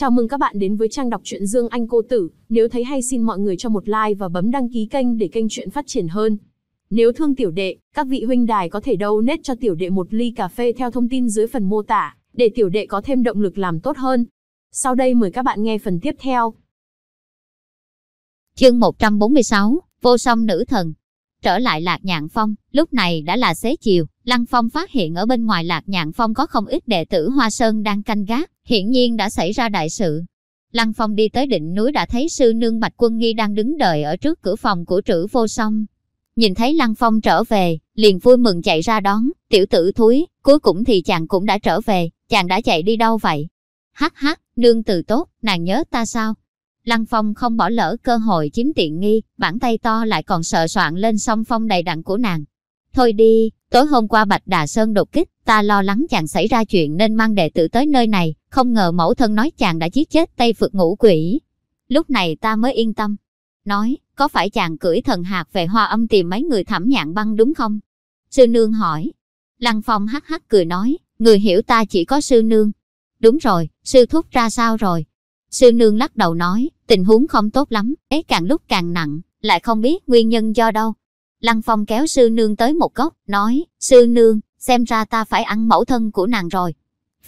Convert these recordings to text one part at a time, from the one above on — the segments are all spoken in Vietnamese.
Chào mừng các bạn đến với trang đọc truyện Dương Anh Cô Tử. Nếu thấy hay xin mọi người cho một like và bấm đăng ký kênh để kênh truyện phát triển hơn. Nếu thương tiểu đệ, các vị huynh đài có thể donate cho tiểu đệ một ly cà phê theo thông tin dưới phần mô tả, để tiểu đệ có thêm động lực làm tốt hơn. Sau đây mời các bạn nghe phần tiếp theo. Chương 146, Vô song nữ thần. Trở lại Lạc Nhạn Phong, lúc này đã là xế chiều, Lăng Phong phát hiện ở bên ngoài Lạc Nhạn Phong có không ít đệ tử Hoa Sơn đang canh gác, hiển nhiên đã xảy ra đại sự. Lăng Phong đi tới đỉnh núi đã thấy sư nương Bạch Quân Nghi đang đứng đợi ở trước cửa phòng của trữ vô song. Nhìn thấy Lăng Phong trở về, liền vui mừng chạy ra đón, tiểu tử thúi, cuối cùng thì chàng cũng đã trở về, chàng đã chạy đi đâu vậy? Hắc hắc, nương từ tốt, nàng nhớ ta sao? Lăng Phong không bỏ lỡ cơ hội chiếm tiện nghi, bản tay to lại còn sợ soạn lên song phong đầy đặn của nàng. Thôi đi, tối hôm qua Bạch Đà Sơn đột kích, ta lo lắng chàng xảy ra chuyện nên mang đệ tử tới nơi này, không ngờ mẫu thân nói chàng đã giết chết Tây Phật ngũ quỷ. Lúc này ta mới yên tâm. Nói, có phải chàng cưỡi thần hạt về hoa âm tìm mấy người thảm nhạn băng đúng không? Sư nương hỏi. Lăng Phong hắc hắc cười nói, người hiểu ta chỉ có sư nương. Đúng rồi, sư thúc ra sao rồi? Sư nương lắc đầu nói, tình huống không tốt lắm, ấy càng lúc càng nặng, lại không biết nguyên nhân do đâu. Lăng Phong kéo sư nương tới một góc, nói, sư nương, xem ra ta phải ăn mẫu thân của nàng rồi.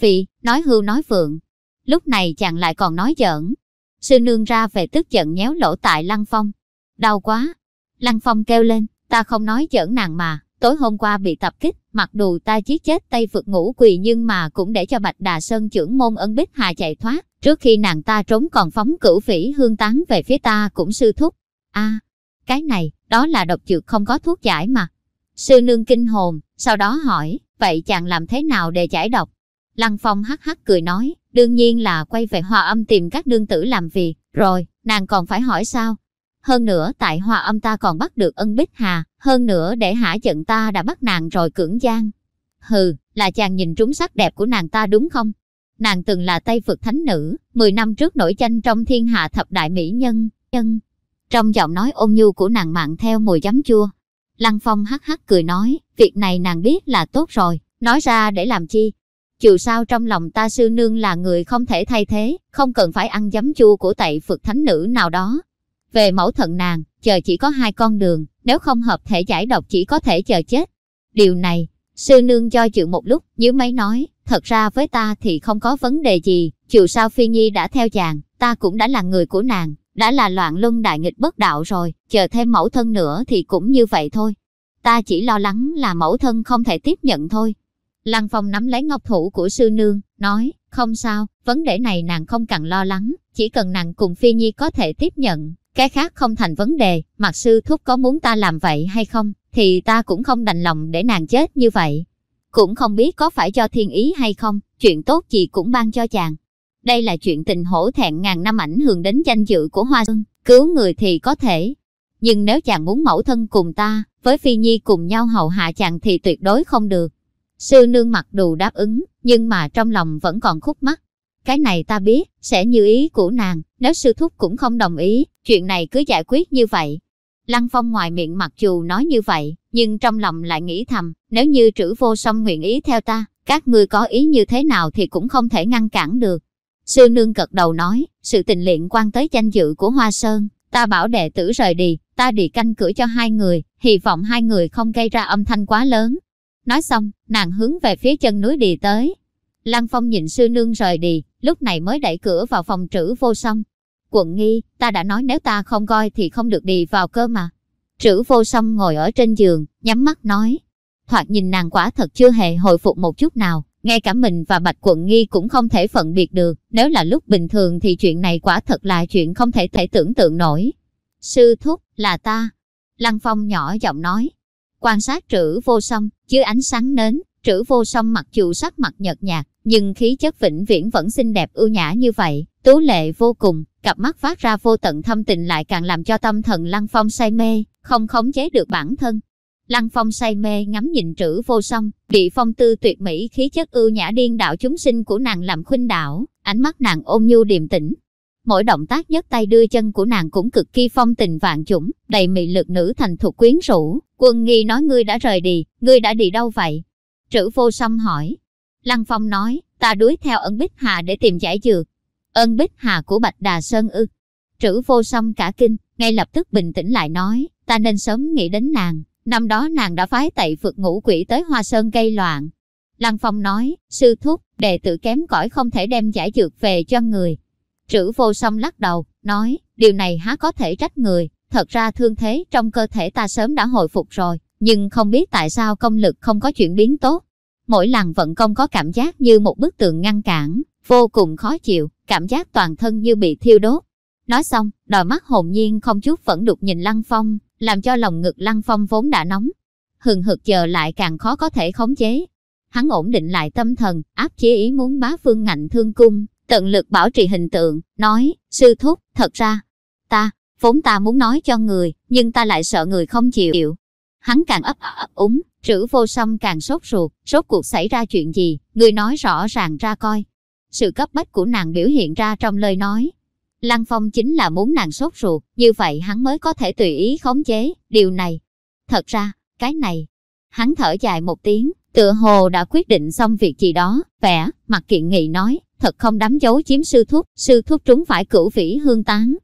Vì, nói hưu nói vượng. Lúc này chàng lại còn nói giỡn. Sư nương ra về tức giận nhéo lỗ tại Lăng Phong. Đau quá. Lăng Phong kêu lên, ta không nói giỡn nàng mà, tối hôm qua bị tập kích, mặc dù ta giết chết Tây vượt ngũ quỳ nhưng mà cũng để cho Bạch Đà Sơn trưởng môn ân bích hà chạy thoát, trước khi nàng ta trốn còn phóng cửu phỉ hương tán về phía ta cũng sư thúc. a cái này, đó là độc dược không có thuốc giải mà. Sư nương kinh hồn, sau đó hỏi, vậy chàng làm thế nào để giải độc? Lăng Phong hắc hắc cười nói, đương nhiên là quay về hòa âm tìm các nương tử làm việc, rồi, nàng còn phải hỏi sao? Hơn nữa tại hòa âm ta còn bắt được ân bích hà, hơn nữa để hả giận ta đã bắt nàng rồi cưỡng gian. Hừ, là chàng nhìn trúng sắc đẹp của nàng ta đúng không? Nàng từng là Tây Phật Thánh Nữ, 10 năm trước nổi danh trong thiên hạ thập đại mỹ nhân, nhân. Trong giọng nói ôn nhu của nàng mạng theo mùi giấm chua. Lăng Phong hắc hắc cười nói, việc này nàng biết là tốt rồi, nói ra để làm chi? Dù sao trong lòng ta sư nương là người không thể thay thế, không cần phải ăn giấm chua của tẩy Phật Thánh Nữ nào đó. Về mẫu thận nàng, chờ chỉ có hai con đường, nếu không hợp thể giải độc chỉ có thể chờ chết. Điều này, sư nương cho chịu một lúc, như mấy nói, thật ra với ta thì không có vấn đề gì, dù sao Phi Nhi đã theo chàng, ta cũng đã là người của nàng, đã là loạn luân đại nghịch bất đạo rồi, chờ thêm mẫu thân nữa thì cũng như vậy thôi. Ta chỉ lo lắng là mẫu thân không thể tiếp nhận thôi. Lăng Phong nắm lấy ngọc thủ của sư nương, nói, không sao, vấn đề này nàng không cần lo lắng, chỉ cần nàng cùng Phi Nhi có thể tiếp nhận, cái khác không thành vấn đề, mặc sư thúc có muốn ta làm vậy hay không, thì ta cũng không đành lòng để nàng chết như vậy. Cũng không biết có phải cho thiên ý hay không, chuyện tốt gì cũng ban cho chàng. Đây là chuyện tình hổ thẹn ngàn năm ảnh hưởng đến danh dự của Hoa Sơn, cứu người thì có thể. Nhưng nếu chàng muốn mẫu thân cùng ta, với Phi Nhi cùng nhau hầu hạ chàng thì tuyệt đối không được. Sư nương mặc dù đáp ứng, nhưng mà trong lòng vẫn còn khúc mắc. Cái này ta biết, sẽ như ý của nàng, nếu sư thúc cũng không đồng ý, chuyện này cứ giải quyết như vậy. Lăng Phong ngoài miệng mặc dù nói như vậy, nhưng trong lòng lại nghĩ thầm, nếu như trữ vô song nguyện ý theo ta, các ngươi có ý như thế nào thì cũng không thể ngăn cản được. Sư nương cật đầu nói, sự tình liên quan tới danh dự của Hoa Sơn, ta bảo đệ tử rời đi, ta đi canh cửa cho hai người, hy vọng hai người không gây ra âm thanh quá lớn. Nói xong, nàng hướng về phía chân núi đi tới. Lăng Phong nhìn sư nương rời đi, lúc này mới đẩy cửa vào phòng trữ vô song. Quận nghi, ta đã nói nếu ta không coi thì không được đi vào cơ mà. Trữ vô song ngồi ở trên giường, nhắm mắt nói. Thoạt nhìn nàng quả thật chưa hề hồi phục một chút nào, ngay cả mình và Bạch Quận Nghi cũng không thể phân biệt được, nếu là lúc bình thường thì chuyện này quả thật là chuyện không thể thể tưởng tượng nổi. Sư thúc, là ta. Lăng Phong nhỏ giọng nói. Quan sát trữ vô song, dưới ánh sáng nến, trữ vô song mặc dù sắc mặt nhợt nhạt, nhưng khí chất vĩnh viễn vẫn xinh đẹp ưu nhã như vậy, tú lệ vô cùng, cặp mắt phát ra vô tận thâm tình lại càng làm cho tâm thần Lăng Phong say mê, không khống chế được bản thân. Lăng Phong say mê ngắm nhìn trữ vô song, bị phong tư tuyệt mỹ khí chất ưu nhã điên đạo chúng sinh của nàng làm khuynh đảo, ánh mắt nàng ôn nhu điềm tĩnh. Mỗi động tác nhấc tay đưa chân của nàng cũng cực kỳ phong tình vạn chủng, đầy mị lực nữ thành thục quyến rũ. Quân nghi nói ngươi đã rời đi, ngươi đã đi đâu vậy? Trữ vô song hỏi. Lăng Phong nói, ta đuổi theo Ân bích hà để tìm giải dược. Ân bích hà của Bạch Đà Sơn ư. Trữ vô song cả kinh, ngay lập tức bình tĩnh lại nói, ta nên sớm nghĩ đến nàng. Năm đó nàng đã phái tẩy vượt ngũ quỷ tới Hoa Sơn gây loạn. Lăng Phong nói, sư thúc, đệ tử kém cỏi không thể đem giải dược về cho người. Trữ vô song lắc đầu, nói, điều này há có thể trách người, thật ra thương thế trong cơ thể ta sớm đã hồi phục rồi, nhưng không biết tại sao công lực không có chuyển biến tốt. Mỗi lần vận công có cảm giác như một bức tường ngăn cản, vô cùng khó chịu, cảm giác toàn thân như bị thiêu đốt. Nói xong, đôi mắt hồn nhiên không chút vẫn đục nhìn Lăng Phong, làm cho lòng ngực Lăng Phong vốn đã nóng. Hừng hực chờ lại càng khó có thể khống chế. Hắn ổn định lại tâm thần, áp chế ý muốn bá phương ngạnh thương cung, tận lực bảo trì hình tượng, nói, sư thúc, thật ra, ta, vốn ta muốn nói cho người, nhưng ta lại sợ người không chịu. Hắn càng ấp ấp úng, trữ vô song càng sốt ruột, rốt cuộc xảy ra chuyện gì, người nói rõ ràng ra coi. Sự cấp bách của nàng biểu hiện ra trong lời nói. Lăng Phong chính là muốn nàng sốt ruột, như vậy hắn mới có thể tùy ý khống chế, điều này. Thật ra, cái này. Hắn thở dài một tiếng, tựa hồ đã quyết định xong việc gì đó, vẻ, mặt kiện nghị nói, thật không đắm dấu chiếm sư thúc, sư thúc trúng phải cửu vĩ hương tán.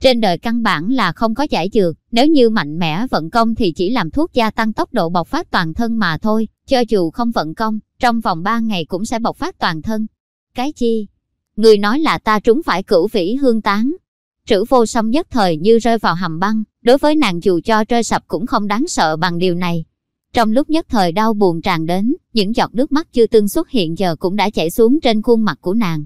Trên đời căn bản là không có giải dược, nếu như mạnh mẽ vận công thì chỉ làm thuốc gia tăng tốc độ bộc phát toàn thân mà thôi, cho dù không vận công, trong vòng 3 ngày cũng sẽ bộc phát toàn thân. Cái chi? Người nói là ta trúng phải cửu vĩ hương tán. Trữ vô song nhất thời như rơi vào hầm băng, đối với nàng dù cho rơi sập cũng không đáng sợ bằng điều này. Trong lúc nhất thời đau buồn tràn đến, những giọt nước mắt chưa từng xuất hiện giờ cũng đã chảy xuống trên khuôn mặt của nàng.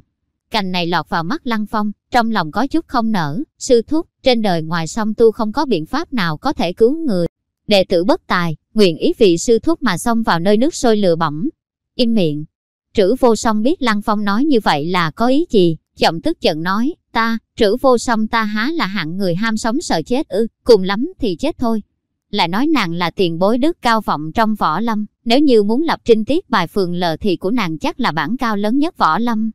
Cành này lọt vào mắt Lăng Phong, trong lòng có chút không nở, sư thúc, trên đời ngoài song tu không có biện pháp nào có thể cứu người. Đệ tử bất tài, nguyện ý vị sư thúc mà xông vào nơi nước sôi lửa bỏng. Im miệng. Trữ vô song biết Lăng Phong nói như vậy là có ý gì, giọng tức giận nói, ta, trữ vô song ta há là hạng người ham sống sợ chết ư, cùng lắm thì chết thôi lại nói nàng là tiền bối đức cao vọng trong võ lâm, nếu như muốn lập trinh tiết bài phường lờ thì của nàng chắc là bản cao lớn nhất võ lâm.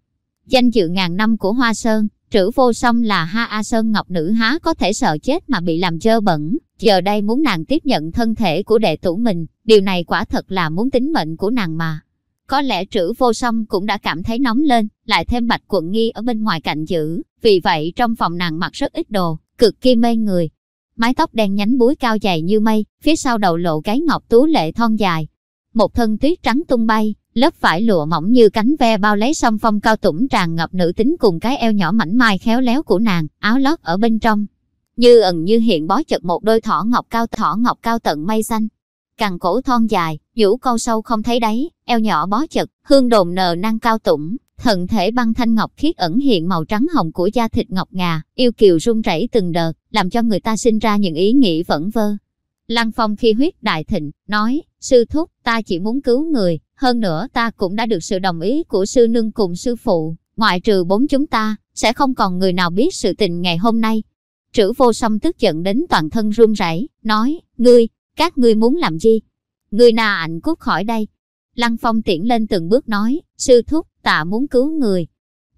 Danh dự ngàn năm của Hoa Sơn, trữ vô song là Ha A Sơn Ngọc Nữ há có thể sợ chết mà bị làm dơ bẩn, giờ đây muốn nàng tiếp nhận thân thể của đệ tử mình, điều này quả thật là muốn tính mệnh của nàng mà. Có lẽ trữ vô song cũng đã cảm thấy nóng lên, lại thêm bạch quận nghi ở bên ngoài cạnh giữ, vì vậy trong phòng nàng mặc rất ít đồ, cực kỳ mê người, mái tóc đen nhánh búi cao dày như mây, phía sau đầu lộ cái ngọc tú lệ thon dài. Một thân tuyết trắng tung bay, lớp vải lụa mỏng như cánh ve bao lấy song phong cao tủng tràn ngập nữ tính cùng cái eo nhỏ mảnh mai khéo léo của nàng, áo lót ở bên trong. Như ẩn như hiện bó chật một đôi thỏ ngọc cao thỏ ngọc cao tận mây xanh. Càng cổ thon dài, nhũ câu sâu không thấy đáy, eo nhỏ bó chật, hương đồn nờ năng cao tủng, Thần thể băng thanh ngọc khiết ẩn hiện màu trắng hồng của da thịt ngọc ngà, yêu kiều rung rẩy từng đợt, làm cho người ta sinh ra những ý nghĩ vẩn vơ. Lăng Phong khi huyết đại thịnh, nói, sư thúc, ta chỉ muốn cứu người, hơn nữa ta cũng đã được sự đồng ý của sư nương cùng sư phụ, ngoại trừ bốn chúng ta, sẽ không còn người nào biết sự tình ngày hôm nay. Trữ vô song tức giận đến toàn thân run rẩy, nói, ngươi, các ngươi muốn làm gì? Ngươi na ảnh cút khỏi đây. Lăng Phong tiễn lên từng bước nói, sư thúc, ta muốn cứu người.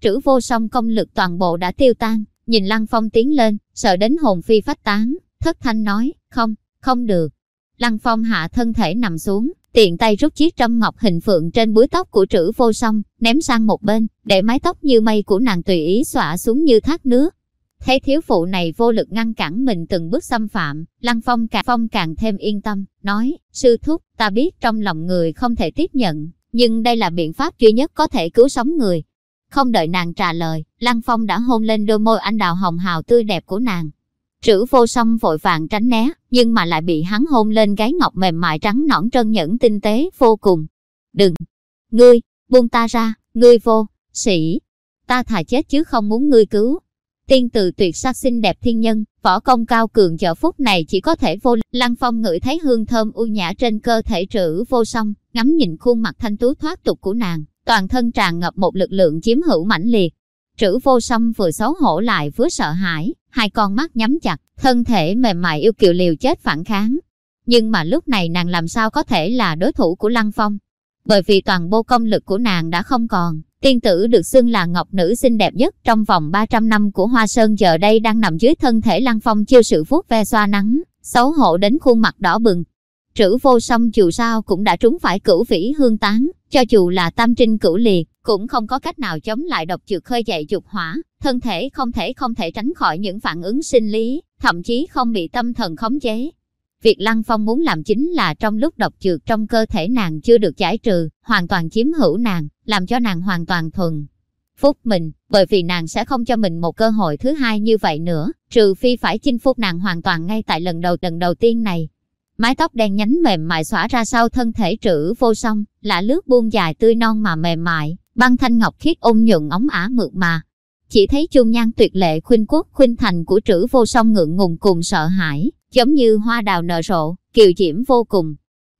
Trữ vô song công lực toàn bộ đã tiêu tan, nhìn Lăng Phong tiến lên, sợ đến hồn phi phách tán, thất thanh nói, không, không được. Lăng Phong hạ thân thể nằm xuống, tiện tay rút chiếc trâm ngọc hình phượng trên búi tóc của trữ vô song, ném sang một bên, để mái tóc như mây của nàng tùy ý xõa xuống như thác nước. Thấy thiếu phụ này vô lực ngăn cản mình từng bước xâm phạm, Lăng Phong càng, Phong càng thêm yên tâm, nói, sư thúc, ta biết trong lòng người không thể tiếp nhận, nhưng đây là biện pháp duy nhất có thể cứu sống người. Không đợi nàng trả lời, Lăng Phong đã hôn lên đôi môi anh đào hồng hào tươi đẹp của nàng. Trữ vô song vội vàng tránh né, nhưng mà lại bị hắn hôn lên gáy ngọc mềm mại trắng nõn trơn nhẫn tinh tế vô cùng. Đừng! Ngươi! Buông ta ra! Ngươi vô! Sĩ! Ta thà chết chứ không muốn ngươi cứu. Tiên từ tuyệt sắc xinh đẹp thiên nhân, võ công cao cường giờ phút này chỉ có thể vô. Lăng Phong ngửi thấy hương thơm u nhã trên cơ thể trữ vô song, ngắm nhìn khuôn mặt thanh tú thoát tục của nàng, toàn thân tràn ngập một lực lượng chiếm hữu mãnh liệt. Trữ vô song vừa xấu hổ lại vừa sợ hãi, hai con mắt nhắm chặt, thân thể mềm mại yêu kiều liều chết phản kháng. Nhưng mà lúc này nàng làm sao có thể là đối thủ của Lăng Phong? Bởi vì toàn bộ công lực của nàng đã không còn, tiên tử được xưng là ngọc nữ xinh đẹp nhất trong vòng 300 năm của Hoa Sơn giờ đây đang nằm dưới thân thể Lăng Phong chiêu sự vuốt ve xoa nắng, xấu hổ đến khuôn mặt đỏ bừng, Trữ vô song dù sao cũng đã trúng phải cửu vĩ hương tán, cho dù là tam trinh cửu liệt, cũng không có cách nào chống lại độc trượt khơi dậy dục hỏa, thân thể không thể không thể tránh khỏi những phản ứng sinh lý, thậm chí không bị tâm thần khống chế. Việc Lăng Phong muốn làm chính là trong lúc độc trượt trong cơ thể nàng chưa được giải trừ, hoàn toàn chiếm hữu nàng, làm cho nàng hoàn toàn thuần. Phúc mình, bởi vì nàng sẽ không cho mình một cơ hội thứ hai như vậy nữa, trừ phi phải chinh phục nàng hoàn toàn ngay tại lần đầu lần đầu tiên này. Mái tóc đen nhánh mềm mại xõa ra sau thân thể trữ vô song, là lướt buông dài tươi non mà mềm mại, băng thanh ngọc khiết ôn nhuận ống ả mượt mà. Chỉ thấy chung nhan tuyệt lệ khuynh quốc khuynh thành của trữ vô song ngượng ngùng cùng sợ hãi, giống như hoa đào nở rộ, kiều diễm vô cùng.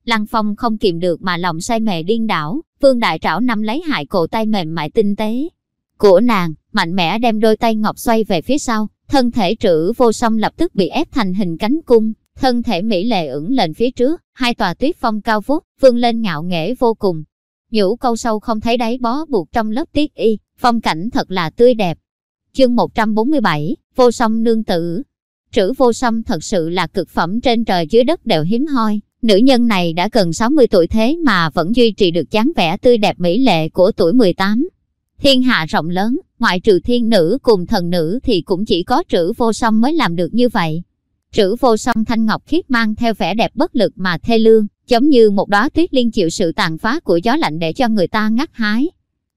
Lăng Phong không kìm được mà lòng say mê điên đảo, vương đại trảo nắm lấy hại cổ tay mềm mại tinh tế của nàng, mạnh mẽ đem đôi tay ngọc xoay về phía sau, thân thể trữ vô song lập tức bị ép thành hình cánh cung, thân thể mỹ lệ ửng lên phía trước, hai tòa tuyết phong cao vút, vươn lên ngạo nghễ vô cùng. Nhũ câu sâu không thấy đáy bó buộc trong lớp tiết y, phong cảnh thật là tươi đẹp. Chương 147, vô song nương tử. Trữ vô song thật sự là cực phẩm trên trời dưới đất đều hiếm hoi. Nữ nhân này đã gần 60 tuổi thế mà vẫn duy trì được dáng vẻ tươi đẹp mỹ lệ của tuổi 18. Thiên hạ rộng lớn, ngoại trừ thiên nữ cùng thần nữ thì cũng chỉ có trữ vô song mới làm được như vậy. Trữ vô song thanh ngọc khiết mang theo vẻ đẹp bất lực mà thê lương, giống như một đóa tuyết liên chịu sự tàn phá của gió lạnh để cho người ta ngắt hái.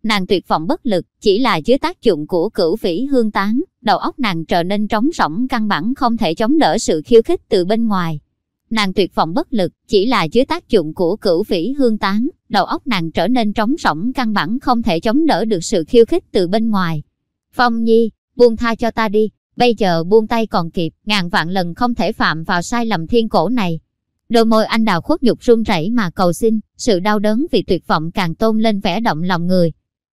Nàng tuyệt vọng bất lực, chỉ là dưới tác dụng của cửu vĩ hương tán, đầu óc nàng trở nên trống rỗng căn bản không thể chống đỡ sự khiêu khích từ bên ngoài. Nàng tuyệt vọng bất lực, chỉ là dưới tác dụng của cửu vĩ hương tán, đầu óc nàng trở nên trống rỗng căn bản không thể chống đỡ được sự khiêu khích từ bên ngoài. Phong Nhi, buông tha cho ta đi, bây giờ buông tay còn kịp, ngàn vạn lần không thể phạm vào sai lầm thiên cổ này. Đôi môi anh đào khuất nhục run rẩy mà cầu xin, sự đau đớn vì tuyệt vọng càng tôn lên vẻ động lòng người.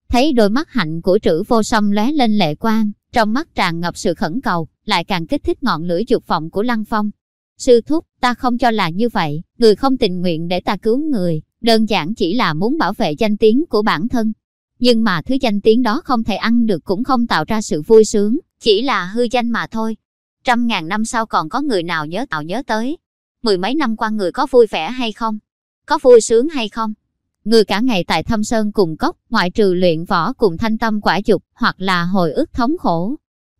Thấy đôi mắt hạnh của trữ vô song lóe lên lệ quang, trong mắt tràn ngập sự khẩn cầu, lại càng kích thích ngọn lửa dục vọng của Lăng Phong. Sư thúc, ta không cho là như vậy, người không tình nguyện để ta cứu người, đơn giản chỉ là muốn bảo vệ danh tiếng của bản thân. Nhưng mà thứ danh tiếng đó không thể ăn được cũng không tạo ra sự vui sướng, chỉ là hư danh mà thôi. Trăm ngàn năm sau còn có người nào nhớ tạo nhớ tới. Mười mấy năm qua người có vui vẻ hay không? Có vui sướng hay không? Người cả ngày tại thâm sơn cùng cốc, ngoại trừ luyện võ cùng thanh tâm quả dục, hoặc là hồi ức thống khổ.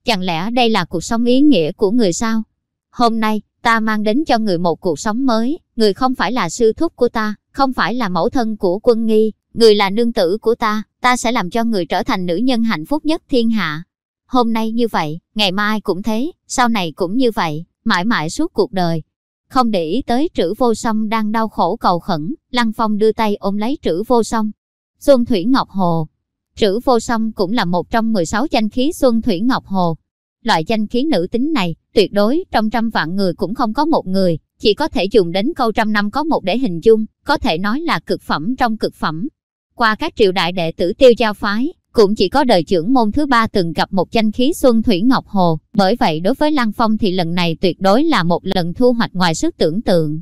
Chẳng lẽ đây là cuộc sống ý nghĩa của người sao? Hôm nay, ta mang đến cho người một cuộc sống mới, người không phải là sư thúc của ta, không phải là mẫu thân của quân nghi, người là nương tử của ta, ta sẽ làm cho người trở thành nữ nhân hạnh phúc nhất thiên hạ. Hôm nay như vậy, ngày mai cũng thế, sau này cũng như vậy, mãi mãi suốt cuộc đời. Không để ý tới trữ vô song đang đau khổ cầu khẩn, Lăng Phong đưa tay ôm lấy trữ vô song. Xuân Thủy Ngọc Hồ Trữ vô song cũng là một trong 16 danh khí Xuân Thủy Ngọc Hồ. Loại danh khí nữ tính này, tuyệt đối trong trăm vạn người cũng không có một người, chỉ có thể dùng đến câu trăm năm có một để hình dung, có thể nói là cực phẩm trong cực phẩm. Qua các triều đại đệ tử tiêu giao phái, cũng chỉ có đời trưởng môn thứ ba từng gặp một danh khí Xuân Thủy Ngọc Hồ, bởi vậy đối với Lăng Phong thì lần này tuyệt đối là một lần thu hoạch ngoài sức tưởng tượng.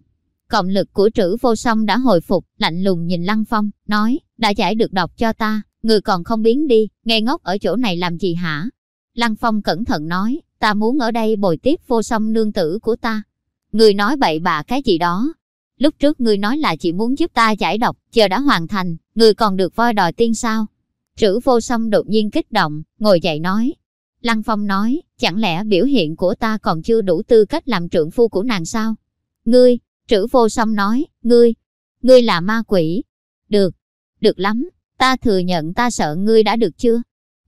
Cộng lực của trữ vô song đã hồi phục, lạnh lùng nhìn Lăng Phong, nói, đã giải được độc cho ta, người còn không biến đi, ngây ngốc ở chỗ này làm gì hả? Lăng Phong cẩn thận nói, ta muốn ở đây bồi tiếp vô song nương tử của ta. Người nói bậy bạ cái gì đó. Lúc trước ngươi nói là chỉ muốn giúp ta giải độc, giờ đã hoàn thành, người còn được voi đòi tiên sao? Trữ vô song đột nhiên kích động, ngồi dậy nói. Lăng Phong nói, chẳng lẽ biểu hiện của ta còn chưa đủ tư cách làm trượng phu của nàng sao? Ngươi, trữ vô song nói, ngươi, ngươi là ma quỷ. Được, được lắm, ta thừa nhận ta sợ ngươi đã được chưa?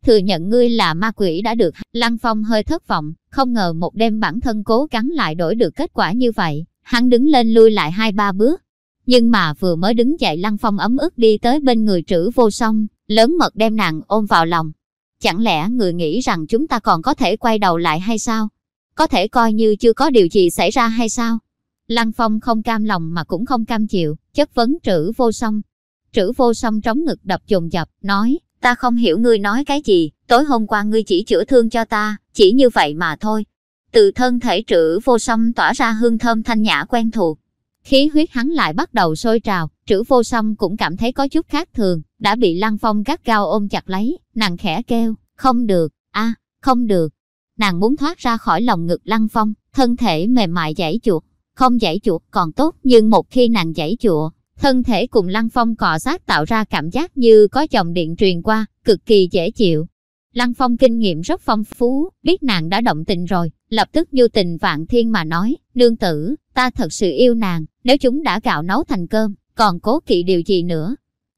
Thừa nhận ngươi là ma quỷ đã được. Lăng Phong hơi thất vọng, không ngờ một đêm bản thân cố gắng lại đổi được kết quả như vậy. Hắn đứng lên lui lại hai ba bước. Nhưng mà vừa mới đứng dậy Lăng Phong ấm ức đi tới bên người trữ vô song, lớn mật đem nàng ôm vào lòng. Chẳng lẽ người nghĩ rằng chúng ta còn có thể quay đầu lại hay sao? Có thể coi như chưa có điều gì xảy ra hay sao? Lăng Phong không cam lòng mà cũng không cam chịu, chất vấn trữ vô song. Trữ vô song trống ngực đập dồn dập, nói, ta không hiểu ngươi nói cái gì, tối hôm qua ngươi chỉ chữa thương cho ta, chỉ như vậy mà thôi. Từ thân thể trữ vô song tỏa ra hương thơm thanh nhã quen thuộc, Khí huyết hắn lại bắt đầu sôi trào, trữ vô song cũng cảm thấy có chút khác thường, đã bị lăng phong gắt gao ôm chặt lấy, nàng khẽ kêu, không được, a không được. Nàng muốn thoát ra khỏi lòng ngực lăng phong, thân thể mềm mại giãy chuột, không giãy chuột còn tốt, nhưng một khi nàng giãy chuột, thân thể cùng Lăng Phong cọ sát tạo ra cảm giác như có dòng điện truyền qua, cực kỳ dễ chịu. Lăng Phong kinh nghiệm rất phong phú, biết nàng đã động tình rồi, lập tức như tình vạn thiên mà nói, nương tử, ta thật sự yêu nàng, nếu chúng đã gạo nấu thành cơm, còn cố kỵ điều gì nữa?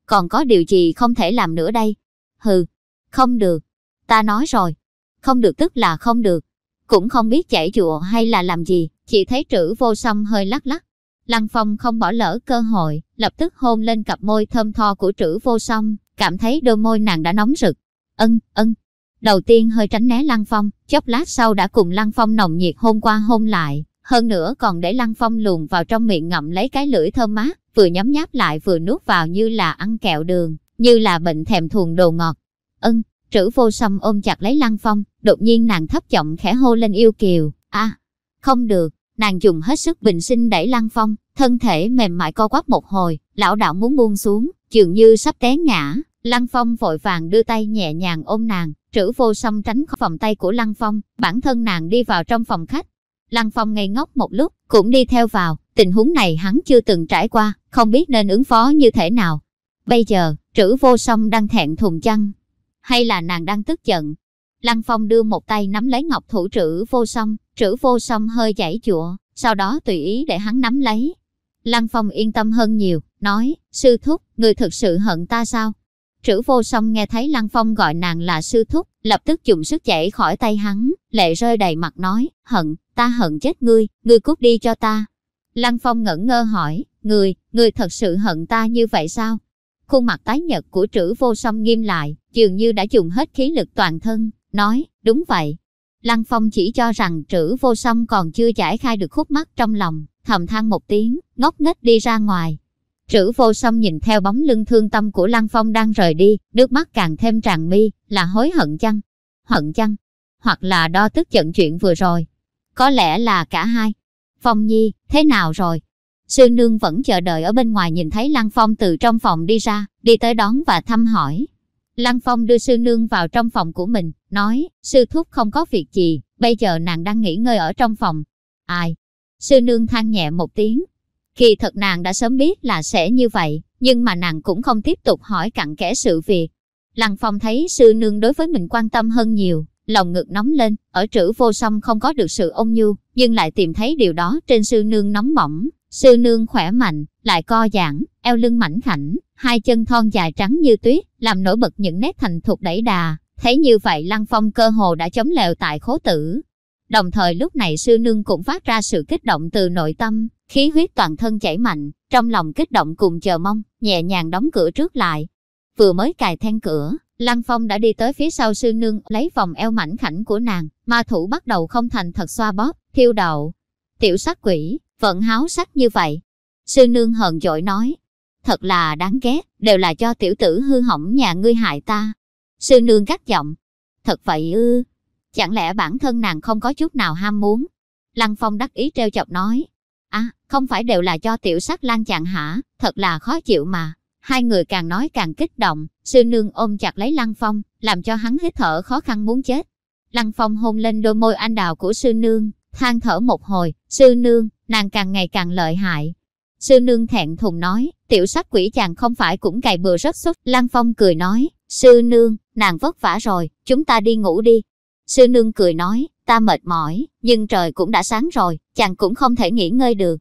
Còn có điều gì không thể làm nữa đây? Hừ, không được. Ta nói rồi, không được tức là không được. Cũng không biết chảy chùa hay là làm gì, chỉ thấy trữ vô song hơi lắc lắc. Lăng Phong không bỏ lỡ cơ hội, lập tức hôn lên cặp môi thơm tho của trữ vô song, cảm thấy đôi môi nàng đã nóng rực. Ân, ân. Đầu tiên hơi tránh né Lăng Phong, chốc lát sau đã cùng Lăng Phong nồng nhiệt hôn qua hôn lại, hơn nữa còn để Lăng Phong luồn vào trong miệng ngậm lấy cái lưỡi thơm mát, vừa nhấm nháp lại vừa nuốt vào như là ăn kẹo đường, như là bệnh thèm thuồng đồ ngọt. Ân, trữ vô song ôm chặt lấy Lăng Phong, đột nhiên nàng thấp giọng khẽ hô lên yêu kiều. a không được, nàng dùng hết sức bình sinh đẩy Lăng Phong, thân thể mềm mại co quắp một hồi, lão đạo muốn buông xuống, dường như sắp té ngã. Lăng Phong vội vàng đưa tay nhẹ nhàng ôm nàng, trữ vô song tránh khỏi vòng tay của Lăng Phong, bản thân nàng đi vào trong phòng khách. Lăng Phong ngây ngốc một lúc, cũng đi theo vào, tình huống này hắn chưa từng trải qua, không biết nên ứng phó như thế nào. Bây giờ, trữ vô song đang thẹn thùng chăng? Hay là nàng đang tức giận? Lăng Phong đưa một tay nắm lấy ngọc thủ trữ vô song, trữ vô song hơi chảy chụa, sau đó tùy ý để hắn nắm lấy. Lăng Phong yên tâm hơn nhiều, nói, sư thúc, người thực sự hận ta sao? Trữ vô song nghe thấy Lăng Phong gọi nàng là sư thúc, lập tức dùng sức chảy khỏi tay hắn, lệ rơi đầy mặt nói, hận, ta hận chết ngươi, ngươi cút đi cho ta. Lăng Phong ngẩn ngơ hỏi, ngươi, ngươi thật sự hận ta như vậy sao? Khuôn mặt tái nhật của trữ vô song nghiêm lại, dường như đã dùng hết khí lực toàn thân, nói, đúng vậy. Lăng Phong chỉ cho rằng trữ vô song còn chưa giải khai được khúc mắc trong lòng, thầm than một tiếng, ngốc nghếch đi ra ngoài. Trữ vô song nhìn theo bóng lưng thương tâm của Lăng Phong đang rời đi, nước mắt càng thêm tràn mi, là hối hận chăng? Hận chăng? Hoặc là đo tức giận chuyện vừa rồi? Có lẽ là cả hai. Phong Nhi, thế nào rồi? Sư nương vẫn chờ đợi ở bên ngoài nhìn thấy Lăng Phong từ trong phòng đi ra, đi tới đón và thăm hỏi. Lăng Phong đưa sư nương vào trong phòng của mình, nói, sư thúc không có việc gì, bây giờ nàng đang nghỉ ngơi ở trong phòng. Ai? Sư nương than nhẹ một tiếng. Kỳ thật nàng đã sớm biết là sẽ như vậy, nhưng mà nàng cũng không tiếp tục hỏi cặn kẽ sự việc. Lăng Phong thấy sư nương đối với mình quan tâm hơn nhiều, lòng ngực nóng lên, ở trữ vô song không có được sự ôn nhu, nhưng lại tìm thấy điều đó trên sư nương nóng bỏng. Sư nương khỏe mạnh, lại co giãn, eo lưng mảnh khảnh, hai chân thon dài trắng như tuyết, làm nổi bật những nét thành thục đẩy đà. Thấy như vậy Lăng Phong cơ hồ đã chống lèo tại khố tử. Đồng thời lúc này sư nương cũng phát ra sự kích động từ nội tâm, khí huyết toàn thân chảy mạnh, trong lòng kích động cùng chờ mong, nhẹ nhàng đóng cửa trước lại. Vừa mới cài then cửa, Lăng Phong đã đi tới phía sau sư nương lấy vòng eo mảnh khảnh của nàng, ma thủ bắt đầu không thành thật xoa bóp, thiêu đậu. Tiểu sắc quỷ, vận háo sắc như vậy. Sư nương hờn dội nói, thật là đáng ghét, đều là cho tiểu tử hư hỏng nhà ngươi hại ta. Sư nương gắt giọng, thật vậy ư, chẳng lẽ bản thân nàng không có chút nào ham muốn. Lăng Phong đắc ý treo chọc nói, à, không phải đều là cho tiểu sắc lan chàng hả, thật là khó chịu mà. Hai người càng nói càng kích động, sư nương ôm chặt lấy Lăng Phong, làm cho hắn hít thở khó khăn muốn chết. Lăng Phong hôn lên đôi môi anh đào của sư nương, than thở một hồi, sư nương, nàng càng ngày càng lợi hại. Sư nương thẹn thùng nói, tiểu sắc quỷ chàng không phải cũng cày bừa rất xuất. Lăng Phong cười nói, sư nương, nàng vất vả rồi, chúng ta đi ngủ đi. Sư nương cười nói, ta mệt mỏi, nhưng trời cũng đã sáng rồi, chàng cũng không thể nghỉ ngơi được.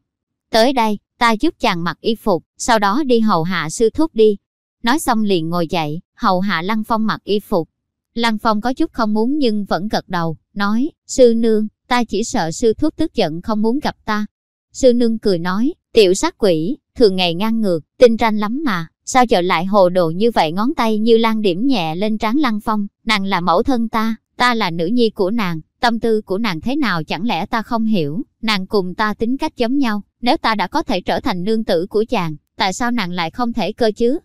Tới đây, ta giúp chàng mặc y phục, sau đó đi hầu hạ sư thúc đi. Nói xong liền ngồi dậy, hầu hạ Lăng Phong mặc y phục. Lăng Phong có chút không muốn nhưng vẫn gật đầu, nói, sư nương, ta chỉ sợ sư thúc tức giận không muốn gặp ta. Sư nương cười nói, tiểu sát quỷ, thường ngày ngang ngược, tinh ranh lắm mà, sao giờ lại hồ đồ như vậy ngón tay như lan điểm nhẹ lên trán Lăng Phong, nàng là mẫu thân ta, ta là nữ nhi của nàng, tâm tư của nàng thế nào chẳng lẽ ta không hiểu, nàng cùng ta tính cách giống nhau, nếu ta đã có thể trở thành nương tử của chàng, tại sao nàng lại không thể cơ chứ?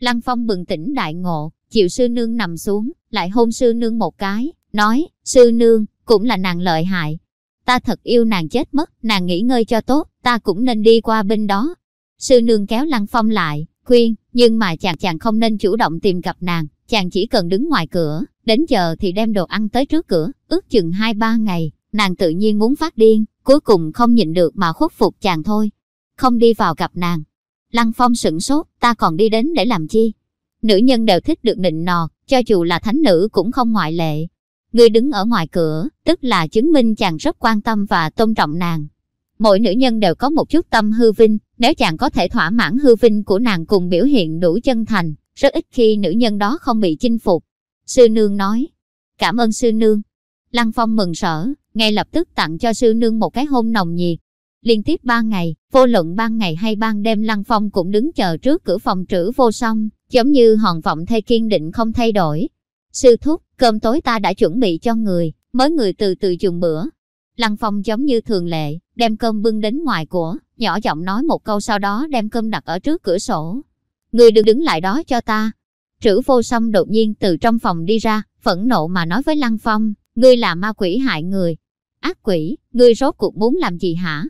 Lăng Phong bừng tỉnh đại ngộ, chịu sư nương nằm xuống, lại hôn sư nương một cái, nói, sư nương, cũng là nàng lợi hại. Ta thật yêu nàng chết mất, nàng nghỉ ngơi cho tốt, ta cũng nên đi qua bên đó. Sư nương kéo Lăng Phong lại, khuyên, nhưng mà chàng chàng không nên chủ động tìm gặp nàng, chàng chỉ cần đứng ngoài cửa, đến giờ thì đem đồ ăn tới trước cửa, ước chừng 2-3 ngày, nàng tự nhiên muốn phát điên, cuối cùng không nhịn được mà khuất phục chàng thôi. Không đi vào gặp nàng. Lăng Phong sửng sốt, ta còn đi đến để làm chi? Nữ nhân đều thích được nịnh nọt, cho dù là thánh nữ cũng không ngoại lệ. Ngươi đứng ở ngoài cửa, tức là chứng minh chàng rất quan tâm và tôn trọng nàng. Mỗi nữ nhân đều có một chút tâm hư vinh, nếu chàng có thể thỏa mãn hư vinh của nàng cùng biểu hiện đủ chân thành, rất ít khi nữ nhân đó không bị chinh phục. Sư nương nói, cảm ơn sư nương. Lăng Phong mừng sở, ngay lập tức tặng cho sư nương một cái hôn nồng nhiệt. Liên tiếp ba ngày, vô luận ban ngày hay ban đêm Lăng Phong cũng đứng chờ trước cửa phòng trữ vô song, giống như hòn vọng thay kiên định không thay đổi. Sư thúc, cơm tối ta đã chuẩn bị cho người, mới người từ từ dùng bữa. Lăng Phong giống như thường lệ, đem cơm bưng đến ngoài của, nhỏ giọng nói một câu sau đó đem cơm đặt ở trước cửa sổ. Người đừng đứng lại đó cho ta. Trữ vô song đột nhiên từ trong phòng đi ra, phẫn nộ mà nói với Lăng Phong, ngươi là ma quỷ hại người. Ác quỷ, ngươi rốt cuộc muốn làm gì hả?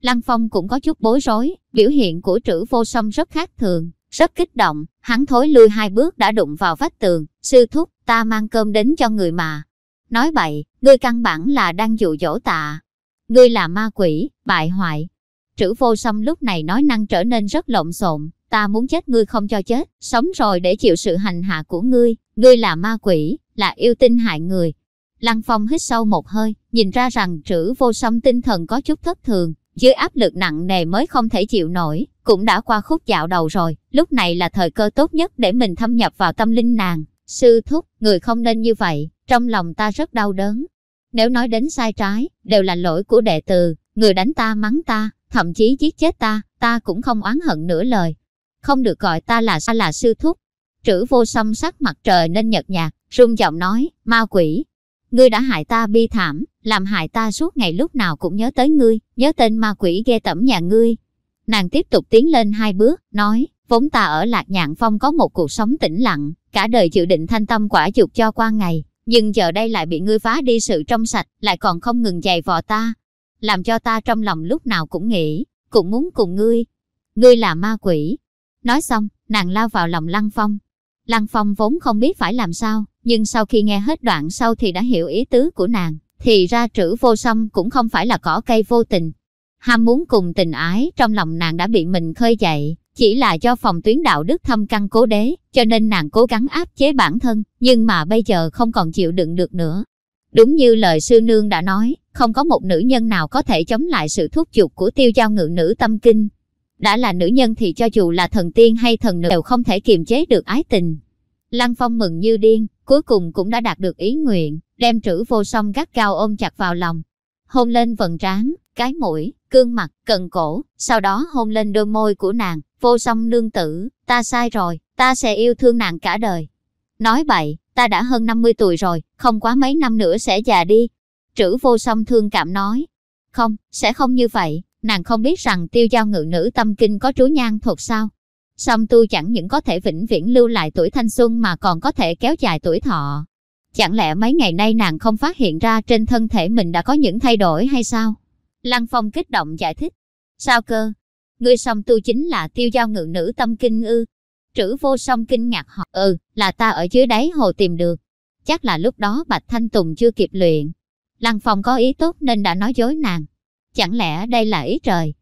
Lăng Phong cũng có chút bối rối, biểu hiện của trữ vô song rất khác thường, rất kích động, hắn thối lui hai bước đã đụng vào vách tường, sư thúc, ta mang cơm đến cho người mà. Nói bậy, ngươi căn bản là đang dụ dỗ tạ. Ngươi là ma quỷ, bại hoại. Trữ vô song lúc này nói năng trở nên rất lộn xộn, ta muốn chết ngươi không cho chết, sống rồi để chịu sự hành hạ của ngươi, ngươi là ma quỷ, là yêu tinh hại người. Lăng Phong hít sâu một hơi, nhìn ra rằng trữ vô song tinh thần có chút thất thường, dưới áp lực nặng nề mới không thể chịu nổi, cũng đã qua khúc dạo đầu rồi, lúc này là thời cơ tốt nhất để mình thâm nhập vào tâm linh nàng. Sư thúc, người không nên như vậy, trong lòng ta rất đau đớn. Nếu nói đến sai trái, đều là lỗi của đệ tử, người đánh ta mắng ta, thậm chí giết chết ta, ta cũng không oán hận nửa lời. Không được gọi ta là sao là sư thúc. Trữ vô song sắc mặt trời nên nhật nhạt, rung giọng nói, ma quỷ. Ngươi đã hại ta bi thảm, làm hại ta suốt ngày lúc nào cũng nhớ tới ngươi, nhớ tên ma quỷ ghê tẩm nhà ngươi. Nàng tiếp tục tiến lên hai bước, nói, vốn ta ở Lạc Nhạn Phong có một cuộc sống tĩnh lặng, cả đời chịu định thanh tâm quả dục cho qua ngày, nhưng giờ đây lại bị ngươi phá đi sự trong sạch, lại còn không ngừng dày vò ta, làm cho ta trong lòng lúc nào cũng nghĩ, cũng muốn cùng ngươi. Ngươi là ma quỷ. Nói xong, nàng lao vào lòng Lăng Phong. Lăng Phong vốn không biết phải làm sao, nhưng sau khi nghe hết đoạn sau thì đã hiểu ý tứ của nàng, thì ra trữ vô song cũng không phải là cỏ cây vô tình. Ham muốn cùng tình ái trong lòng nàng đã bị mình khơi dậy, chỉ là do phòng tuyến đạo đức thâm căn cố đế, cho nên nàng cố gắng áp chế bản thân, nhưng mà bây giờ không còn chịu đựng được nữa. Đúng như lời sư nương đã nói, không có một nữ nhân nào có thể chống lại sự thúc giục của tiêu giao ngự nữ tâm kinh. Đã là nữ nhân thì cho dù là thần tiên hay thần nữ đều không thể kiềm chế được ái tình. Lăng Phong mừng như điên, cuối cùng cũng đã đạt được ý nguyện, đem trữ vô song gắt cao ôm chặt vào lòng. Hôn lên vần trán, cái mũi, cương mặt, cần cổ, sau đó hôn lên đôi môi của nàng, vô song nương tử, ta sai rồi, ta sẽ yêu thương nàng cả đời. Nói bậy, ta đã hơn 50 tuổi rồi, không quá mấy năm nữa sẽ già đi. Trữ vô song thương cảm nói. Không, sẽ không như vậy, nàng không biết rằng tiêu giao ngự nữ tâm kinh có trú nhan thuật sao. Song tu chẳng những có thể vĩnh viễn lưu lại tuổi thanh xuân mà còn có thể kéo dài tuổi thọ. Chẳng lẽ mấy ngày nay nàng không phát hiện ra trên thân thể mình đã có những thay đổi hay sao? Lăng Phong kích động giải thích. Sao cơ? Ngươi song tu chính là tiêu giao ngự nữ tâm kinh ư? Trữ vô song kinh ngạc hỏi, ừ, là ta ở dưới đáy hồ tìm được. Chắc là lúc đó Bạch Thanh Tùng chưa kịp luyện. Lăng Phong có ý tốt nên đã nói dối nàng. Chẳng lẽ đây là ý trời?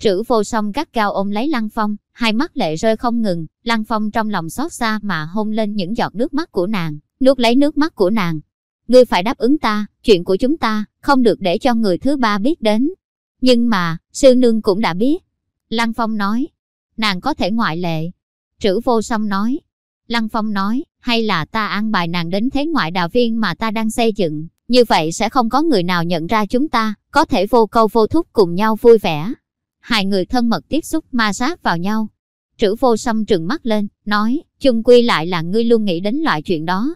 Trữ vô song gắt cao ôm lấy Lăng Phong, hai mắt lệ rơi không ngừng, Lăng Phong trong lòng xót xa mà hôn lên những giọt nước mắt của nàng, nuốt lấy nước mắt của nàng. Ngươi phải đáp ứng ta, chuyện của chúng ta, không được để cho người thứ ba biết đến. Nhưng mà, sư nương cũng đã biết. Lăng Phong nói, nàng có thể ngoại lệ, Trữ vô song nói. Lăng Phong nói, hay là ta ăn bài nàng đến thế ngoại đạo viên mà ta đang xây dựng, như vậy sẽ không có người nào nhận ra chúng ta, có thể vô câu vô thúc cùng nhau vui vẻ. Hai người thân mật tiếp xúc ma sát vào nhau. Trữ vô song trừng mắt lên, nói, chung quy lại là ngươi luôn nghĩ đến loại chuyện đó.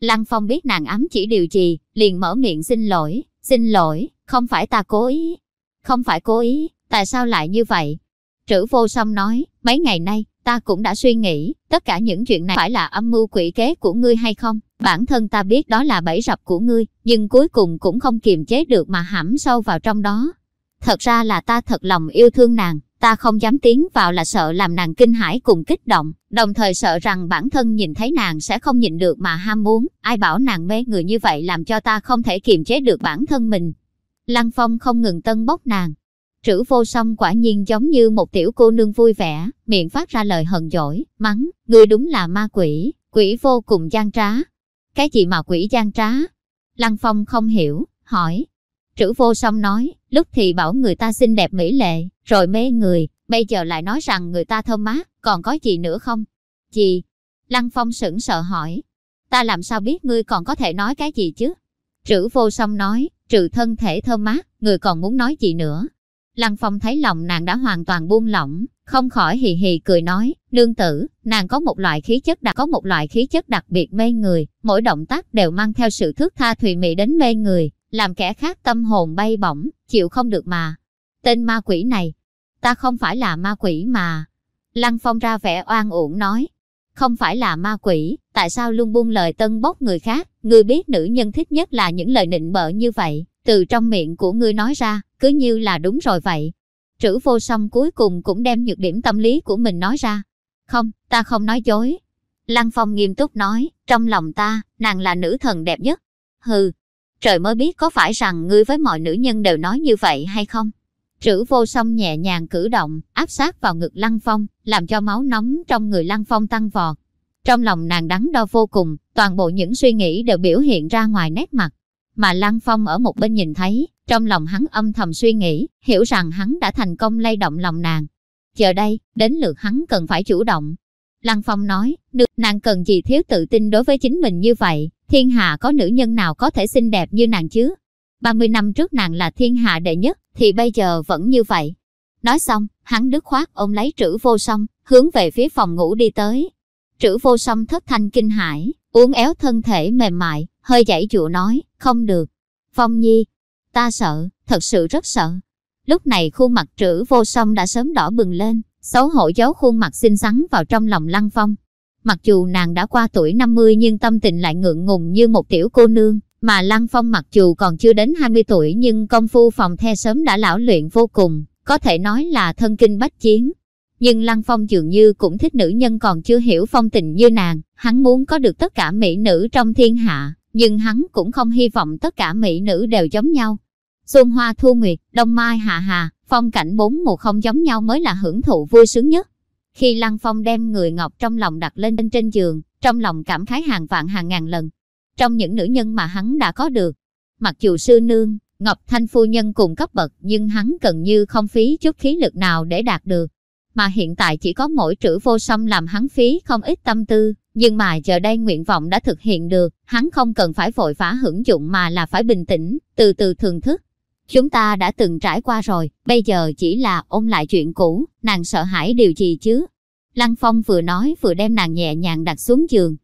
Lăng Phong biết nàng ám chỉ điều gì, liền mở miệng xin lỗi, xin lỗi, không phải ta cố ý. Không phải cố ý, tại sao lại như vậy? Trữ vô song nói, mấy ngày nay, ta cũng đã suy nghĩ, tất cả những chuyện này phải là âm mưu quỷ kế của ngươi hay không? Bản thân ta biết đó là bẫy rập của ngươi, nhưng cuối cùng cũng không kiềm chế được mà hãm sâu vào trong đó. Thật ra là ta thật lòng yêu thương nàng, ta không dám tiến vào là sợ làm nàng kinh hãi cùng kích động, đồng thời sợ rằng bản thân nhìn thấy nàng sẽ không nhịn được mà ham muốn, ai bảo nàng mê người như vậy làm cho ta không thể kiềm chế được bản thân mình. Lăng Phong không ngừng tân bốc nàng. Trữ vô song quả nhiên giống như một tiểu cô nương vui vẻ, miệng phát ra lời hận dỗi, mắng, ngươi đúng là ma quỷ, quỷ vô cùng gian trá. Cái gì mà quỷ gian trá? Lăng Phong không hiểu, hỏi. Trữ vô song nói, lúc thì bảo người ta xinh đẹp mỹ lệ, rồi mê người, bây giờ lại nói rằng người ta thơm mát, còn có gì nữa không? Gì? Lăng Phong sững sợ hỏi. Ta làm sao biết ngươi còn có thể nói cái gì chứ? Trữ vô song nói, trừ thân thể thơm mát, người còn muốn nói gì nữa? Lăng Phong thấy lòng nàng đã hoàn toàn buông lỏng, không khỏi hì hì cười nói, nương tử, nàng có một loại khí chất đặc có một loại khí chất đặc biệt mê người, mỗi động tác đều mang theo sự thước tha thùy mị đến mê người, làm kẻ khác tâm hồn bay bổng, chịu không được mà. Tên ma quỷ này, ta không phải là ma quỷ mà. Lăng Phong ra vẻ oan uổng nói, không phải là ma quỷ, tại sao luôn buông lời tân bốc người khác, ngươi biết nữ nhân thích nhất là những lời nịnh bợ như vậy, từ trong miệng của ngươi nói ra, cứ như là đúng rồi vậy. Trữ vô song cuối cùng cũng đem nhược điểm tâm lý của mình nói ra. Không, ta không nói dối. Lăng Phong nghiêm túc nói, trong lòng ta, nàng là nữ thần đẹp nhất. Hừ, trời mới biết có phải rằng ngươi với mọi nữ nhân đều nói như vậy hay không? Trữ vô song nhẹ nhàng cử động, áp sát vào ngực Lăng Phong, làm cho máu nóng trong người Lăng Phong tăng vọt. Trong lòng nàng đắn đo vô cùng, toàn bộ những suy nghĩ đều biểu hiện ra ngoài nét mặt. Mà Lăng Phong ở một bên nhìn thấy, trong lòng hắn âm thầm suy nghĩ, hiểu rằng hắn đã thành công lay động lòng nàng. Giờ đây, đến lượt hắn cần phải chủ động. Lăng Phong nói, nữ, nàng cần gì thiếu tự tin đối với chính mình như vậy, thiên hạ có nữ nhân nào có thể xinh đẹp như nàng chứ? 30 năm trước nàng là thiên hạ đệ nhất, thì bây giờ vẫn như vậy. Nói xong, hắn đứt khoát ôm lấy trữ vô song, hướng về phía phòng ngủ đi tới. Trữ vô song thất thanh kinh hãi, uốn éo thân thể mềm mại, hơi dãy dụa nói, không được. Phong Nhi, ta sợ, thật sự rất sợ. Lúc này khuôn mặt trữ vô song đã sớm đỏ bừng lên, xấu hổ giấu khuôn mặt xinh xắn vào trong lòng Lăng Phong. Mặc dù nàng đã qua tuổi 50 nhưng tâm tình lại ngượng ngùng như một tiểu cô nương, mà Lăng Phong mặc dù còn chưa đến 20 tuổi nhưng công phu phòng the sớm đã lão luyện vô cùng, có thể nói là thân kinh bách chiến. Nhưng Lăng Phong dường như cũng thích nữ nhân còn chưa hiểu phong tình như nàng, hắn muốn có được tất cả mỹ nữ trong thiên hạ, nhưng hắn cũng không hy vọng tất cả mỹ nữ đều giống nhau. Xuân hoa thu nguyệt, đông mai hạ hà, phong cảnh bốn mùa không giống nhau mới là hưởng thụ vui sướng nhất. Khi Lăng Phong đem người ngọc trong lòng đặt lên trên trên giường, trong lòng cảm khái hàng vạn hàng ngàn lần. Trong những nữ nhân mà hắn đã có được, mặc dù sư nương, Ngọc Thanh phu nhân cùng cấp bậc nhưng hắn gần như không phí chút khí lực nào để đạt được. Mà hiện tại chỉ có mỗi trữ vô song làm hắn phí không ít tâm tư, nhưng mà giờ đây nguyện vọng đã thực hiện được, hắn không cần phải vội vã hưởng dụng mà là phải bình tĩnh, từ từ thưởng thức. Chúng ta đã từng trải qua rồi, bây giờ chỉ là ôn lại chuyện cũ, nàng sợ hãi điều gì chứ? Lăng Phong vừa nói vừa đem nàng nhẹ nhàng đặt xuống giường.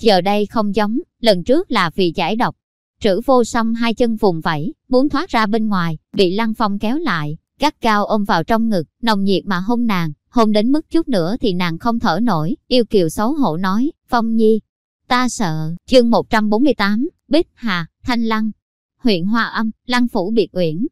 Giờ đây không giống, lần trước là vì giải độc. Trữ vô song hai chân vùng vẫy, muốn thoát ra bên ngoài, bị Lăng Phong kéo lại, gắt cao ôm vào trong ngực, nồng nhiệt mà hôn nàng, hôn đến mức chút nữa thì nàng không thở nổi, yêu kiều xấu hổ nói, Phong Nhi, ta sợ, chương 148, Bích Hà, Thanh Lăng, huyện Hoa Âm, Lăng Phủ Biệt Uyển.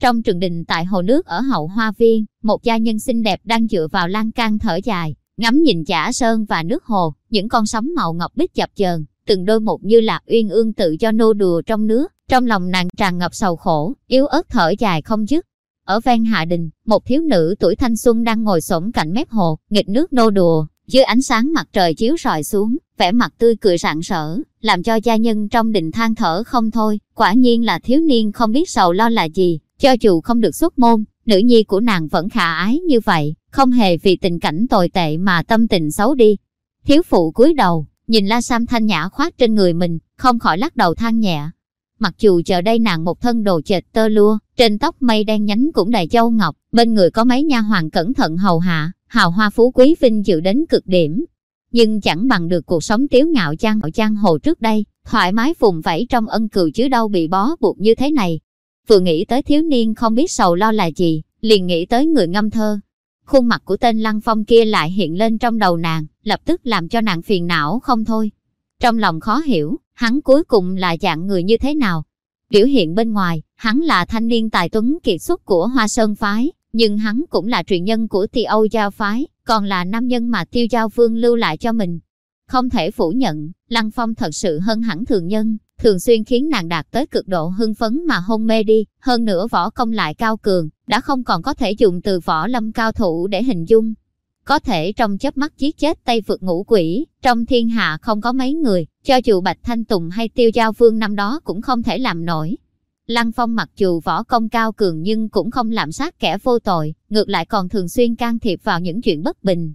Trong trường đình tại hồ nước ở hậu hoa viên, một gia nhân xinh đẹp đang dựa vào lan can thở dài, ngắm nhìn chả sơn và nước hồ, những con sóng màu ngọc bích chập chờn, từng đôi một như là uyên ương tự do nô đùa trong nước, trong lòng nàng tràn ngập sầu khổ, yếu ớt thở dài không dứt. Ở ven hạ đình, một thiếu nữ tuổi thanh xuân đang ngồi xổm cạnh mép hồ, nghịch nước nô đùa, dưới ánh sáng mặt trời chiếu rọi xuống, vẻ mặt tươi cười rạng rỡ, làm cho gia nhân trong đình than thở không thôi, quả nhiên là thiếu niên không biết sầu lo là gì, cho dù không được xuất môn, nữ nhi của nàng vẫn khả ái như vậy, không hề vì tình cảnh tồi tệ mà tâm tình xấu đi. Thiếu phụ cúi đầu, nhìn La Sam thanh nhã khoác trên người mình, không khỏi lắc đầu than nhẹ. Mặc dù giờ đây nàng một thân đồ chệt tơ lua, trên tóc mây đen nhánh cũng đầy châu ngọc, bên người có mấy nha hoàng cẩn thận hầu hạ, hào hoa phú quý vinh dự đến cực điểm. Nhưng chẳng bằng được cuộc sống tiếu ngạo trang ở trang hồ trước đây, thoải mái vùng vẫy trong ân cừu chứ đâu bị bó buộc như thế này. Vừa nghĩ tới thiếu niên không biết sầu lo là gì, liền nghĩ tới người ngâm thơ. Khuôn mặt của tên Lăng Phong kia lại hiện lên trong đầu nàng, lập tức làm cho nàng phiền não không thôi. Trong lòng khó hiểu, hắn cuối cùng là dạng người như thế nào. Biểu hiện bên ngoài, hắn là thanh niên tài tuấn kiệt xuất của Hoa Sơn Phái, nhưng hắn cũng là truyền nhân của Ti Âu Giao Phái, còn là nam nhân mà Tiêu Giao Vương lưu lại cho mình. Không thể phủ nhận, Lăng Phong thật sự hơn hẳn thường nhân, thường xuyên khiến nàng đạt tới cực độ hưng phấn mà hôn mê đi, hơn nữa võ công lại cao cường, đã không còn có thể dùng từ võ lâm cao thủ để hình dung. Có thể trong chớp mắt giết chết Tây vượt ngũ quỷ, trong thiên hạ không có mấy người, cho dù Bạch Thanh Tùng hay Tiêu Giao Vương năm đó cũng không thể làm nổi. Lăng Phong mặc dù võ công cao cường nhưng cũng không làm sát kẻ vô tội, ngược lại còn thường xuyên can thiệp vào những chuyện bất bình.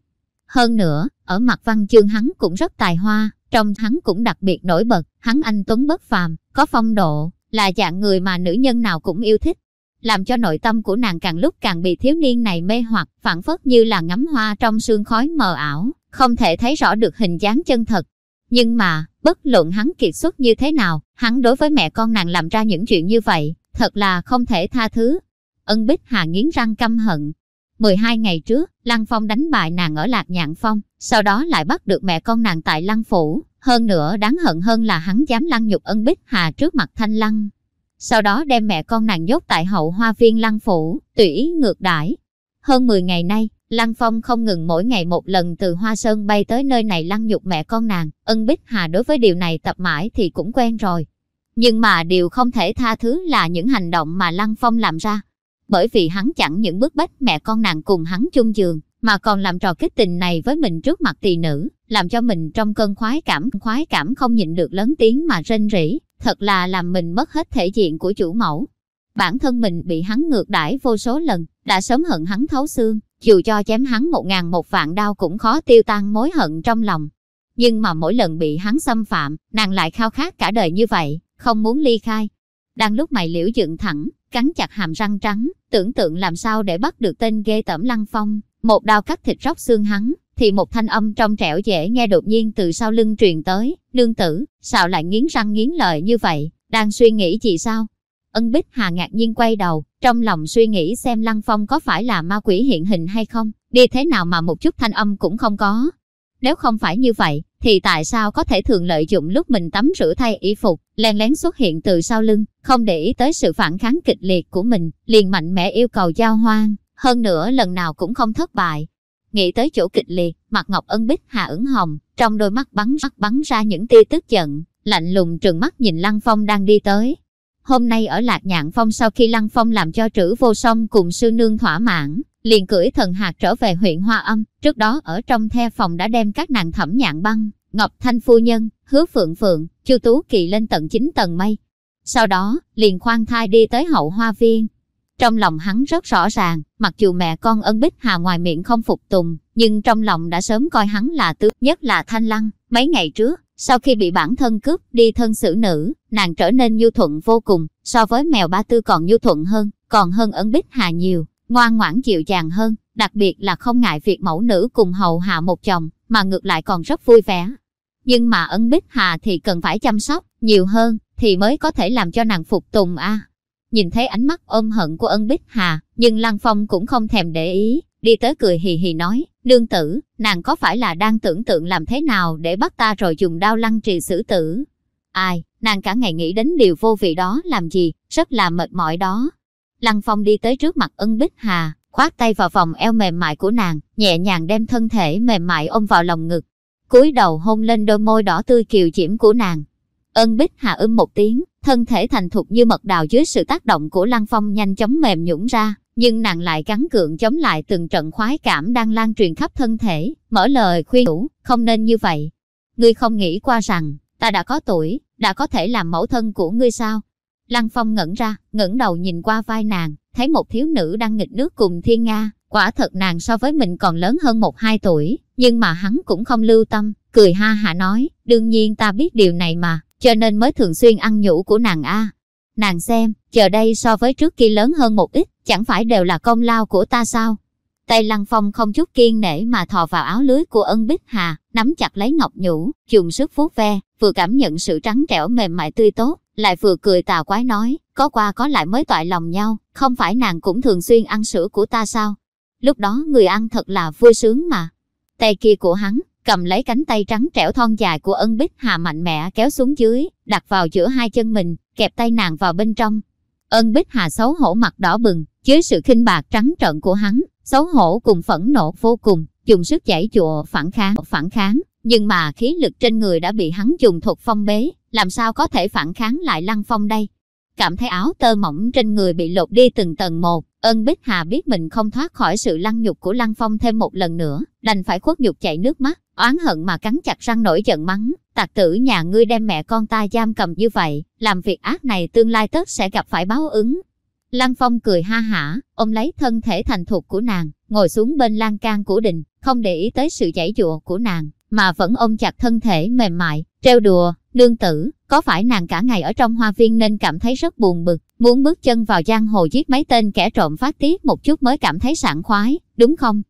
Hơn nữa, ở mặt văn chương hắn cũng rất tài hoa, trong hắn cũng đặc biệt nổi bật, hắn anh tuấn bất phàm, có phong độ, là dạng người mà nữ nhân nào cũng yêu thích. Làm cho nội tâm của nàng càng lúc càng bị thiếu niên này mê hoặc, phản phất như là ngắm hoa trong sương khói mờ ảo, không thể thấy rõ được hình dáng chân thật. Nhưng mà, bất luận hắn kiệt xuất như thế nào, hắn đối với mẹ con nàng làm ra những chuyện như vậy, thật là không thể tha thứ. Ân Bích Hà nghiến răng căm hận. 12 ngày trước, Lăng Phong đánh bại nàng ở Lạc Nhạn Phong, sau đó lại bắt được mẹ con nàng tại Lăng Phủ. Hơn nữa đáng hận hơn là hắn dám lăng nhục Ân Bích Hà trước mặt Thanh Lăng. Sau đó đem mẹ con nàng nhốt tại hậu hoa viên Lăng Phủ, tùy ý ngược đãi. Hơn 10 ngày nay, Lăng Phong không ngừng mỗi ngày một lần từ Hoa Sơn bay tới nơi này lăng nhục mẹ con nàng, ân Bích Hà đối với điều này tập mãi thì cũng quen rồi. Nhưng mà điều không thể tha thứ là những hành động mà Lăng Phong làm ra. Bởi vì hắn chẳng những bức bách mẹ con nàng cùng hắn chung giường, mà còn làm trò kích tình này với mình trước mặt tỳ nữ, làm cho mình trong cơn khoái cảm, khoái cảm không nhịn được lớn tiếng mà rên rỉ, thật là làm mình mất hết thể diện của chủ mẫu. Bản thân mình bị hắn ngược đãi vô số lần, đã sớm hận hắn thấu xương, dù cho chém hắn một ngàn một vạn đau cũng khó tiêu tan mối hận trong lòng. Nhưng mà mỗi lần bị hắn xâm phạm, nàng lại khao khát cả đời như vậy, không muốn ly khai. Đang lúc mày liễu dựng thẳng, cắn chặt hàm răng trắng, tưởng tượng làm sao để bắt được tên ghê tẩm lăng phong, một đao cắt thịt róc xương hắn, thì một thanh âm trong trẻo dễ nghe đột nhiên từ sau lưng truyền tới, nương tử, sao lại nghiến răng nghiến lợi như vậy, đang suy nghĩ gì sao? Ân Bích Hà ngạc nhiên quay đầu, trong lòng suy nghĩ xem Lăng Phong có phải là ma quỷ hiện hình hay không, đi thế nào mà một chút thanh âm cũng không có. Nếu không phải như vậy, thì tại sao có thể thường lợi dụng lúc mình tắm rửa thay y phục, len lén xuất hiện từ sau lưng, không để ý tới sự phản kháng kịch liệt của mình, liền mạnh mẽ yêu cầu giao hoang, hơn nữa lần nào cũng không thất bại. Nghĩ tới chỗ kịch liệt, mặt Ngọc Ân Bích Hà ửng hồng, trong đôi mắt bắn mắt bắn ra những tia tức giận, lạnh lùng trừng mắt nhìn Lăng Phong đang đi tới, Hôm nay ở Lạc Nhạn Phong sau khi Lăng Phong làm cho trữ vô song cùng sư nương thỏa mãn, liền cưỡi thần hạt trở về huyện Hoa Âm, trước đó ở trong the phòng đã đem các nàng thẩm nhạn băng, Ngọc Thanh Phu Nhân, Hứa Phượng Phượng, Chu Tú Kỳ lên tận 9 tầng mây. Sau đó, liền khoan thai đi tới hậu hoa viên. Trong lòng hắn rất rõ ràng, mặc dù mẹ con ân bích hà ngoài miệng không phục tùng, nhưng trong lòng đã sớm coi hắn là tứ, nhất là thanh lăng. Mấy ngày trước, sau khi bị bản thân cướp đi thân xử nữ, nàng trở nên nhu thuận vô cùng, so với mèo ba tư còn nhu thuận hơn, còn hơn ấn bích hà nhiều, ngoan ngoãn dịu dàng hơn, đặc biệt là không ngại việc mẫu nữ cùng hầu hạ một chồng, mà ngược lại còn rất vui vẻ. Nhưng mà ấn bích hà thì cần phải chăm sóc, nhiều hơn, thì mới có thể làm cho nàng phục tùng a. Nhìn thấy ánh mắt ôm hận của ân bích hà, nhưng Lăng Phong cũng không thèm để ý, đi tới cười hì hì nói, Nương tử, nàng có phải là đang tưởng tượng làm thế nào để bắt ta rồi dùng đao lăng trì xử tử? Ai, nàng cả ngày nghĩ đến điều vô vị đó làm gì, rất là mệt mỏi đó. Lăng Phong đi tới trước mặt ân bích hà, khoát tay vào vòng eo mềm mại của nàng, nhẹ nhàng đem thân thể mềm mại ôm vào lòng ngực. cúi đầu hôn lên đôi môi đỏ tươi kiều diễm của nàng. Ân bích hà ưm một tiếng, thân thể thành thục như mật đào dưới sự tác động của Lăng Phong nhanh chóng mềm nhũng ra, nhưng nàng lại gắn gượng chống lại từng trận khoái cảm đang lan truyền khắp thân thể, mở lời khuyên nhủ không nên như vậy. Ngươi không nghĩ qua rằng, ta đã có tuổi, đã có thể làm mẫu thân của ngươi sao? Lăng Phong ngẩn ra, ngẩng đầu nhìn qua vai nàng, thấy một thiếu nữ đang nghịch nước cùng thiên Nga, quả thật nàng so với mình còn lớn hơn một hai tuổi, nhưng mà hắn cũng không lưu tâm, cười ha hả nói, đương nhiên ta biết điều này mà, cho nên mới thường xuyên ăn nhũ của nàng a. Nàng xem, giờ đây so với trước kia lớn hơn một ít, chẳng phải đều là công lao của ta sao? Tay Lăng Phong không chút kiên nể mà thò vào áo lưới của ân bích hà, nắm chặt lấy ngọc nhũ, dùng sức vuốt ve, vừa cảm nhận sự trắng trẻo mềm mại tươi tốt, lại vừa cười tà quái nói, có qua có lại mới toại lòng nhau, không phải nàng cũng thường xuyên ăn sữa của ta sao? Lúc đó người ăn thật là vui sướng mà. Tay kia của hắn, cầm lấy cánh tay trắng trẻo thon dài của ân bích hà mạnh mẽ kéo xuống dưới, đặt vào giữa hai chân mình, kẹp tay nàng vào bên trong. Ân bích hà xấu hổ mặt đỏ bừng, dưới sự khinh bạc trắng trợn của hắn, xấu hổ cùng phẫn nộ vô cùng, dùng sức giải chùa phản kháng, phản kháng, nhưng mà khí lực trên người đã bị hắn dùng thuật phong bế, làm sao có thể phản kháng lại Lăng Phong đây? Cảm thấy áo tơ mỏng trên người bị lột đi từng tầng một, ân Bích Hà biết mình không thoát khỏi sự lăng nhục của Lăng Phong thêm một lần nữa, đành phải khuất nhục chảy nước mắt, oán hận mà cắn chặt răng nổi giận mắng, tạc tử nhà ngươi đem mẹ con ta giam cầm như vậy, làm việc ác này tương lai tất sẽ gặp phải báo ứng. Lăng Phong cười ha hả, ôm lấy thân thể thành thục của nàng, ngồi xuống bên lan can của đình, không để ý tới sự giãy dụa của nàng, mà vẫn ôm chặt thân thể mềm mại, treo đùa, nương tử, có phải nàng cả ngày ở trong hoa viên nên cảm thấy rất buồn bực, muốn bước chân vào giang hồ giết mấy tên kẻ trộm phát tiết một chút mới cảm thấy sảng khoái, đúng không?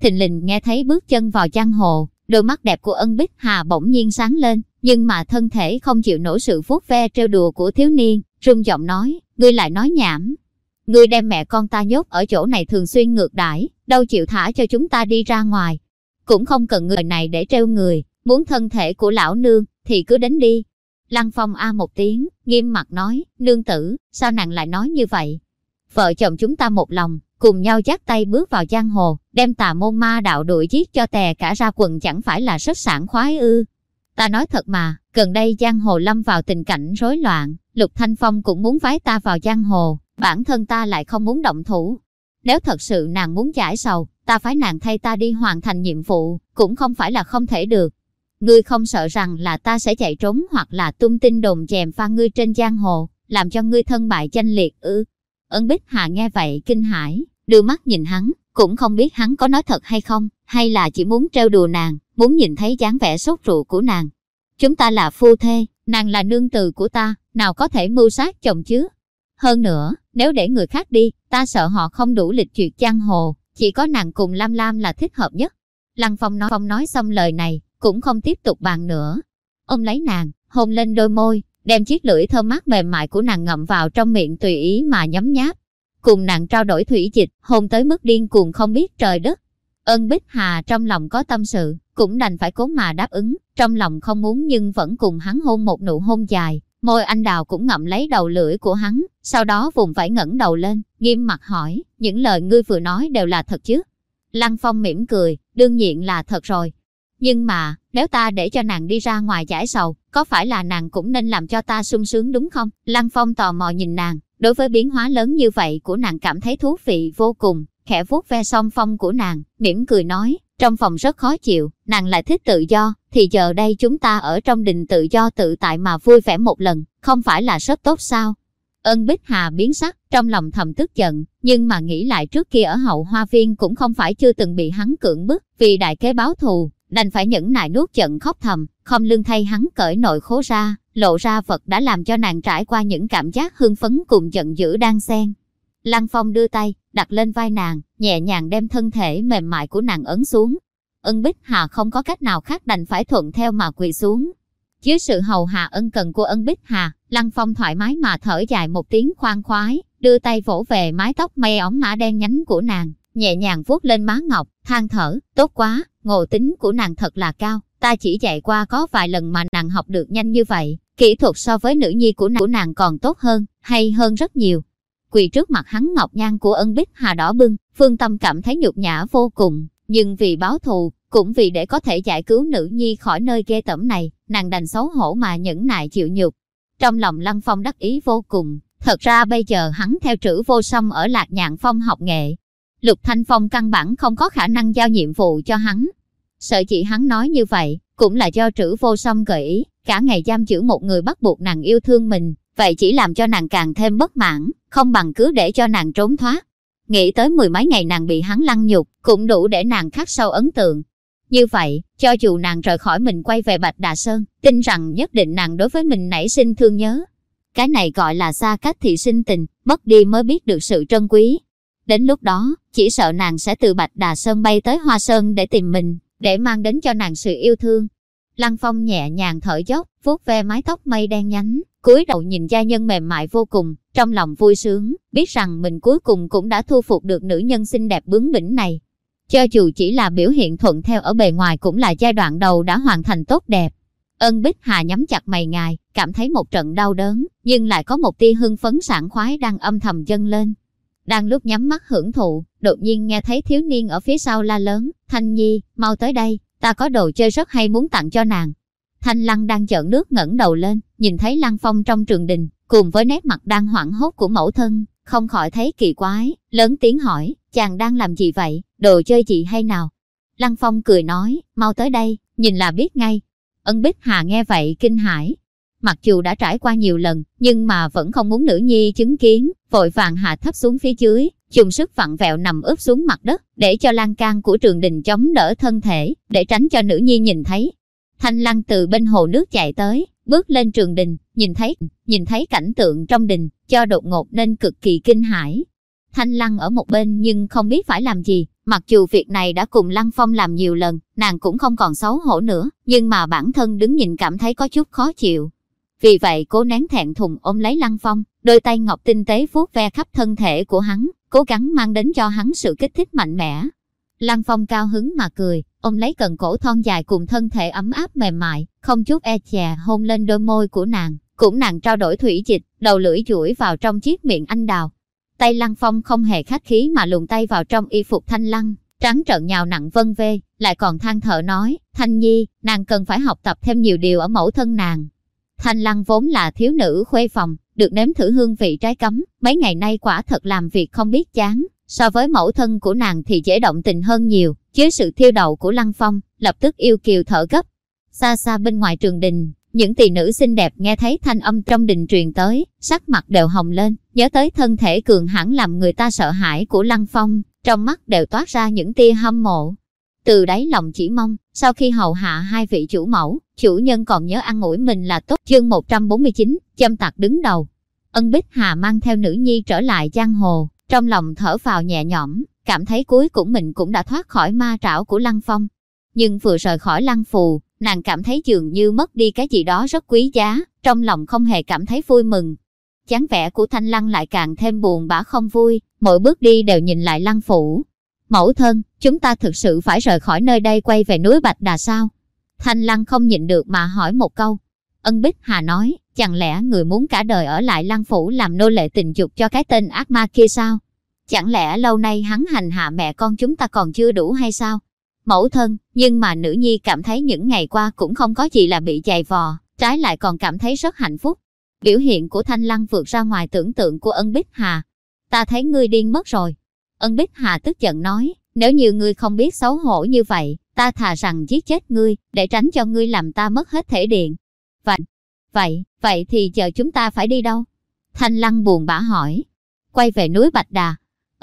Thình lình nghe thấy bước chân vào giang hồ, đôi mắt đẹp của ân bích hà bỗng nhiên sáng lên, nhưng mà thân thể không chịu nổi sự vuốt ve treo đùa của thiếu niên, rung giọng nói, ngươi lại nói nhảm. Ngươi đem mẹ con ta nhốt ở chỗ này thường xuyên ngược đãi, đâu chịu thả cho chúng ta đi ra ngoài. Cũng không cần người này để treo người, muốn thân thể của lão nương, thì cứ đến đi. Lăng Phong a một tiếng, nghiêm mặt nói, nương tử, sao nàng lại nói như vậy? Vợ chồng chúng ta một lòng, cùng nhau dắt tay bước vào giang hồ, đem tà môn ma đạo đuổi giết cho tè cả ra quần chẳng phải là rất sảng khoái ư. Ta nói thật mà, gần đây giang hồ lâm vào tình cảnh rối loạn, Lục Thanh Phong cũng muốn phái ta vào giang hồ, bản thân ta lại không muốn động thủ. Nếu thật sự nàng muốn giải sầu, ta phải nàng thay ta đi hoàn thành nhiệm vụ, cũng không phải là không thể được. Ngươi không sợ rằng là ta sẽ chạy trốn hoặc là tung tin đồn chèm pha ngươi trên giang hồ, làm cho ngươi thân bại danh liệt ư. Ân Bích Hà nghe vậy kinh hãi, đưa mắt nhìn hắn, cũng không biết hắn có nói thật hay không, hay là chỉ muốn trêu đùa nàng, muốn nhìn thấy dáng vẻ sốt ruột của nàng. Chúng ta là phu thê, nàng là nương từ của ta, nào có thể mưu sát chồng chứ. Hơn nữa, nếu để người khác đi, ta sợ họ không đủ lịch duyệt giang hồ, chỉ có nàng cùng Lam Lam là thích hợp nhất. Lăng Phong nói, Phong nói xong lời này, cũng không tiếp tục bàn nữa. Ông lấy nàng, hôn lên đôi môi, đem chiếc lưỡi thơm mát mềm mại của nàng ngậm vào trong miệng tùy ý mà nhấm nháp. Cùng nàng trao đổi thủy dịch, hôn tới mức điên cuồng không biết trời đất. Ân Bích Hà trong lòng có tâm sự, cũng đành phải cố mà đáp ứng, trong lòng không muốn nhưng vẫn cùng hắn hôn một nụ hôn dài. Môi anh đào cũng ngậm lấy đầu lưỡi của hắn, sau đó vùng vẫy ngẩng đầu lên, nghiêm mặt hỏi, những lời ngươi vừa nói đều là thật chứ? Lăng Phong mỉm cười, đương nhiên là thật rồi, nhưng mà, nếu ta để cho nàng đi ra ngoài giải sầu, có phải là nàng cũng nên làm cho ta sung sướng đúng không? Lăng Phong tò mò nhìn nàng, đối với biến hóa lớn như vậy của nàng cảm thấy thú vị vô cùng, khẽ vuốt ve song phong của nàng, mỉm cười nói, trong phòng rất khó chịu, nàng lại thích tự do, thì giờ đây chúng ta ở trong đình tự do tự tại mà vui vẻ một lần, không phải là rất tốt sao? Ân Bích Hà biến sắc, trong lòng thầm tức giận, nhưng mà nghĩ lại trước kia ở hậu hoa viên cũng không phải chưa từng bị hắn cưỡng bức, vì đại kế báo thù, đành phải nhẫn nại nuốt giận khóc thầm, không lương thay hắn cởi nội khố ra, lộ ra vật đã làm cho nàng trải qua những cảm giác hưng phấn cùng giận dữ đang xen. Lăng Phong đưa tay, đặt lên vai nàng, nhẹ nhàng đem thân thể mềm mại của nàng ấn xuống. Ân Bích Hà không có cách nào khác đành phải thuận theo mà quỳ xuống. Dưới sự hầu hạ ân cần của ân Bích Hà, Lăng Phong thoải mái mà thở dài một tiếng khoan khoái, đưa tay vỗ về mái tóc mây óng mã đen nhánh của nàng, nhẹ nhàng vuốt lên má ngọc, than thở, tốt quá, ngộ tính của nàng thật là cao, ta chỉ dạy qua có vài lần mà nàng học được nhanh như vậy, kỹ thuật so với nữ nhi của nàng, của nàng còn tốt hơn, hay hơn rất nhiều. Quỳ trước mặt hắn ngọc nhan của ân bích hà đỏ bưng, phương tâm cảm thấy nhục nhã vô cùng, nhưng vì báo thù, cũng vì để có thể giải cứu nữ nhi khỏi nơi ghê tẩm này, nàng đành xấu hổ mà nhẫn nại chịu nhục. Trong lòng Lăng Phong đắc ý vô cùng, thật ra bây giờ hắn theo trữ vô song ở Lạc Nhạn Phong học nghệ, Lục Thanh Phong căn bản không có khả năng giao nhiệm vụ cho hắn. Sợ chị hắn nói như vậy, cũng là do trữ vô song gợi ý, cả ngày giam giữ một người bắt buộc nàng yêu thương mình, vậy chỉ làm cho nàng càng thêm bất mãn, không bằng cứ để cho nàng trốn thoát. Nghĩ tới mười mấy ngày nàng bị hắn lăng nhục, cũng đủ để nàng khắc sâu ấn tượng. Như vậy, cho dù nàng rời khỏi mình quay về Bạch Đà Sơn, tin rằng nhất định nàng đối với mình nảy sinh thương nhớ. Cái này gọi là xa cách thì sinh tình, mất đi mới biết được sự trân quý. Đến lúc đó, chỉ sợ nàng sẽ từ Bạch Đà Sơn bay tới Hoa Sơn để tìm mình, để mang đến cho nàng sự yêu thương. Lăng Phong nhẹ nhàng thở dốc, vuốt ve mái tóc mây đen nhánh, cúi đầu nhìn gia nhân mềm mại vô cùng, trong lòng vui sướng, biết rằng mình cuối cùng cũng đã thu phục được nữ nhân xinh đẹp bướng bỉnh này. Cho dù chỉ là biểu hiện thuận theo ở bề ngoài cũng là giai đoạn đầu đã hoàn thành tốt đẹp. Ân Bích Hà nhắm chặt mày ngài, cảm thấy một trận đau đớn, nhưng lại có một tia hưng phấn sảng khoái đang âm thầm dâng lên. Đang lúc nhắm mắt hưởng thụ, đột nhiên nghe thấy thiếu niên ở phía sau la lớn, Thanh Nhi, mau tới đây, ta có đồ chơi rất hay muốn tặng cho nàng. Thanh Lăng đang chợn nước ngẩng đầu lên, nhìn thấy Lăng Phong trong trường đình, cùng với nét mặt đang hoảng hốt của mẫu thân, không khỏi thấy kỳ quái, lớn tiếng hỏi, chàng đang làm gì vậy, đồ chơi chị hay nào? Lăng Phong cười nói, mau tới đây, nhìn là biết ngay. Ân Bích Hà nghe vậy kinh hãi. Mặc dù đã trải qua nhiều lần, nhưng mà vẫn không muốn nữ nhi chứng kiến, vội vàng hạ thấp xuống phía dưới, dùng sức vặn vẹo nằm ướp xuống mặt đất, để cho lan can của trường đình chống đỡ thân thể, để tránh cho nữ nhi nhìn thấy. Thanh Lăng từ bên hồ nước chạy tới, bước lên trường đình, nhìn thấy, nhìn thấy cảnh tượng trong đình, cho đột ngột nên cực kỳ kinh hãi. Thanh Lăng ở một bên nhưng không biết phải làm gì, mặc dù việc này đã cùng Lăng Phong làm nhiều lần, nàng cũng không còn xấu hổ nữa, nhưng mà bản thân đứng nhìn cảm thấy có chút khó chịu. Vì vậy cố nén thẹn thùng ôm lấy Lăng Phong, đôi tay ngọc tinh tế vuốt ve khắp thân thể của hắn, cố gắng mang đến cho hắn sự kích thích mạnh mẽ. Lăng Phong cao hứng mà cười, ôm lấy cần cổ thon dài cùng thân thể ấm áp mềm mại, không chút e chè hôn lên đôi môi của nàng, cũng nàng trao đổi thủy dịch, đầu lưỡi chuỗi vào trong chiếc miệng anh đào. Tay Lăng Phong không hề khách khí mà luồn tay vào trong y phục thanh lăng, trắng trợn nhào nặng vân vê, lại còn than thở nói, Thanh Nhi, nàng cần phải học tập thêm nhiều điều ở mẫu thân nàng. Thanh Lăng vốn là thiếu nữ khuê phòng, được nếm thử hương vị trái cấm, mấy ngày nay quả thật làm việc không biết chán, so với mẫu thân của nàng thì dễ động tình hơn nhiều, dưới sự thiêu đầu của Lăng Phong, lập tức yêu kiều thở gấp. Xa xa bên ngoài trường đình, những tỷ nữ xinh đẹp nghe thấy thanh âm trong đình truyền tới, sắc mặt đều hồng lên, nhớ tới thân thể cường hãn làm người ta sợ hãi của Lăng Phong, trong mắt đều toát ra những tia hâm mộ. Từ đáy lòng chỉ mong, sau khi hầu hạ hai vị chủ mẫu, chủ nhân còn nhớ ăn ủi mình là tốt. Chương 149, châm tặc đứng đầu. Ân Bích Hà mang theo nữ nhi trở lại giang hồ, trong lòng thở vào nhẹ nhõm, cảm thấy cuối cùng mình cũng đã thoát khỏi ma trảo của Lăng Phong. Nhưng vừa rời khỏi Lăng Phù, nàng cảm thấy dường như mất đi cái gì đó rất quý giá, trong lòng không hề cảm thấy vui mừng. Chán vẻ của Thanh Lăng lại càng thêm buồn bã không vui, mỗi bước đi đều nhìn lại Lăng Phủ. Mẫu thân, chúng ta thực sự phải rời khỏi nơi đây quay về núi Bạch Đà sao? Thanh Lăng không nhịn được mà hỏi một câu. Ân Bích Hà nói, chẳng lẽ người muốn cả đời ở lại Lăng Phủ làm nô lệ tình dục cho cái tên ác ma kia sao? Chẳng lẽ lâu nay hắn hành hạ mẹ con chúng ta còn chưa đủ hay sao? Mẫu thân, nhưng mà nữ nhi cảm thấy những ngày qua cũng không có gì là bị dày vò, trái lại còn cảm thấy rất hạnh phúc. Biểu hiện của Thanh Lăng vượt ra ngoài tưởng tượng của ân Bích Hà. Ta thấy ngươi điên mất rồi. Ân Bích Hà tức giận nói, nếu như ngươi không biết xấu hổ như vậy, ta thà rằng giết chết ngươi, để tránh cho ngươi làm ta mất hết thể điện. Vậy, vậy, vậy thì chờ chúng ta phải đi đâu? Thanh Lăng buồn bã hỏi. Quay về núi Bạch Đà,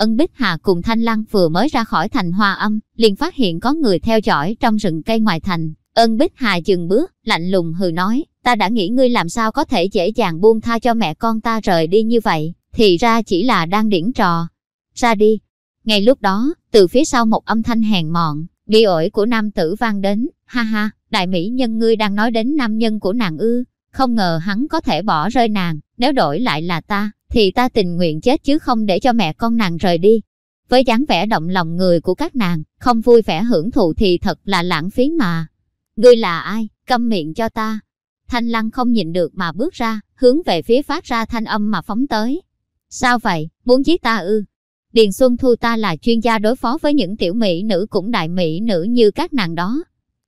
Ân Bích Hà cùng Thanh Lăng vừa mới ra khỏi thành hoa âm, liền phát hiện có người theo dõi trong rừng cây ngoài thành. Ân Bích Hà dừng bước, lạnh lùng hừ nói, ta đã nghĩ ngươi làm sao có thể dễ dàng buông tha cho mẹ con ta rời đi như vậy, thì ra chỉ là đang điển trò. Ra đi. Ngay lúc đó, từ phía sau một âm thanh hèn mọn, bi ổi của nam tử vang đến, ha ha, đại mỹ nhân ngươi đang nói đến nam nhân của nàng ư, không ngờ hắn có thể bỏ rơi nàng, nếu đổi lại là ta, thì ta tình nguyện chết chứ không để cho mẹ con nàng rời đi. Với dáng vẻ động lòng người của các nàng, không vui vẻ hưởng thụ thì thật là lãng phí mà. Ngươi là ai? Câm miệng cho ta. Thanh Lăng không nhìn được mà bước ra, hướng về phía phát ra thanh âm mà phóng tới. Sao vậy? Muốn giết ta ư? Điền Xuân Thu ta là chuyên gia đối phó với những tiểu mỹ nữ cũng đại mỹ nữ như các nàng đó.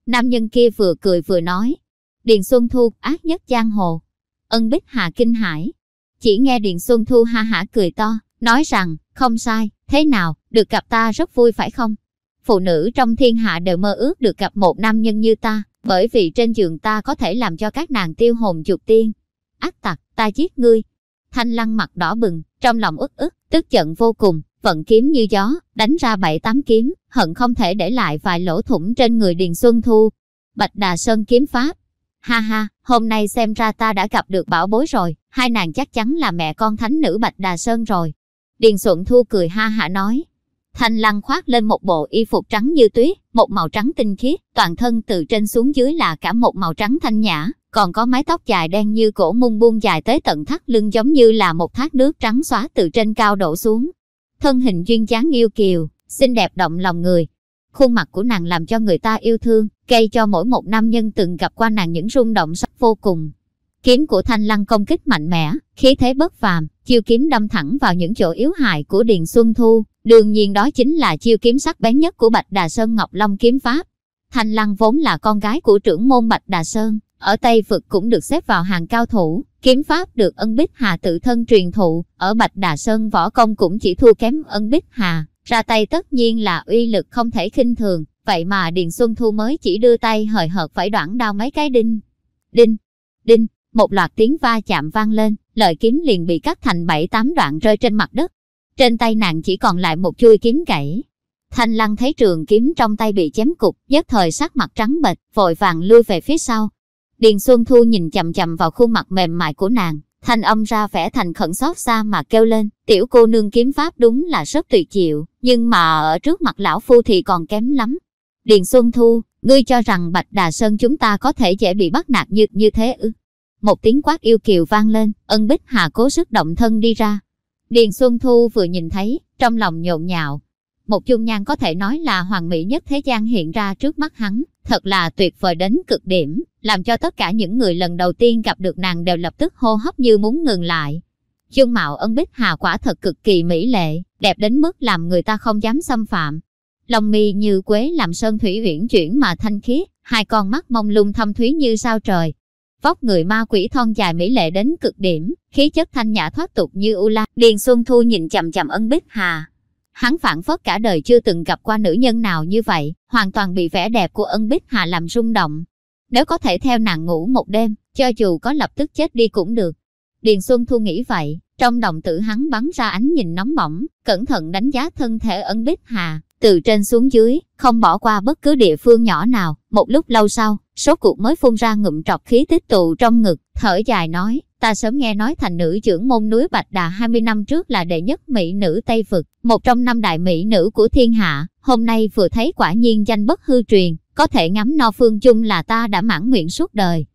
Nam nhân kia vừa cười vừa nói. Điền Xuân Thu ác nhất giang hồ. Ân Bích Hà kinh hải, chỉ nghe Điền Xuân Thu ha hả cười to, nói rằng, không sai, thế nào, được gặp ta rất vui phải không? Phụ nữ trong thiên hạ đều mơ ước được gặp một nam nhân như ta, bởi vì trên giường ta có thể làm cho các nàng tiêu hồn chuột tiên. Ác tặc, ta giết ngươi. Thanh lăng mặt đỏ bừng, trong lòng ức ức, tức giận vô cùng, vận kiếm như gió, đánh ra bảy tám kiếm, hận không thể để lại vài lỗ thủng trên người Điền Xuân Thu. Bạch Đà Sơn kiếm pháp, Ha ha, hôm nay xem ra ta đã gặp được bảo bối rồi, hai nàng chắc chắn là mẹ con thánh nữ Bạch Đà Sơn rồi. Điền Xuân Thu cười ha hả nói. Thanh Lăng khoác lên một bộ y phục trắng như tuyết, một màu trắng tinh khiết, toàn thân từ trên xuống dưới là cả một màu trắng thanh nhã, còn có mái tóc dài đen như cổ mung buông dài tới tận thắt lưng giống như là một thác nước trắng xóa từ trên cao đổ xuống. Thân hình duyên dáng yêu kiều, xinh đẹp động lòng người, Khuôn mặt của nàng làm cho người ta yêu thương, gây cho mỗi một nam nhân từng gặp qua nàng những rung động sắc vô cùng. Kiếm của Thanh Lăng công kích mạnh mẽ, khí thế bất phàm, chiêu kiếm đâm thẳng vào những chỗ yếu hại của Điền Xuân Thu. Đương nhiên đó chính là chiêu kiếm sắc bén nhất của Bạch Đà Sơn Ngọc Long kiếm pháp. Thanh Lăng vốn là con gái của trưởng môn Bạch Đà Sơn, ở Tây Phật cũng được xếp vào hàng cao thủ, kiếm pháp được ân bích hà tự thân truyền thụ, ở Bạch Đà Sơn võ công cũng chỉ thua kém ân bích hà, ra tay tất nhiên là uy lực không thể khinh thường, vậy mà Điền Xuân Thu mới chỉ đưa tay hời hợt phải đoạn đao mấy cái đinh. Đinh, đinh, một loạt tiếng va chạm vang lên, lợi kiếm liền bị cắt thành bảy tám đoạn rơi trên mặt đất. Trên tay nàng chỉ còn lại một chui kiếm gãy. Thanh Lăng thấy trường kiếm trong tay bị chém cục, nhất thời sắc mặt trắng bệch, vội vàng lui về phía sau. Điền Xuân Thu nhìn chầm chầm vào khuôn mặt mềm mại của nàng, thanh âm ra vẻ thành khẩn xót xa mà kêu lên, tiểu cô nương kiếm pháp đúng là rất tuyệt diệu, nhưng mà ở trước mặt lão phu thì còn kém lắm. Điền Xuân Thu, ngươi cho rằng Bạch Đà Sơn chúng ta có thể dễ bị bắt nạt như như thế ư? Một tiếng quát yêu kiều vang lên, ân bích hà cố sức động thân đi ra. Điền Xuân Thu vừa nhìn thấy, trong lòng nhộn nhạo. Một chung nhan có thể nói là hoàng mỹ nhất thế gian hiện ra trước mắt hắn, thật là tuyệt vời đến cực điểm, làm cho tất cả những người lần đầu tiên gặp được nàng đều lập tức hô hấp như muốn ngừng lại. Dung mạo ân bích hà quả thật cực kỳ mỹ lệ, đẹp đến mức làm người ta không dám xâm phạm. Lòng mi như quế làm sơn thủy uyển chuyển mà thanh khiết, hai con mắt mông lung thâm thúy như sao trời. Vóc người ma quỷ thon dài mỹ lệ đến cực điểm, khí chất thanh nhã thoát tục như u la. Điền Xuân Thu nhìn chằm chằm ân bích hà. Hắn phản phất cả đời chưa từng gặp qua nữ nhân nào như vậy, hoàn toàn bị vẻ đẹp của ân bích hà làm rung động. Nếu có thể theo nàng ngủ một đêm, cho dù có lập tức chết đi cũng được. Điền Xuân Thu nghĩ vậy, trong đồng tử hắn bắn ra ánh nhìn nóng bỏng, cẩn thận đánh giá thân thể ân bích hà, từ trên xuống dưới, không bỏ qua bất cứ địa phương nhỏ nào. Một lúc lâu sau, số cuộc mới phun ra ngụm trọc khí tích tụ trong ngực, thở dài nói, ta sớm nghe nói thành nữ trưởng môn núi Bạch Đà 20 năm trước là đệ nhất mỹ nữ Tây Vực, một trong năm đại mỹ nữ của thiên hạ, hôm nay vừa thấy quả nhiên danh bất hư truyền, có thể ngắm no phương chung là ta đã mãn nguyện suốt đời.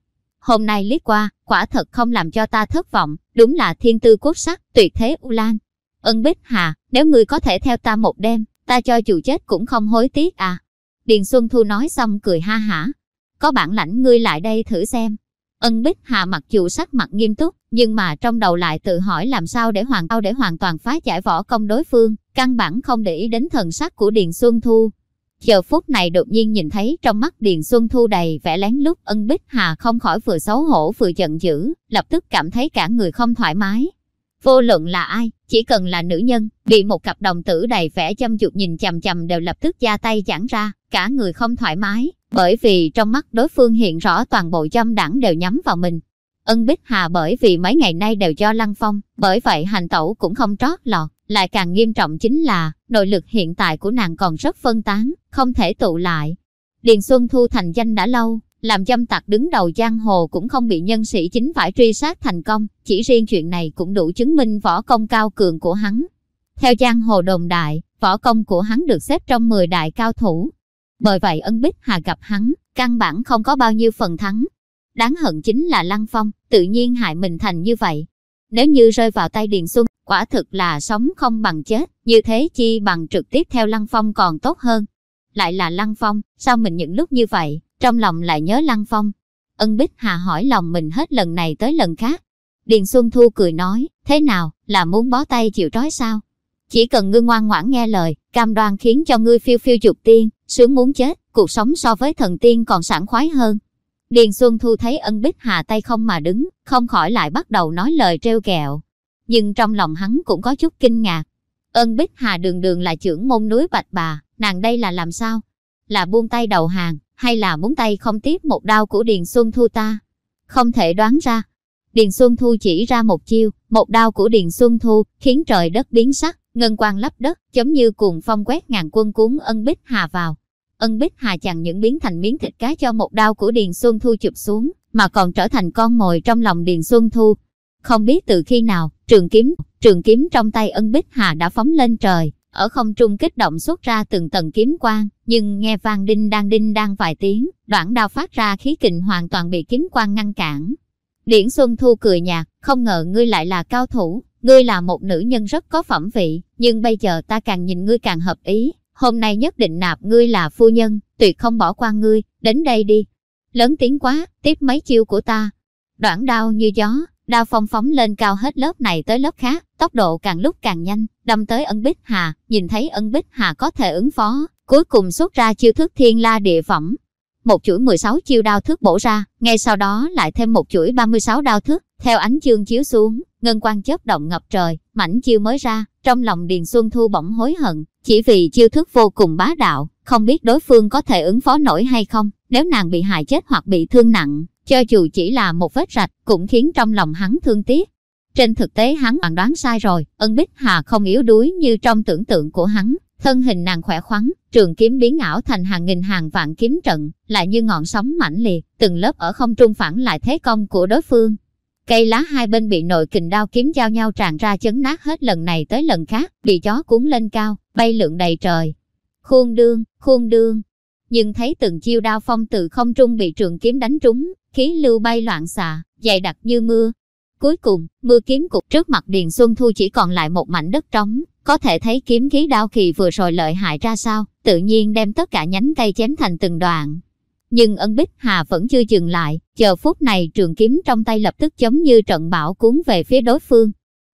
Hôm nay liếc qua, quả thật không làm cho ta thất vọng, đúng là thiên tư quốc sắc, tuyệt thế U Lan. Ân Bích Hà, nếu ngươi có thể theo ta một đêm, ta cho dù chết cũng không hối tiếc à. Điền Xuân Thu nói xong cười ha hả. Có bản lãnh ngươi lại đây thử xem. Ân Bích Hà mặc dù sắc mặt nghiêm túc, nhưng mà trong đầu lại tự hỏi làm sao để hoàn để hoàn toàn phá giải võ công đối phương, căn bản không để ý đến thần sắc của Điền Xuân Thu. Giờ phút này đột nhiên nhìn thấy trong mắt Điền Xuân Thu đầy vẻ lén lút ân Bích Hà không khỏi vừa xấu hổ vừa giận dữ, lập tức cảm thấy cả người không thoải mái. Vô luận là ai, chỉ cần là nữ nhân, bị một cặp đồng tử đầy vẻ chăm chuột nhìn chằm chằm đều lập tức ra tay giãn ra, cả người không thoải mái, bởi vì trong mắt đối phương hiện rõ toàn bộ châm đẳng đều nhắm vào mình. Ân Bích Hà bởi vì mấy ngày nay đều cho Lăng Phong, bởi vậy hành tẩu cũng không trót lọt, lại càng nghiêm trọng chính là, nội lực hiện tại của nàng còn rất phân tán, không thể tụ lại. Điền Xuân Thu thành danh đã lâu, làm dâm tặc đứng đầu giang hồ cũng không bị nhân sĩ chính phải truy sát thành công, chỉ riêng chuyện này cũng đủ chứng minh võ công cao cường của hắn. Theo giang hồ đồn đại, võ công của hắn được xếp trong 10 đại cao thủ. Bởi vậy ân bích hà gặp hắn, căn bản không có bao nhiêu phần thắng. Đáng hận chính là Lăng Phong, tự nhiên hại mình thành như vậy. Nếu như rơi vào tay Điền Xuân, quả thực là sống không bằng chết, như thế chi bằng trực tiếp theo Lăng Phong còn tốt hơn. Lại là Lăng Phong, sao mình những lúc như vậy, trong lòng lại nhớ Lăng Phong. Ân Bích Hà hỏi lòng mình hết lần này tới lần khác. Điền Xuân Thu cười nói, thế nào, là muốn bó tay chịu trói sao? Chỉ cần ngươi ngoan ngoãn nghe lời, cam đoan khiến cho ngươi phiêu phiêu dục tiên, sướng muốn chết, cuộc sống so với thần tiên còn sảng khoái hơn. Điền Xuân Thu thấy ân Bích Hà tay không mà đứng, không khỏi lại bắt đầu nói lời treo kẹo. Nhưng trong lòng hắn cũng có chút kinh ngạc. Ân Bích Hà đường đường là trưởng môn núi Bạch Bà, nàng đây là làm sao? Là buông tay đầu hàng, hay là muốn tay không tiếp một đao của Điền Xuân Thu ta? Không thể đoán ra. Điền Xuân Thu chỉ ra một chiêu, một đao của Điền Xuân Thu, khiến trời đất biến sắc, ngân quang lấp đất, giống như cuồng phong quét ngàn quân cuốn ân Bích Hà vào. Ân Bích Hà chẳng những biến thành miếng thịt cá cho một đao của Điền Xuân Thu chụp xuống, mà còn trở thành con mồi trong lòng Điền Xuân Thu. Không biết từ khi nào, trường kiếm, trường kiếm trong tay ân Bích Hà đã phóng lên trời, ở không trung kích động xuất ra từng tầng kiếm quang, nhưng nghe vang đinh đang đinh đang vài tiếng, đoạn đao phát ra khí kình hoàn toàn bị kiếm quang ngăn cản. Điển Xuân Thu cười nhạt, không ngờ ngươi lại là cao thủ, ngươi là một nữ nhân rất có phẩm vị, nhưng bây giờ ta càng nhìn ngươi càng hợp ý, hôm nay nhất định nạp ngươi là phu nhân, tuyệt không bỏ qua ngươi, đến đây đi. Lớn tiếng quá, tiếp mấy chiêu của ta. Đoạn đao như gió, đao phong phóng lên cao hết lớp này tới lớp khác, tốc độ càng lúc càng nhanh, đâm tới ân bích hà, nhìn thấy ân bích hà có thể ứng phó, cuối cùng xuất ra chiêu thức thiên la địa phẩm. một chuỗi 16 chiêu đao thức bổ ra, ngay sau đó lại thêm một chuỗi 36 đao thức, theo ánh chương chiếu xuống, ngân quan chớp động ngập trời, mảnh chiêu mới ra, trong lòng Điền Xuân Thu bỗng hối hận, chỉ vì chiêu thức vô cùng bá đạo, không biết đối phương có thể ứng phó nổi hay không, nếu nàng bị hại chết hoặc bị thương nặng, cho dù chỉ là một vết rạch, cũng khiến trong lòng hắn thương tiếc. Trên thực tế hắn hoàn đoán sai rồi, ân Bích Hà không yếu đuối như trong tưởng tượng của hắn, thân hình nàng khỏe khoắn, trường kiếm biến ảo thành hàng nghìn hàng vạn kiếm trận, lại như ngọn sóng mãnh liệt, từng lớp ở không trung phản lại thế công của đối phương. Cây lá hai bên bị nội kình đao kiếm giao nhau tràn ra chấn nát hết lần này tới lần khác, bị chó cuốn lên cao, bay lượn đầy trời. Khuôn đương, khuôn đương. Nhưng thấy từng chiêu đao phong từ không trung bị trường kiếm đánh trúng, khí lưu bay loạn xạ, dày đặc như mưa. Cuối cùng, mưa kiếm cục trước mặt Điền Xuân Thu chỉ còn lại một mảnh đất trống, có thể thấy kiếm khí đao kỳ vừa rồi lợi hại ra sao, tự nhiên đem tất cả nhánh cây chém thành từng đoạn. Nhưng ân bích hà vẫn chưa dừng lại, chờ phút này trường kiếm trong tay lập tức giống như trận bão cuốn về phía đối phương.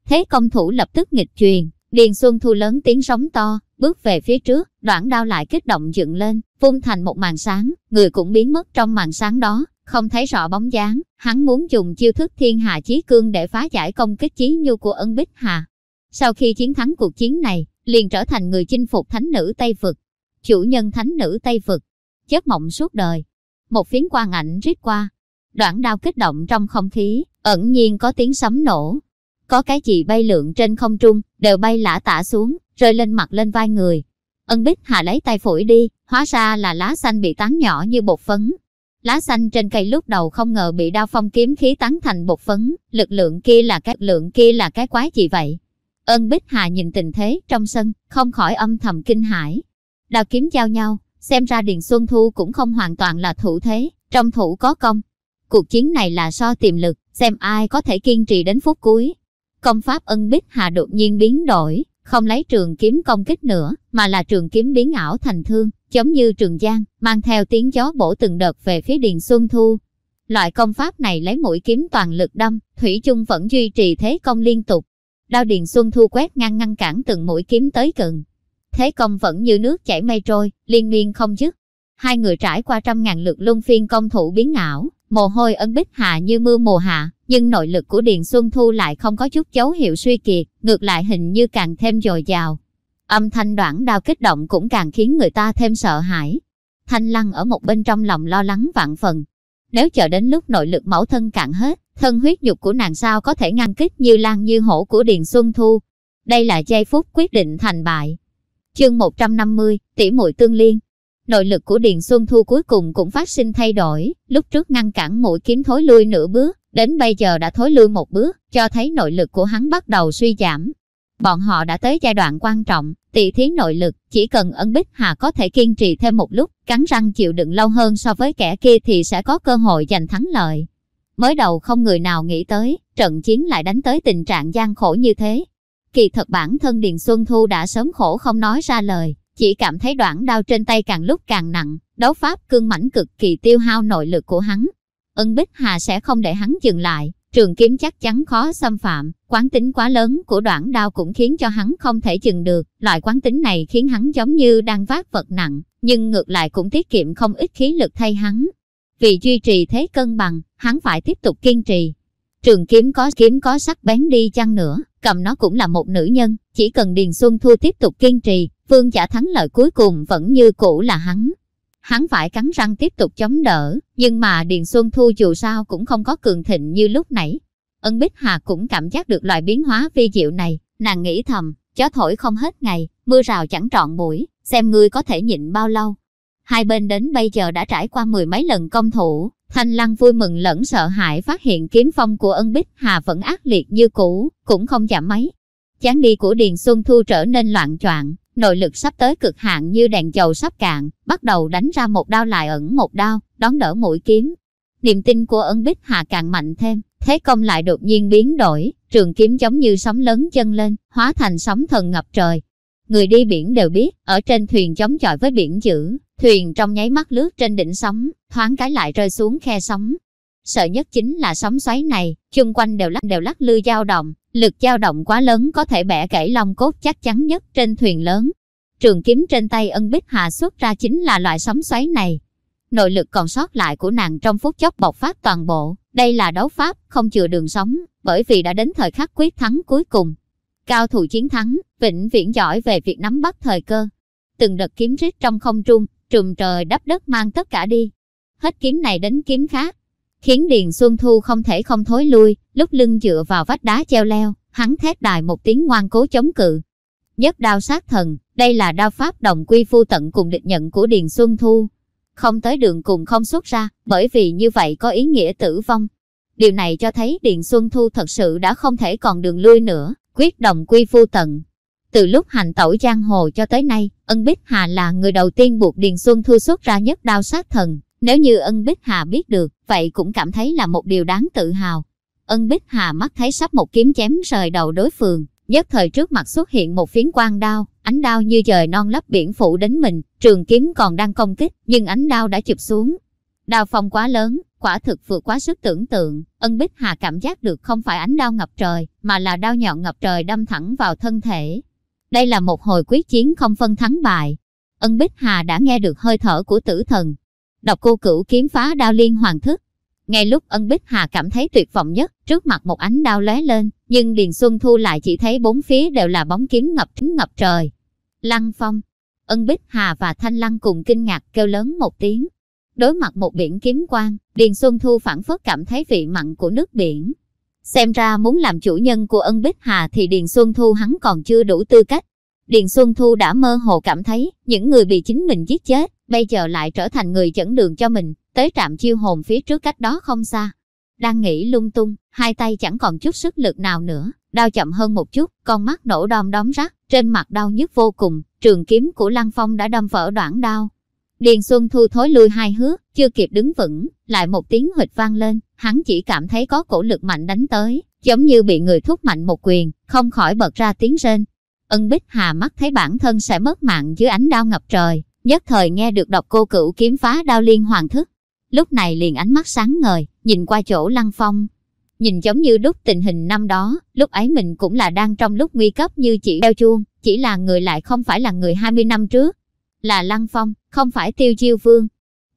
Thế công thủ lập tức nghịch truyền, Điền Xuân Thu lớn tiếng sóng to, bước về phía trước, đoạn đao lại kích động dựng lên, vung thành một màn sáng, người cũng biến mất trong màn sáng đó, không thấy rõ bóng dáng, hắn muốn dùng chiêu thức thiên hạ chí cương để phá giải công kích chí nhu của ân bích hà. Sau khi chiến thắng cuộc chiến này, liền trở thành người chinh phục thánh nữ Tây Vực, chủ nhân thánh nữ Tây Vực, giấc mộng suốt đời. Một phiến quang ảnh rít qua, đoạn đao kích động trong không khí, ẩn nhiên có tiếng sấm nổ. Có cái gì bay lượn trên không trung, đều bay lả tả xuống, rơi lên mặt lên vai người. Ân Bích Hà lấy tay phổi đi, hóa ra là lá xanh bị tán nhỏ như bột phấn. Lá xanh trên cây lúc đầu không ngờ bị đao phong kiếm khí tán thành bột phấn, lực lượng kia là cái lượng kia là cái quái gì vậy? Ân Bích Hà nhìn tình thế trong sân, không khỏi âm thầm kinh hãi. Đao kiếm giao nhau, xem ra Điền Xuân Thu cũng không hoàn toàn là thủ thế, trong thủ có công. Cuộc chiến này là so tiềm lực, xem ai có thể kiên trì đến phút cuối. Công pháp ân Bích Hà đột nhiên biến đổi, không lấy trường kiếm công kích nữa, mà là trường kiếm biến ảo thành thương, giống như trường giang, mang theo tiếng gió bổ từng đợt về phía Điền Xuân Thu. Loại công pháp này lấy mũi kiếm toàn lực đâm, Thủy chung vẫn duy trì thế công liên tục. Đao Điền Xuân Thu quét ngang ngăn cản từng mũi kiếm tới gần. Thế công vẫn như nước chảy mây trôi, liên miên không dứt. Hai người trải qua trăm ngàn lượt luân phiên công thủ biến ảo, mồ hôi ấn bích hạ như mưa mùa hạ, nhưng nội lực của Điền Xuân Thu lại không có chút dấu hiệu suy kiệt, ngược lại hình như càng thêm dồi dào. Âm thanh đoạn đao kích động cũng càng khiến người ta thêm sợ hãi. Thanh Lăng ở một bên trong lòng lo lắng vạn phần. Nếu chờ đến lúc nội lực mẫu thân cạn hết, thân huyết nhục của nàng sao có thể ngăn kích như lan như hổ của Điền Xuân Thu. Đây là giây phút quyết định thành bại. Chương 150, tỷ muội tương liên. Nội lực của Điền Xuân Thu cuối cùng cũng phát sinh thay đổi, lúc trước ngăn cản mũi kiếm thối lui nửa bước, đến bây giờ đã thối lui một bước, cho thấy nội lực của hắn bắt đầu suy giảm. Bọn họ đã tới giai đoạn quan trọng, tỷ thí nội lực, chỉ cần ân bích hà có thể kiên trì thêm một lúc, cắn răng chịu đựng lâu hơn so với kẻ kia thì sẽ có cơ hội giành thắng lợi. Mới đầu không người nào nghĩ tới, trận chiến lại đánh tới tình trạng gian khổ như thế. Kỳ thật bản thân Điền Xuân Thu đã sớm khổ không nói ra lời, chỉ cảm thấy đoạn đau trên tay càng lúc càng nặng, đấu pháp cương mãnh cực kỳ tiêu hao nội lực của hắn. Ân Bích Hà sẽ không để hắn dừng lại, trường kiếm chắc chắn khó xâm phạm, quán tính quá lớn của đoạn đao cũng khiến cho hắn không thể dừng được, loại quán tính này khiến hắn giống như đang vác vật nặng, nhưng ngược lại cũng tiết kiệm không ít khí lực thay hắn. Vì duy trì thế cân bằng, hắn phải tiếp tục kiên trì. Trường kiếm có kiếm có sắc bén đi chăng nữa, cầm nó cũng là một nữ nhân, chỉ cần Điền Xuân Thu tiếp tục kiên trì, vương giả thắng lợi cuối cùng vẫn như cũ là hắn. Hắn phải cắn răng tiếp tục chống đỡ, nhưng mà Điền Xuân Thu dù sao cũng không có cường thịnh như lúc nãy. Ân Bích Hà cũng cảm giác được loại biến hóa vi diệu này, nàng nghĩ thầm, chó thổi không hết ngày, mưa rào chẳng trọn buổi, xem ngươi có thể nhịn bao lâu. Hai bên đến bây giờ đã trải qua mười mấy lần công thủ, Thanh Lăng vui mừng lẫn sợ hãi phát hiện kiếm phong của ân bích hà vẫn ác liệt như cũ, cũng không giảm mấy. Chán đi của Điền Xuân Thu trở nên loạn choạng, nội lực sắp tới cực hạn như đèn dầu sắp cạn, bắt đầu đánh ra một đao lại ẩn một đao, đón đỡ mũi kiếm. Niềm tin của ân bích hà càng mạnh thêm, thế công lại đột nhiên biến đổi, trường kiếm giống như sóng lớn chân lên, hóa thành sóng thần ngập trời. Người đi biển đều biết, ở trên thuyền chống chọi với biển dữ, thuyền trong nháy mắt lướt trên đỉnh sóng, thoáng cái lại rơi xuống khe sóng. Sợ nhất chính là sóng xoáy này, chung quanh đều lắc đều lắc lư dao động, lực dao động quá lớn có thể bẻ gãy long cốt chắc chắn nhất trên thuyền lớn. Trường kiếm trên tay ân bích hạ xuất ra chính là loại sóng xoáy này. nội lực còn sót lại của nàng trong phút chốc bộc phát toàn bộ. Đây là đấu pháp, không chừa đường sống, bởi vì đã đến thời khắc quyết thắng cuối cùng. Cao thủ chiến thắng, vĩnh viễn giỏi về việc nắm bắt thời cơ. Từng đợt kiếm rít trong không trung, trùm trời đắp đất mang tất cả đi. Hết kiếm này đến kiếm khác, khiến Điền Xuân Thu không thể không thối lui, lúc lưng dựa vào vách đá treo leo, hắn thét đài một tiếng ngoan cố chống cự. Nhất đao sát thần, đây là đao pháp đồng quy phu tận cùng địch nhận của Điền Xuân Thu. Không tới đường cùng không xuất ra, bởi vì như vậy có ý nghĩa tử vong. Điều này cho thấy Điền Xuân Thu thật sự đã không thể còn đường lui nữa, quyết đồng quy phu tận. Từ lúc hành tẩu giang hồ cho tới nay, ân Bích Hà là người đầu tiên buộc Điền Xuân Thu xuất ra nhất đao sát thần. Nếu như ân Bích Hà biết được, vậy cũng cảm thấy là một điều đáng tự hào. Ân Bích Hà mắt thấy sắp một kiếm chém rời đầu đối phương, nhất thời trước mặt xuất hiện một phiến quang đao, ánh đao như trời non lấp biển phủ đến mình, trường kiếm còn đang công kích, nhưng ánh đao đã chụp xuống. Đao phong quá lớn, quả thực vượt quá sức tưởng tượng, ân Bích Hà cảm giác được không phải ánh đao ngập trời, mà là đao nhọn ngập trời đâm thẳng vào thân thể. Đây là một hồi quyết chiến không phân thắng bại. Ân Bích Hà đã nghe được hơi thở của tử thần. Độc cô cửu kiếm phá đao liên hoàng thức, ngay lúc ân Bích Hà cảm thấy tuyệt vọng nhất, trước mặt một ánh đao lóe lên, nhưng Điền Xuân Thu lại chỉ thấy bốn phía đều là bóng kiếm ngập ngập trời. Lăng phong, ân Bích Hà và Thanh Lăng cùng kinh ngạc kêu lớn một tiếng. Đối mặt một biển kiếm quang, Điền Xuân Thu phản phất cảm thấy vị mặn của nước biển. Xem ra muốn làm chủ nhân của ân Bích Hà thì Điền Xuân Thu hắn còn chưa đủ tư cách. Điền Xuân Thu đã mơ hồ cảm thấy những người bị chính mình giết chết, bây giờ lại trở thành người dẫn đường cho mình, tới trạm chiêu hồn phía trước cách đó không xa. Đang nghĩ lung tung, hai tay chẳng còn chút sức lực nào nữa, đau chậm hơn một chút, con mắt nổ đom đóm rắc, trên mặt đau nhức vô cùng, trường kiếm của Lăng Phong đã đâm vỡ đoạn đau. Điền Xuân Thu thối lui hai hước, chưa kịp đứng vững, lại một tiếng hịch vang lên, hắn chỉ cảm thấy có cổ lực mạnh đánh tới, giống như bị người thúc mạnh một quyền, không khỏi bật ra tiếng rên. Ân Bích Hà mắt thấy bản thân sẽ mất mạng dưới ánh đao ngập trời, nhất thời nghe được đọc cô cửu kiếm phá đao liên hoàng thức, lúc này liền ánh mắt sáng ngời, nhìn qua chỗ Lăng Phong. Nhìn giống như lúc tình hình năm đó, lúc ấy mình cũng là đang trong lúc nguy cấp như chỉ đeo chuông, chỉ là người lại không phải là người 20 năm trước. Là Lăng Phong, không phải Tiêu Chiêu Vương.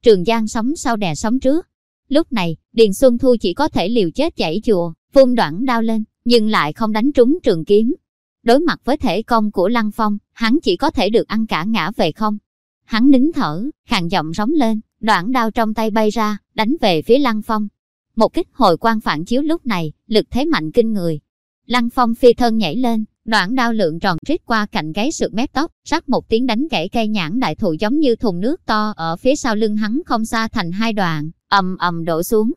Trường Giang sống sau đè sống trước. Lúc này, Điền Xuân Thu chỉ có thể liều chết chảy chùa, vung đoạn đao lên, nhưng lại không đánh trúng trường kiếm. Đối mặt với thể công của Lăng Phong, hắn chỉ có thể được ăn cả ngã về không. Hắn nín thở, khàn giọng rống lên, đoạn đao trong tay bay ra, đánh về phía Lăng Phong. Một kích hồi quang phản chiếu lúc này, lực thế mạnh kinh người. Lăng Phong phi thân nhảy lên, đoạn đao lượng tròn rít qua cạnh gáy sượt mép tóc, rắc một tiếng đánh gãy cây nhãn đại thụ giống như thùng nước to ở phía sau lưng hắn không xa thành hai đoạn, ầm ầm đổ xuống.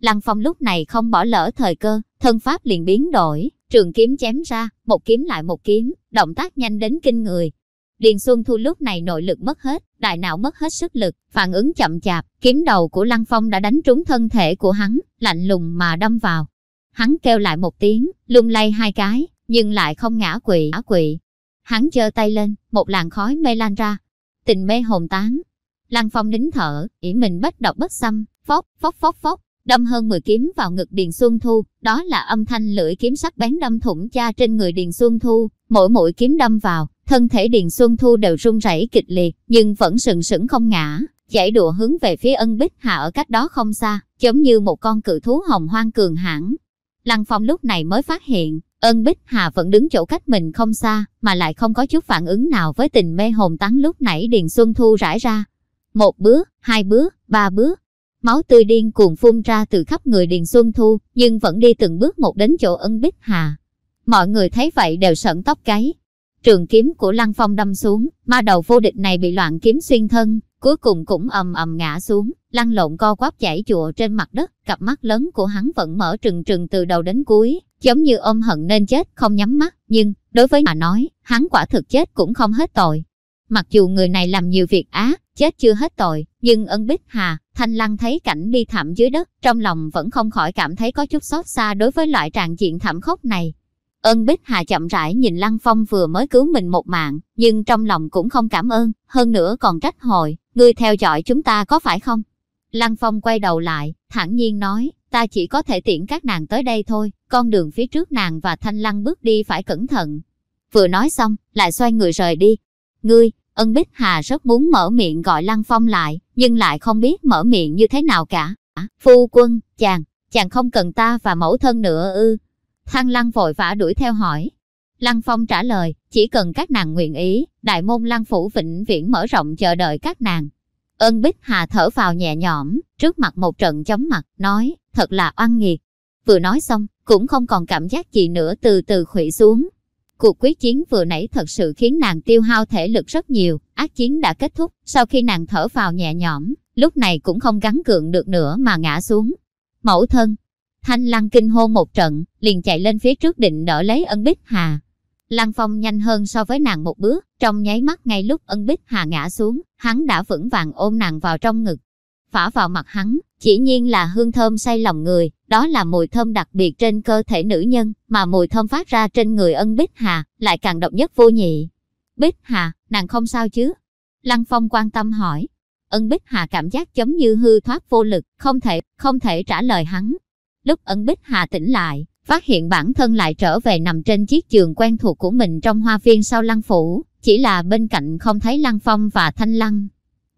Lăng Phong lúc này không bỏ lỡ thời cơ, thân pháp liền biến đổi, trường kiếm chém ra, một kiếm lại một kiếm, động tác nhanh đến kinh người, Điền Xuân Thu lúc này nội lực mất hết, đại não mất hết sức lực, phản ứng chậm chạp, kiếm đầu của Lăng Phong đã đánh trúng thân thể của hắn, lạnh lùng mà đâm vào. Hắn kêu lại một tiếng, lung lay hai cái, nhưng lại không ngã quỵ, ngã quỵ. Hắn giơ tay lên, một làn khói mê lan ra. Tình mê hồn tán. Lăng Phong nín thở, ỉ mình bất độc bất xâm, phốc, phốc phốc phốc, đâm hơn 10 kiếm vào ngực Điền Xuân Thu, đó là âm thanh lưỡi kiếm sắc bén đâm thủng cha trên người Điền Xuân Thu, mỗi mũi kiếm đâm vào, thân thể Điền Xuân Thu đều run rẩy kịch liệt, nhưng vẫn sừng sững không ngã, chạy đùa hướng về phía ân bích hạ ở cách đó không xa, giống như một con cự thú hồng hoang cường hãn. Lăng Phong lúc này mới phát hiện, ân bích hà vẫn đứng chỗ cách mình không xa, mà lại không có chút phản ứng nào với tình mê hồn tán lúc nãy Điền Xuân Thu rải ra. Một bước, hai bước, ba bước, máu tươi điên cuồng phun ra từ khắp người Điền Xuân Thu, nhưng vẫn đi từng bước một đến chỗ ân bích hà. Mọi người thấy vậy đều sợn tóc gáy, Trường kiếm của Lăng Phong đâm xuống, ma đầu vô địch này bị loạn kiếm xuyên thân, cuối cùng cũng ầm ầm ngã xuống, lăn lộn co quắp chảy chùa trên mặt đất, cặp mắt lớn của hắn vẫn mở trừng trừng từ đầu đến cuối, giống như ôm hận nên chết không nhắm mắt, nhưng, đối với mà nói, hắn quả thực chết cũng không hết tội. Mặc dù người này làm nhiều việc á, chết chưa hết tội, nhưng ân bích hà, thanh lăng thấy cảnh bi thảm dưới đất, trong lòng vẫn không khỏi cảm thấy có chút xót xa đối với loại trạng diện thảm khốc này. Ân Bích Hà chậm rãi nhìn Lăng Phong vừa mới cứu mình một mạng, nhưng trong lòng cũng không cảm ơn, hơn nữa còn trách hồi, ngươi theo dõi chúng ta có phải không? Lăng Phong quay đầu lại, thản nhiên nói, ta chỉ có thể tiễn các nàng tới đây thôi, con đường phía trước nàng và Thanh Lăng bước đi phải cẩn thận. Vừa nói xong, lại xoay người rời đi. Ngươi, Ân Bích Hà rất muốn mở miệng gọi Lăng Phong lại, nhưng lại không biết mở miệng như thế nào cả. Phu quân, chàng, chàng không cần ta và mẫu thân nữa ư. Thăng Lăng vội vã đuổi theo hỏi. Lăng Phong trả lời, chỉ cần các nàng nguyện ý, đại môn Lăng Phủ vĩnh viễn mở rộng chờ đợi các nàng. Ân Bích Hà thở vào nhẹ nhõm, trước mặt một trận chóng mặt, nói, thật là oan nghiệt. Vừa nói xong, cũng không còn cảm giác gì nữa từ từ khủy xuống. Cuộc quyết chiến vừa nãy thật sự khiến nàng tiêu hao thể lực rất nhiều, ác chiến đã kết thúc, sau khi nàng thở vào nhẹ nhõm, lúc này cũng không gắn cường được nữa mà ngã xuống. Mẫu thân, Thanh Lăng kinh hô một trận, liền chạy lên phía trước định đỡ lấy ân Bích Hà. Lăng Phong nhanh hơn so với nàng một bước, trong nháy mắt ngay lúc ân Bích Hà ngã xuống, hắn đã vững vàng ôm nàng vào trong ngực. Phả vào mặt hắn, chỉ nhiên là hương thơm say lòng người, đó là mùi thơm đặc biệt trên cơ thể nữ nhân, mà mùi thơm phát ra trên người ân Bích Hà, lại càng độc nhất vô nhị. Bích Hà, nàng không sao chứ? Lăng Phong quan tâm hỏi. Ân Bích Hà cảm giác giống như hư thoát vô lực, không thể, không thể trả lời hắn. Lúc ân Bích Hà tỉnh lại, phát hiện bản thân lại trở về nằm trên chiếc giường quen thuộc của mình trong hoa viên sau lăng phủ, chỉ là bên cạnh không thấy Lăng Phong và Thanh Lăng.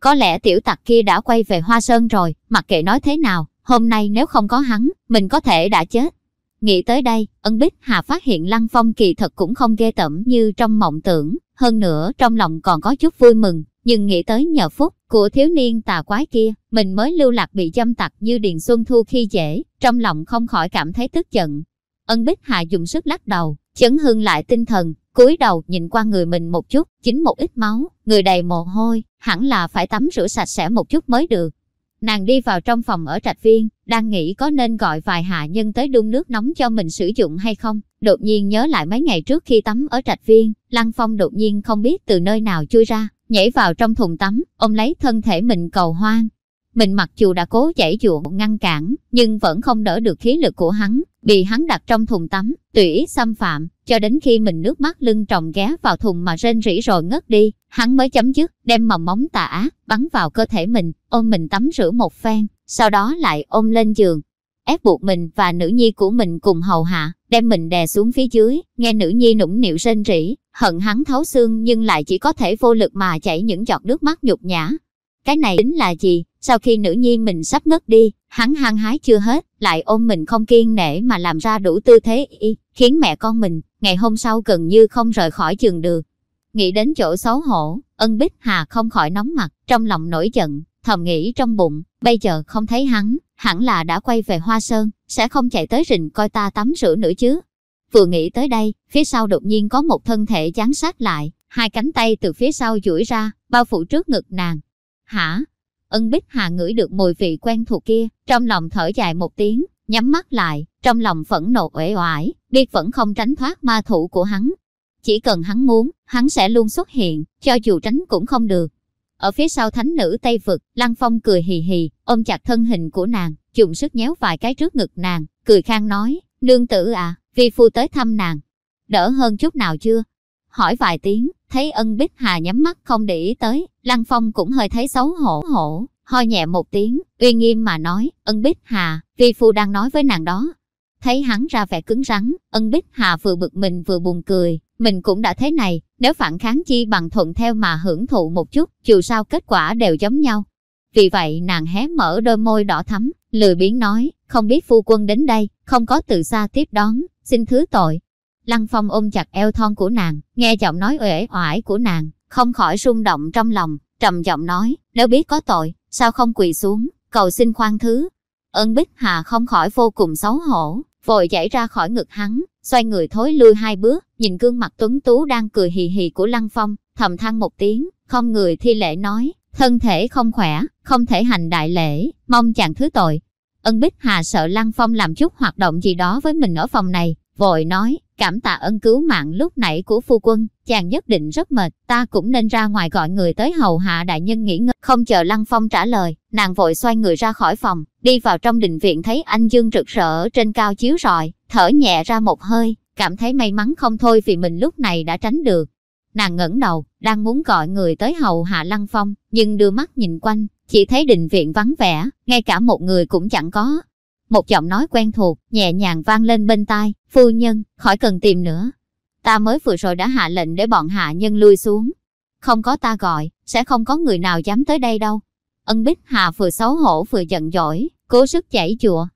Có lẽ tiểu tặc kia đã quay về Hoa Sơn rồi, mặc kệ nói thế nào, hôm nay nếu không có hắn, mình có thể đã chết. Nghĩ tới đây, ân bích hà phát hiện Lăng Phong kỳ thật cũng không ghê tởm như trong mộng tưởng, hơn nữa trong lòng còn có chút vui mừng, nhưng nghĩ tới nhờ phúc của thiếu niên tà quái kia, mình mới lưu lạc bị dâm tặc như Điền Xuân Thu khi dễ, trong lòng không khỏi cảm thấy tức giận. Ân Bích Hà dùng sức lắc đầu, chấn hưng lại tinh thần, cúi đầu nhìn qua người mình một chút, chính một ít máu, người đầy mồ hôi, hẳn là phải tắm rửa sạch sẽ một chút mới được. Nàng đi vào trong phòng ở trạch viên, đang nghĩ có nên gọi vài hạ nhân tới đun nước nóng cho mình sử dụng hay không. Đột nhiên nhớ lại mấy ngày trước khi tắm ở trạch viên, Lăng Phong đột nhiên không biết từ nơi nào chui ra, nhảy vào trong thùng tắm, ôm lấy thân thể mình cầu hoang. Mình mặc dù đã cố chảy dụa ngăn cản, nhưng vẫn không đỡ được khí lực của hắn, bị hắn đặt trong thùng tắm, tùy ý xâm phạm, cho đến khi mình nước mắt lưng tròng ghé vào thùng mà rên rỉ rồi ngất đi, hắn mới chấm dứt, đem mầm móng tà ác, bắn vào cơ thể mình, ôm mình tắm rửa một phen, sau đó lại ôm lên giường, ép buộc mình và nữ nhi của mình cùng hầu hạ, đem mình đè xuống phía dưới, nghe nữ nhi nũng nịu rên rỉ, hận hắn thấu xương nhưng lại chỉ có thể vô lực mà chảy những giọt nước mắt nhục nhã. Cái này tính là gì? Sau khi nữ nhi mình sắp ngất đi, hắn hăng hái chưa hết, lại ôm mình không kiên nể mà làm ra đủ tư thế y, khiến mẹ con mình, ngày hôm sau gần như không rời khỏi giường được. Nghĩ đến chỗ xấu hổ, ân bích hà không khỏi nóng mặt, trong lòng nổi giận, thầm nghĩ trong bụng, bây giờ không thấy hắn, hẳn là đã quay về Hoa Sơn, sẽ không chạy tới rình coi ta tắm rửa nữa chứ. Vừa nghĩ tới đây, phía sau đột nhiên có một thân thể chán sát lại, hai cánh tay từ phía sau duỗi ra, bao phủ trước ngực nàng. Hả? Ân Bích Hà ngửi được mùi vị quen thuộc kia, trong lòng thở dài một tiếng, nhắm mắt lại, trong lòng phẫn nộ uể oải, biết vẫn không tránh thoát ma thủ của hắn. Chỉ cần hắn muốn, hắn sẽ luôn xuất hiện, cho dù tránh cũng không được. Ở phía sau thánh nữ Tây Vực, Lăng Phong cười hì hì, ôm chặt thân hình của nàng, dùng sức nhéo vài cái trước ngực nàng, cười khang nói, nương tử à, vi phu tới thăm nàng. Đỡ hơn chút nào chưa? Hỏi vài tiếng, thấy ân bích hà nhắm mắt không để ý tới, Lăng Phong cũng hơi thấy xấu hổ hổ, ho nhẹ một tiếng, uy nghiêm mà nói, ân bích hà, vi phu đang nói với nàng đó. Thấy hắn ra vẻ cứng rắn, ân bích hà vừa bực mình vừa buồn cười, mình cũng đã thế này, nếu phản kháng chi bằng thuận theo mà hưởng thụ một chút, dù sao kết quả đều giống nhau. Vì vậy nàng hé mở đôi môi đỏ thắm, lười biếng nói, không biết phu quân đến đây, không có từ xa tiếp đón, xin thứ tội. Lăng Phong ôm chặt eo thon của nàng, nghe giọng nói uể oải của nàng, không khỏi rung động trong lòng, trầm giọng nói, nếu biết có tội, sao không quỳ xuống, cầu xin khoan thứ. Ân Bích Hà không khỏi vô cùng xấu hổ, vội chạy ra khỏi ngực hắn, xoay người thối lui hai bước, nhìn gương mặt tuấn tú đang cười hì hì của Lăng Phong, thầm than một tiếng, không người thi lễ nói, thân thể không khỏe, không thể hành đại lễ, mong chàng thứ tội. Ân Bích Hà sợ Lăng Phong làm chút hoạt động gì đó với mình ở phòng này, vội nói, cảm tạ ân cứu mạng lúc nãy của phu quân, chàng nhất định rất mệt, ta cũng nên ra ngoài gọi người tới hầu hạ đại nhân nghỉ ngơi. Không chờ Lăng Phong trả lời, nàng vội xoay người ra khỏi phòng, đi vào trong đình viện thấy anh dương rực rỡ trên cao chiếu rọi, thở nhẹ ra một hơi, cảm thấy may mắn không thôi vì mình lúc này đã tránh được. Nàng ngẩng đầu, đang muốn gọi người tới hầu hạ Lăng Phong, nhưng đưa mắt nhìn quanh, chỉ thấy đình viện vắng vẻ, ngay cả một người cũng chẳng có. Một giọng nói quen thuộc, nhẹ nhàng vang lên bên tai, phu nhân, khỏi cần tìm nữa. Ta mới vừa rồi đã hạ lệnh để bọn hạ nhân lui xuống. không có ta gọi, sẽ không có người nào dám tới đây đâu. Ân Bích Hà vừa xấu hổ vừa giận dỗi, cố sức chảy chùa.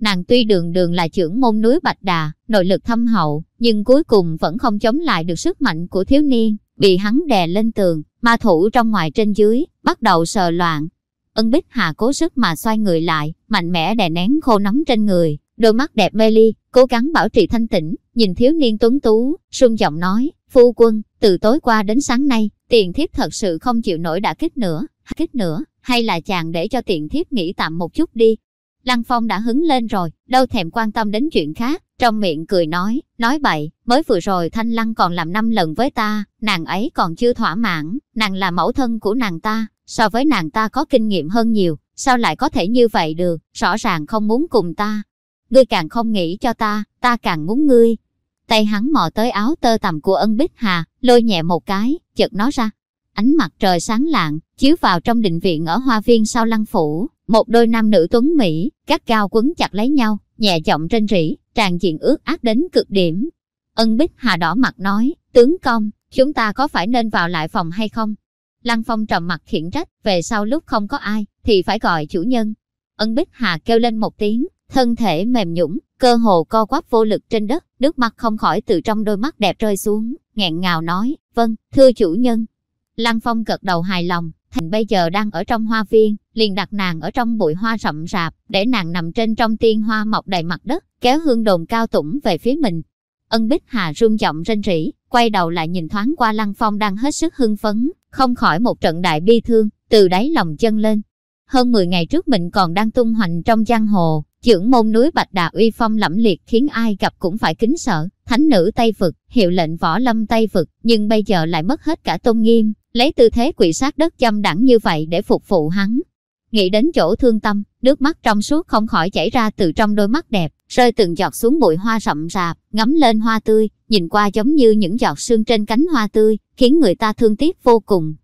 Nàng tuy đường đường là trưởng môn núi Bạch Đà, nội lực thâm hậu, nhưng cuối cùng vẫn không chống lại được sức mạnh của thiếu niên, bị hắn đè lên tường, ma thủ trong ngoài trên dưới, bắt đầu sờ loạn. Ân Bích Hà cố sức mà xoay người lại, mạnh mẽ đè nén khô nóng trên người, đôi mắt đẹp mê ly, cố gắng bảo trì thanh tĩnh, nhìn thiếu niên tuấn tú, sung giọng nói, phu quân, từ tối qua đến sáng nay, tiền thiếp thật sự không chịu nổi đã kích nữa, kích nữa, hay là chàng để cho tiền thiếp nghỉ tạm một chút đi. Lăng Phong đã hứng lên rồi, đâu thèm quan tâm đến chuyện khác, trong miệng cười nói, nói bậy, mới vừa rồi Thanh Lăng còn làm năm lần với ta, nàng ấy còn chưa thỏa mãn, nàng là mẫu thân của nàng ta, so với nàng ta có kinh nghiệm hơn nhiều, sao lại có thể như vậy được, rõ ràng không muốn cùng ta. Ngươi càng không nghĩ cho ta, ta càng muốn ngươi. Tay hắn mò tới áo tơ tằm của ân bích hà, lôi nhẹ một cái, chật nó ra, Ánh mặt trời sáng lạng, chiếu vào trong định viện ở hoa viên sau lăng phủ, một đôi nam nữ tuấn Mỹ, các cao quấn chặt lấy nhau, nhẹ giọng trên rỉ, tràn diện ướt ác đến cực điểm. Ân Bích Hà đỏ mặt nói, tướng công, chúng ta có phải nên vào lại phòng hay không? Lăng Phong trầm mặt khiển trách, về sau lúc không có ai, thì phải gọi chủ nhân. Ân Bích Hà kêu lên một tiếng, thân thể mềm nhũng, cơ hồ co quắp vô lực trên đất, nước mắt không khỏi từ trong đôi mắt đẹp rơi xuống, nghẹn ngào nói, vâng, thưa chủ nhân. Lăng Phong gật đầu hài lòng, Thành bây giờ đang ở trong hoa viên, liền đặt nàng ở trong bụi hoa rậm rạp, để nàng nằm trên trong tiên hoa mọc đầy mặt đất, kéo hương đồn cao tủng về phía mình. Ân Bích Hà rung giọng rên rỉ, quay đầu lại nhìn thoáng qua Lăng Phong đang hết sức hưng phấn, không khỏi một trận đại bi thương, từ đáy lòng chân lên. Hơn 10 ngày trước mình còn đang tung hoành trong giang hồ, trưởng môn núi Bạch Đà uy phong lẫm liệt khiến ai gặp cũng phải kính sợ, thánh nữ Tây Vực, hiệu lệnh võ lâm Tây Vực, nhưng bây giờ lại mất hết cả tôn nghiêm, lấy tư thế quỷ sát đất châm đẳng như vậy để phục vụ hắn. Nghĩ đến chỗ thương tâm, nước mắt trong suốt không khỏi chảy ra từ trong đôi mắt đẹp, rơi từng giọt xuống bụi hoa rậm rạp, ngắm lên hoa tươi, nhìn qua giống như những giọt sương trên cánh hoa tươi, khiến người ta thương tiếc vô cùng.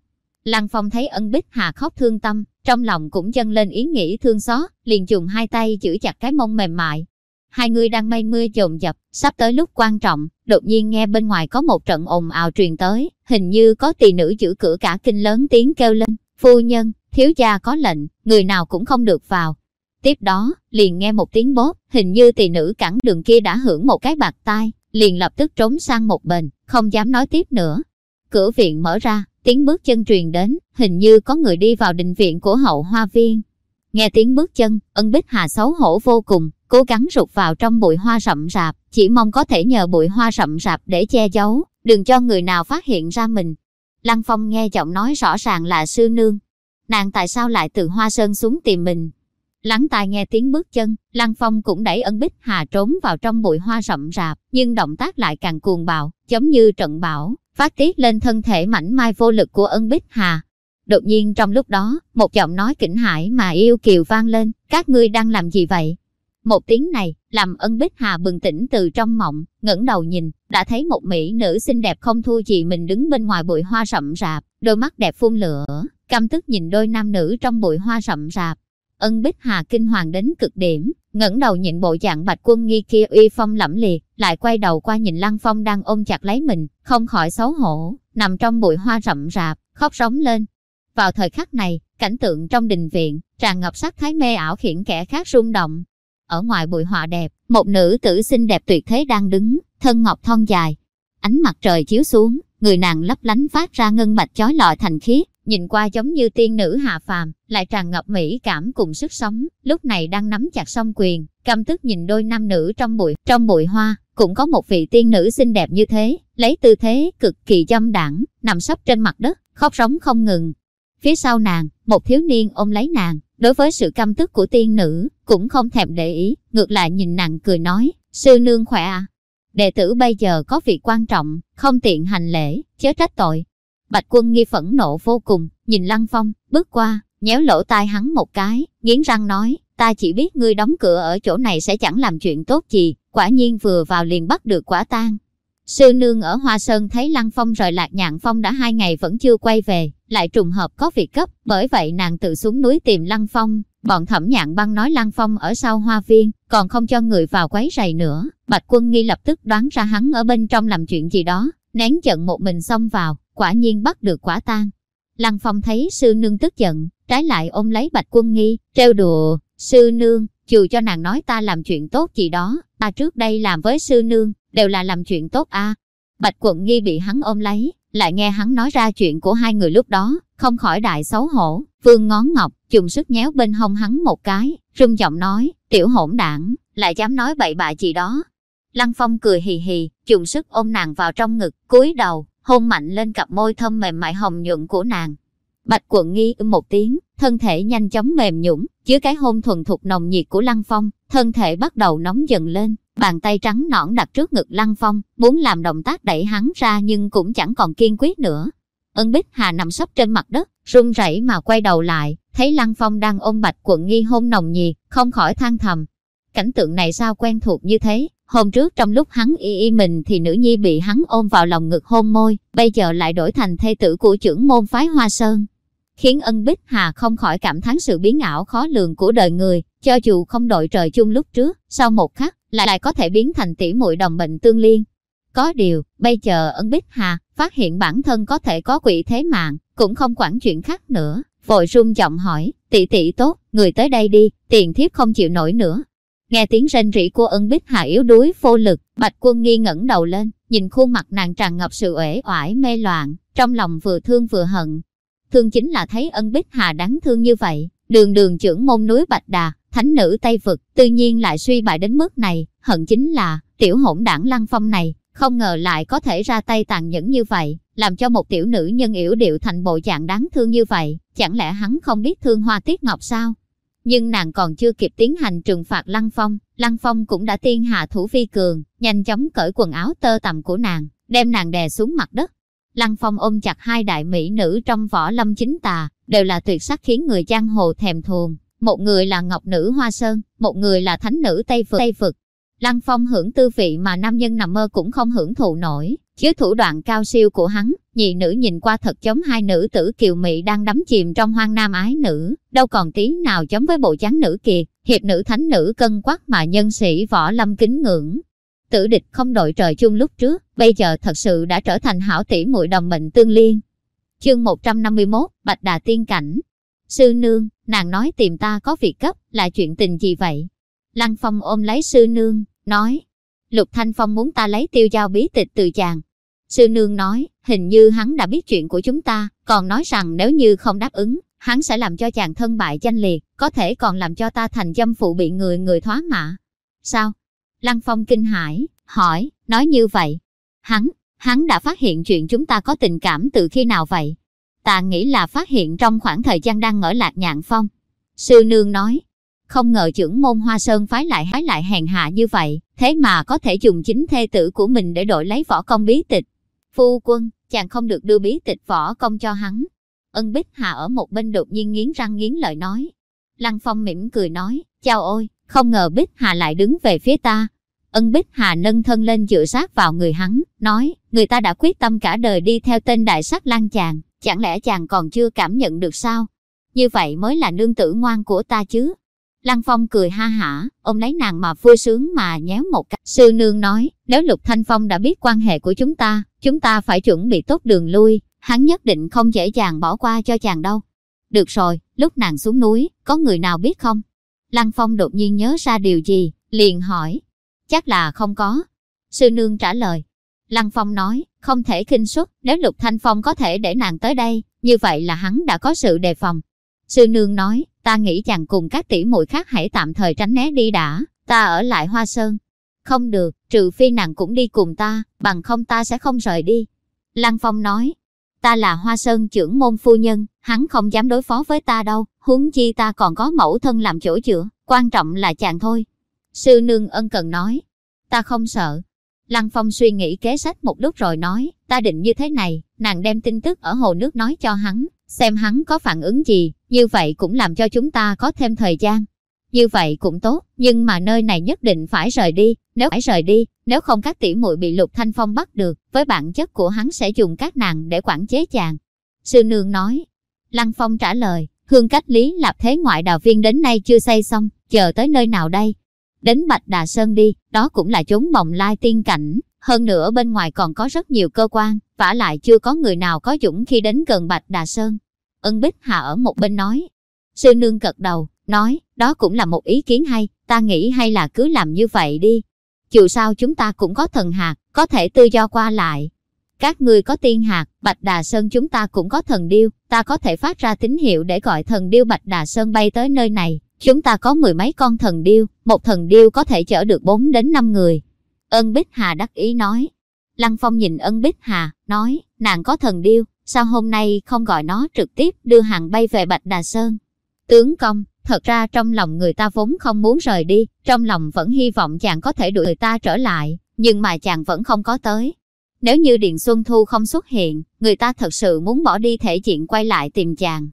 Lăng Phong thấy ân bích hà khóc thương tâm, trong lòng cũng dâng lên ý nghĩ thương xót, liền dùng hai tay giữ chặt cái mông mềm mại. Hai người đang mây mưa dồn dập, sắp tới lúc quan trọng, đột nhiên nghe bên ngoài có một trận ồn ào truyền tới, hình như có tỳ nữ giữ cửa cả kinh lớn tiếng kêu lên, phu nhân, thiếu gia có lệnh, người nào cũng không được vào. Tiếp đó, liền nghe một tiếng bóp, hình như tỳ nữ cản đường kia đã hưởng một cái bạc tai, liền lập tức trốn sang một bên, không dám nói tiếp nữa. Cửa viện mở ra, tiếng bước chân truyền đến, hình như có người đi vào đình viện của hậu hoa viên. Nghe tiếng bước chân, ân bích hà xấu hổ vô cùng, cố gắng rụt vào trong bụi hoa rậm rạp, chỉ mong có thể nhờ bụi hoa rậm rạp để che giấu, đừng cho người nào phát hiện ra mình. Lăng Phong nghe giọng nói rõ ràng là sư nương. Nàng tại sao lại từ hoa sơn xuống tìm mình? Lắng tai nghe tiếng bước chân, Lăng Phong cũng đẩy ân bích hà trốn vào trong bụi hoa rậm rạp, nhưng động tác lại càng cuồng bạo, giống như trận bão, phát tiết lên thân thể mảnh mai vô lực của ân bích hà. Đột nhiên trong lúc đó, một giọng nói kinh hãi mà yêu kiều vang lên, các ngươi đang làm gì vậy? Một tiếng này, làm ân bích hà bừng tỉnh từ trong mộng, ngẩng đầu nhìn, đã thấy một mỹ nữ xinh đẹp không thua gì mình đứng bên ngoài bụi hoa rậm rạp, đôi mắt đẹp phun lửa, căm tức nhìn đôi nam nữ trong bụi hoa rậm rạp. Ân bích hà kinh hoàng đến cực điểm, ngẩng đầu nhìn bộ dạng bạch quân nghi kia uy phong lẫm liệt, lại quay đầu qua nhìn lăng phong đang ôm chặt lấy mình, không khỏi xấu hổ, nằm trong bụi hoa rậm rạp, khóc rống lên. Vào thời khắc này, cảnh tượng trong đình viện, tràn ngập sắc thái mê ảo khiển kẻ khác rung động, ở ngoài bụi họa đẹp, một nữ tử xinh đẹp tuyệt thế đang đứng, thân ngọc thon dài. Ánh mặt trời chiếu xuống, người nàng lấp lánh phát ra ngân bạch chói lọi thành khiết, nhìn qua giống như tiên nữ hạ phàm, lại tràn ngập mỹ cảm cùng sức sống, lúc này đang nắm chặt song quyền, căm tức nhìn đôi nam nữ trong bụi, trong bụi hoa, cũng có một vị tiên nữ xinh đẹp như thế, lấy tư thế cực kỳ dâm đảng, nằm sấp trên mặt đất, khóc rống không ngừng. Phía sau nàng, một thiếu niên ôm lấy nàng, Đối với sự căm tức của tiên nữ, cũng không thèm để ý, ngược lại nhìn nàng cười nói, sư nương khỏe à. Đệ tử bây giờ có việc quan trọng, không tiện hành lễ, chớ trách tội. Bạch quân nghi phẫn nộ vô cùng, nhìn Lăng Phong, bước qua, nhéo lỗ tai hắn một cái, nghiến răng nói, ta chỉ biết ngươi đóng cửa ở chỗ này sẽ chẳng làm chuyện tốt gì, quả nhiên vừa vào liền bắt được quả tang. Sư nương ở Hoa Sơn thấy Lăng Phong rời Lạc Nhạn Phong đã hai ngày vẫn chưa quay về, lại trùng hợp có việc cấp, bởi vậy nàng tự xuống núi tìm Lăng Phong. Bọn thẩm nhạn băng nói Lăng Phong ở sau hoa viên, còn không cho người vào quấy rầy nữa. Bạch quân nghi lập tức đoán ra hắn ở bên trong làm chuyện gì đó, nén giận một mình xông vào, quả nhiên bắt được quả tang. Lăng Phong thấy sư nương tức giận, trái lại ôm lấy Bạch Quân Nghi, trêu đùa, sư nương, dù cho nàng nói ta làm chuyện tốt gì đó, ta trước đây làm với sư nương, đều là làm chuyện tốt a. Bạch Quận Nghi bị hắn ôm lấy, lại nghe hắn nói ra chuyện của hai người lúc đó, không khỏi đại xấu hổ, vương ngón ngọc, dùng sức nhéo bên hông hắn một cái, rung giọng nói, tiểu hỗn đảng, lại dám nói bậy bạ gì đó. Lăng Phong cười hì hì, dùng sức ôm nàng vào trong ngực, cúi đầu, hôn mạnh lên cặp môi thơm mềm mại hồng nhuận của nàng. Bạch quận nghi một tiếng, thân thể nhanh chóng mềm nhũng, dưới cái hôn thuần thục nồng nhiệt của Lăng Phong, thân thể bắt đầu nóng dần lên, bàn tay trắng nõn đặt trước ngực Lăng Phong, muốn làm động tác đẩy hắn ra nhưng cũng chẳng còn kiên quyết nữa. Ân Bích Hà nằm sấp trên mặt đất, run rẩy mà quay đầu lại, thấy Lăng Phong đang ôm Bạch Quận Nghi hôn nồng nhiệt, không khỏi than thầm. Cảnh tượng này sao quen thuộc như thế, hôm trước trong lúc hắn y y mình thì nữ nhi bị hắn ôm vào lòng ngực hôn môi, bây giờ lại đổi thành thê tử của trưởng môn phái Hoa Sơn. Khiến ân Bích Hà không khỏi cảm thán sự biến ảo khó lường của đời người, cho dù không đội trời chung lúc trước, sau một khắc, lại lại có thể biến thành tỷ muội đồng bệnh tương liên. Có điều, bây giờ ân Bích Hà phát hiện bản thân có thể có quỷ thế mạng, cũng không quản chuyện khác nữa, vội rung giọng hỏi, tỷ tỷ tốt, người tới đây đi, tiền thiếp không chịu nổi nữa. Nghe tiếng rên rỉ của ân Bích Hà yếu đuối vô lực, Bạch Quân nghi ngẩng đầu lên, nhìn khuôn mặt nàng tràn ngập sự uể oải mê loạn, trong lòng vừa thương vừa hận. Thương chính là thấy ân Bích Hà đáng thương như vậy, đường đường trưởng môn núi Bạch Đà, thánh nữ Tây Vực, tự nhiên lại suy bại đến mức này, hận chính là, tiểu hỗn đảng lăng phong này, không ngờ lại có thể ra tay tàn nhẫn như vậy, làm cho một tiểu nữ nhân yểu điệu thành bộ dạng đáng thương như vậy, chẳng lẽ hắn không biết thương hoa tiết ngọc sao? Nhưng nàng còn chưa kịp tiến hành trừng phạt Lăng Phong, Lăng Phong cũng đã tiên hạ thủ phi cường, nhanh chóng cởi quần áo tơ tằm của nàng, đem nàng đè xuống mặt đất. Lăng Phong ôm chặt hai đại mỹ nữ trong võ lâm chính tà, đều là tuyệt sắc khiến người giang hồ thèm thuồng. Một người là Ngọc Nữ Hoa Sơn, một người là Thánh Nữ Tây Phật. Tây Phật. Lăng Phong hưởng tư vị mà nam nhân nằm mơ cũng không hưởng thụ nổi. chứ thủ đoạn cao siêu của hắn, nhị nữ nhìn qua thật giống hai nữ tử kiều mỹ đang đắm chìm trong hoang nam ái nữ, đâu còn tí nào giống với bộ dáng nữ kiệt, hiệp nữ thánh nữ cân quắc mà nhân sĩ võ lâm kính ngưỡng. Tử địch không đội trời chung lúc trước, bây giờ thật sự đã trở thành hảo tỷ muội đồng mệnh tương liên. Chương 151, Bạch Đà Tiên Cảnh Sư Nương, nàng nói tìm ta có việc cấp, là chuyện tình gì vậy? Lăng Phong ôm lấy sư nương, nói, Lục Thanh Phong muốn ta lấy tiêu giao bí tịch từ chàng. Sư nương nói, hình như hắn đã biết chuyện của chúng ta, còn nói rằng nếu như không đáp ứng, hắn sẽ làm cho chàng thân bại danh liệt, có thể còn làm cho ta thành dâm phụ bị người người thoá mạ. Sao? Lăng Phong kinh hãi, hỏi, nói như vậy. Hắn, hắn đã phát hiện chuyện chúng ta có tình cảm từ khi nào vậy? Ta nghĩ là phát hiện trong khoảng thời gian đang ở Lạc Nhạn Phong. Sư nương nói, không ngờ trưởng môn Hoa Sơn phái lại hái lại hèn hạ như vậy, thế mà có thể dùng chính thê tử của mình để đổi lấy võ công bí tịch. Phu quân, chàng không được đưa bí tịch võ công cho hắn. Ân Bích Hà ở một bên đột nhiên nghiến răng nghiến lợi nói. Lăng Phong mỉm cười nói, chào ôi, không ngờ Bích Hà lại đứng về phía ta. Ân Bích Hà nâng thân lên dựa sát vào người hắn, nói, người ta đã quyết tâm cả đời đi theo tên đại sắc lan chàng, chẳng lẽ chàng còn chưa cảm nhận được sao? Như vậy mới là nương tử ngoan của ta chứ. Lăng Phong cười ha hả, ông lấy nàng mà vui sướng mà nhéo một cái. Sư nương nói, nếu Lục Thanh Phong đã biết quan hệ của chúng ta, chúng ta phải chuẩn bị tốt đường lui, hắn nhất định không dễ dàng bỏ qua cho chàng đâu. Được rồi, lúc nàng xuống núi, có người nào biết không? Lăng Phong đột nhiên nhớ ra điều gì, liền hỏi. Chắc là không có. Sư nương trả lời. Lăng Phong nói, không thể kinh suất, nếu Lục Thanh Phong có thể để nàng tới đây, như vậy là hắn đã có sự đề phòng. Sư nương nói, ta nghĩ chàng cùng các tỷ muội khác hãy tạm thời tránh né đi đã, ta ở lại Hoa Sơn. Không được, trừ phi nàng cũng đi cùng ta, bằng không ta sẽ không rời đi. Lăng Phong nói, ta là Hoa Sơn trưởng môn phu nhân, hắn không dám đối phó với ta đâu, huống chi ta còn có mẫu thân làm chỗ chữa, quan trọng là chàng thôi. Sư nương ân cần nói, ta không sợ. Lăng Phong suy nghĩ kế sách một lúc rồi nói, ta định như thế này, nàng đem tin tức ở hồ nước nói cho hắn, xem hắn có phản ứng gì, như vậy cũng làm cho chúng ta có thêm thời gian. Như vậy cũng tốt, nhưng mà nơi này nhất định phải rời đi, nếu phải rời đi, nếu không các tỷ muội bị Lục Thanh Phong bắt được, với bản chất của hắn sẽ dùng các nàng để quản chế chàng. Sư nương nói, Lăng Phong trả lời, hương cách lý lập thế ngoại đào viên đến nay chưa xây xong, chờ tới nơi nào đây? Đến Bạch Đà Sơn đi, đó cũng là chốn bồng lai tiên cảnh, hơn nữa bên ngoài còn có rất nhiều cơ quan, vả lại chưa có người nào có dũng khi đến gần Bạch Đà Sơn. Ân Bích Hà ở một bên nói. Sư nương gật đầu, nói, đó cũng là một ý kiến hay, ta nghĩ hay là cứ làm như vậy đi. Dù sao chúng ta cũng có thần hạt, có thể tự do qua lại. Các ngươi có tiên hạt, Bạch Đà Sơn chúng ta cũng có thần điêu, ta có thể phát ra tín hiệu để gọi thần điêu Bạch Đà Sơn bay tới nơi này. Chúng ta có mười mấy con thần điêu, một thần điêu có thể chở được bốn đến năm người. Ân Bích Hà đắc ý nói. Lăng Phong nhìn Ân Bích Hà, nói, nàng có thần điêu, sao hôm nay không gọi nó trực tiếp đưa hàng bay về Bạch Đà Sơn. Tướng công, thật ra trong lòng người ta vốn không muốn rời đi, trong lòng vẫn hy vọng chàng có thể đuổi người ta trở lại, nhưng mà chàng vẫn không có tới. Nếu như Điện Xuân Thu không xuất hiện, người ta thật sự muốn bỏ đi thể diện quay lại tìm chàng.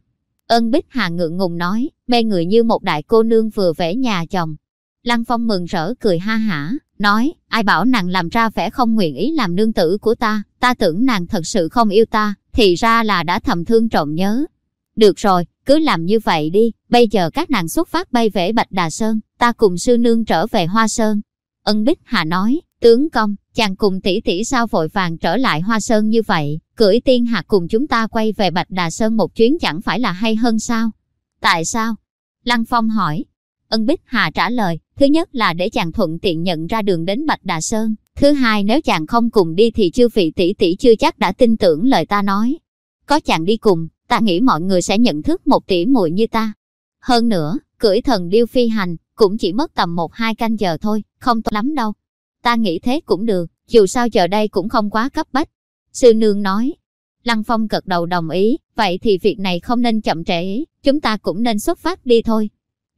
Ân Bích Hà ngượng ngùng nói, mê người như một đại cô nương vừa vẽ nhà chồng. Lăng Phong mừng rỡ cười ha hả, nói, ai bảo nàng làm ra vẻ không nguyện ý làm nương tử của ta, ta tưởng nàng thật sự không yêu ta, thì ra là đã thầm thương trộm nhớ. Được rồi, cứ làm như vậy đi, bây giờ các nàng xuất phát bay về Bạch Đà Sơn, ta cùng sư nương trở về Hoa Sơn. Ân Bích Hà nói, tướng công, chàng cùng tỷ tỷ sao vội vàng trở lại Hoa Sơn như vậy, cưỡi tiên hạt cùng chúng ta quay về Bạch Đà Sơn một chuyến chẳng phải là hay hơn sao? Tại sao? Lăng Phong hỏi. Ân Bích Hà trả lời, thứ nhất là để chàng thuận tiện nhận ra đường đến Bạch Đà Sơn, thứ hai nếu chàng không cùng đi thì chư vị tỷ tỷ chưa chắc đã tin tưởng lời ta nói. Có chàng đi cùng, ta nghĩ mọi người sẽ nhận thức một tỷ muội như ta. Hơn nữa, cưỡi thần điêu phi hành, cũng chỉ mất tầm một hai canh giờ thôi, không tốt lắm đâu. Ta nghĩ thế cũng được, dù sao giờ đây cũng không quá cấp bách. Sư nương nói. Lăng Phong gật đầu đồng ý, vậy thì việc này không nên chậm trễ, chúng ta cũng nên xuất phát đi thôi.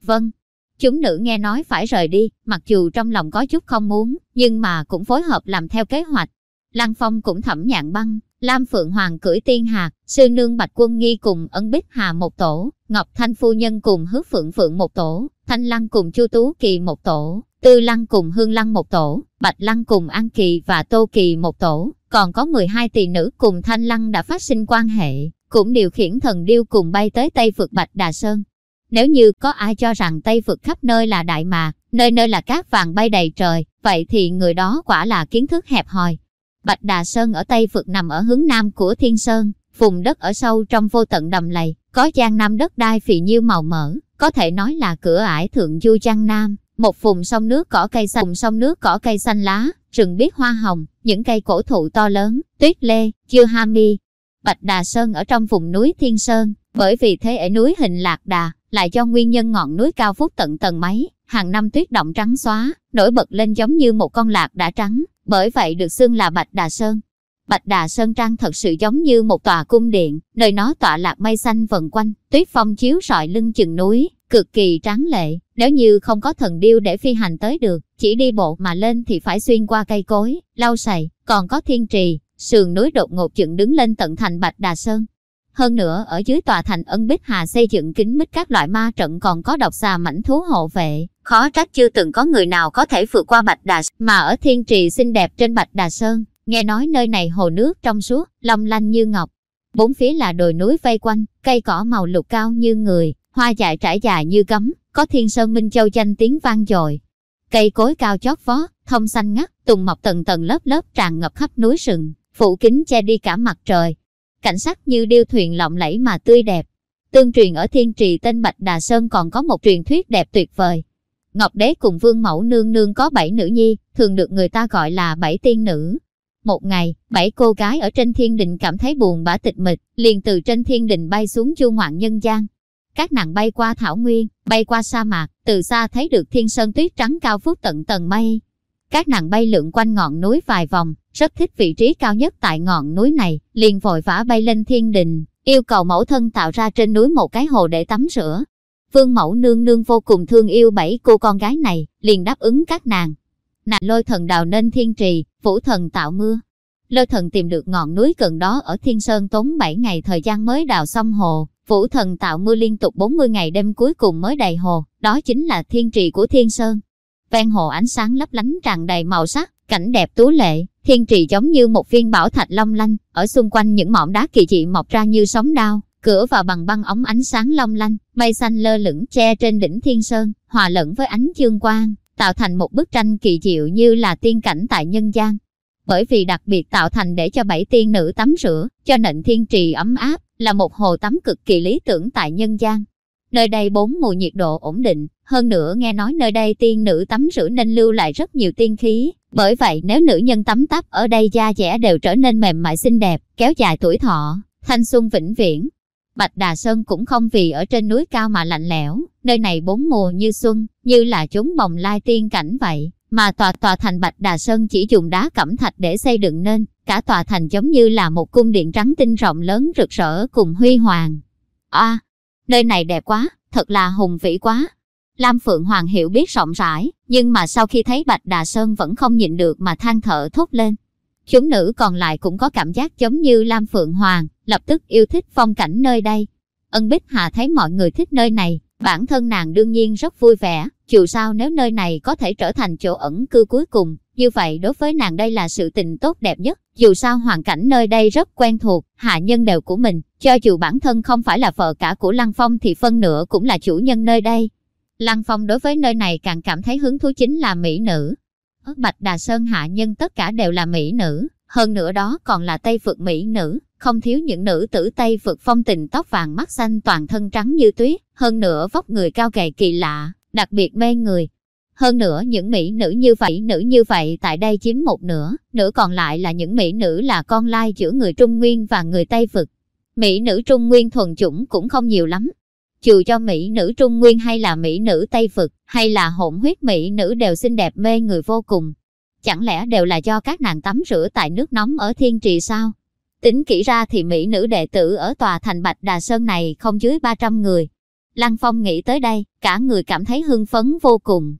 Vâng. Chúng nữ nghe nói phải rời đi, mặc dù trong lòng có chút không muốn, nhưng mà cũng phối hợp làm theo kế hoạch. Lăng Phong cũng thẩm nhạn băng, Lam Phượng Hoàng cưỡi tiên hạt, sư nương Bạch Quân Nghi cùng ấn Bích Hà một tổ, Ngọc Thanh Phu Nhân cùng hứa Phượng Phượng một tổ, Thanh Lăng cùng Chu Tú Kỳ một tổ, Tư Lăng cùng Hương Lăng một tổ, Bạch Lăng cùng An Kỳ và Tô Kỳ một tổ, còn có 12 tỷ nữ cùng Thanh Lăng đã phát sinh quan hệ, cũng điều khiển thần điêu cùng bay tới Tây Vực Bạch Đà Sơn. Nếu như có ai cho rằng Tây Vực khắp nơi là Đại Mạc, nơi nơi là cát vàng bay đầy trời, vậy thì người đó quả là kiến thức hẹp hòi. Bạch Đà Sơn ở Tây Vực nằm ở hướng nam của Thiên Sơn, vùng đất ở sâu trong vô tận đầm lầy, có giang nam đất đai phì nhiêu màu mỡ, có thể nói là cửa ải thượng du giang nam, một vùng sông nước cỏ cây xanh, vùng sông nước cỏ cây xanh lá, rừng biếc hoa hồng, những cây cổ thụ to lớn, tuyết lê, dưa hami. Bạch Đà Sơn ở trong vùng núi Thiên Sơn, bởi vì thế ở núi hình lạc đà, lại do nguyên nhân ngọn núi cao phút tận tầng mấy, hàng năm tuyết động trắng xóa, nổi bật lên giống như một con lạc đã trắng, bởi vậy được xưng là Bạch Đà Sơn. Bạch Đà Sơn Trang thật sự giống như một tòa cung điện, nơi nó tọa lạc mây xanh vần quanh, tuyết phong chiếu rọi lưng chừng núi, cực kỳ tráng lệ. Nếu như không có thần điêu để phi hành tới được, chỉ đi bộ mà lên thì phải xuyên qua cây cối, lau sậy, còn có thiên trì, sườn núi đột ngột dựng đứng lên tận thành Bạch Đà Sơn. Hơn nữa ở dưới tòa thành ân bích hà xây dựng kính mít các loại ma trận còn có độc xà mảnh thú hộ vệ, khó trách chưa từng có người nào có thể vượt qua Bạch Đà mà ở thiên trì xinh đẹp trên Bạch Đà Sơn, nghe nói nơi này hồ nước trong suốt, long lanh như ngọc. Bốn phía là đồi núi vây quanh, cây cỏ màu lục cao như người, hoa dại trải dài như gấm, có thiên sơn minh châu danh tiếng vang dội. Cây cối cao chót vó, thông xanh ngắt, tùng mọc tầng tầng lớp lớp tràn ngập khắp núi rừng, phủ kính che đi cả mặt trời. Cảnh sắc như điêu thuyền lộng lẫy mà tươi đẹp. Tương truyền ở thiên trì tên Bạch Đà Sơn còn có một truyền thuyết đẹp tuyệt vời. Ngọc Đế cùng Vương Mẫu Nương Nương có bảy nữ nhi, thường được người ta gọi là bảy tiên nữ. Một ngày, bảy cô gái ở trên thiên đình cảm thấy buồn bã tịch mịch, liền từ trên thiên đình bay xuống chu ngoạn nhân gian. Các nàng bay qua thảo nguyên, bay qua sa mạc, từ xa thấy được thiên sơn tuyết trắng cao phút tận tầng mây. Các nàng bay lượn quanh ngọn núi vài vòng, rất thích vị trí cao nhất tại ngọn núi này, liền vội vã bay lên thiên đình, yêu cầu mẫu thân tạo ra trên núi một cái hồ để tắm rửa. Vương mẫu nương nương vô cùng thương yêu bảy cô con gái này, liền đáp ứng các nàng. Nàng lôi thần đào nên thiên trì, vũ thần tạo mưa. Lôi thần tìm được ngọn núi gần đó ở Thiên Sơn tốn 7 ngày thời gian mới đào xong hồ, Vũ thần tạo mưa liên tục 40 ngày đêm cuối cùng mới đầy hồ, đó chính là thiên trì của Thiên Sơn. Ven hồ ánh sáng lấp lánh tràn đầy màu sắc, cảnh đẹp tú lệ, thiên trì giống như một viên bảo thạch long lanh, ở xung quanh những mỏm đá kỳ dị mọc ra như sóng đao, cửa vào bằng băng ống ánh sáng long lanh, mây xanh lơ lửng che trên đỉnh Thiên Sơn, hòa lẫn với ánh dương quang, tạo thành một bức tranh kỳ diệu như là tiên cảnh tại nhân gian. bởi vì đặc biệt tạo thành để cho bảy tiên nữ tắm rửa, cho nệnh thiên trì ấm áp, là một hồ tắm cực kỳ lý tưởng tại nhân gian. Nơi đây bốn mùa nhiệt độ ổn định, hơn nữa nghe nói nơi đây tiên nữ tắm rửa nên lưu lại rất nhiều tiên khí. Bởi vậy nếu nữ nhân tắm tắp ở đây da dẻ đều trở nên mềm mại xinh đẹp, kéo dài tuổi thọ, thanh xuân vĩnh viễn. Bạch Đà Sơn cũng không vì ở trên núi cao mà lạnh lẽo, nơi này bốn mùa như xuân, như là chúng bồng lai tiên cảnh vậy, mà tòa tòa thành Bạch Đà Sơn chỉ dùng đá cẩm thạch để xây dựng nên, cả tòa thành giống như là một cung điện trắng tinh rộng lớn rực rỡ cùng huy hoàng. A, nơi này đẹp quá, thật là hùng vĩ quá. Lam Phượng Hoàng hiểu biết rộng rãi, nhưng mà sau khi thấy Bạch Đà Sơn vẫn không nhịn được mà than thở thốt lên. Chúng nữ còn lại cũng có cảm giác giống như Lam Phượng Hoàng, lập tức yêu thích phong cảnh nơi đây. Ân Bích Hà thấy mọi người thích nơi này, bản thân nàng đương nhiên rất vui vẻ, dù sao nếu nơi này có thể trở thành chỗ ẩn cư cuối cùng, như vậy đối với nàng đây là sự tình tốt đẹp nhất. Dù sao hoàn cảnh nơi đây rất quen thuộc, hạ nhân đều của mình, cho dù bản thân không phải là vợ cả của Lăng Phong thì phân nửa cũng là chủ nhân nơi đây. Lăng Phong đối với nơi này càng cảm thấy hứng thú chính là mỹ nữ. Ở Bạch Đà Sơn hạ nhân tất cả đều là mỹ nữ, hơn nữa đó còn là Tây Phượt mỹ nữ, không thiếu những nữ tử Tây Phượt phong tình tóc vàng mắt xanh toàn thân trắng như tuyết, hơn nữa vóc người cao gầy kỳ lạ, đặc biệt mê người. Hơn nữa những mỹ nữ như vậy nữ như vậy tại đây chiếm một nửa, nửa còn lại là những mỹ nữ là con lai giữa người Trung Nguyên và người Tây Phượt. Mỹ nữ Trung Nguyên thuần chủng cũng không nhiều lắm, dù cho mỹ nữ Trung Nguyên hay là mỹ nữ Tây Vực, hay là hỗn huyết mỹ nữ đều xinh đẹp mê người vô cùng. Chẳng lẽ đều là do các nàng tắm rửa tại nước nóng ở thiên trì sao? Tính kỹ ra thì mỹ nữ đệ tử ở tòa thành Bạch Đà Sơn này không dưới 300 người. Lăng Phong nghĩ tới đây, cả người cảm thấy hưng phấn vô cùng.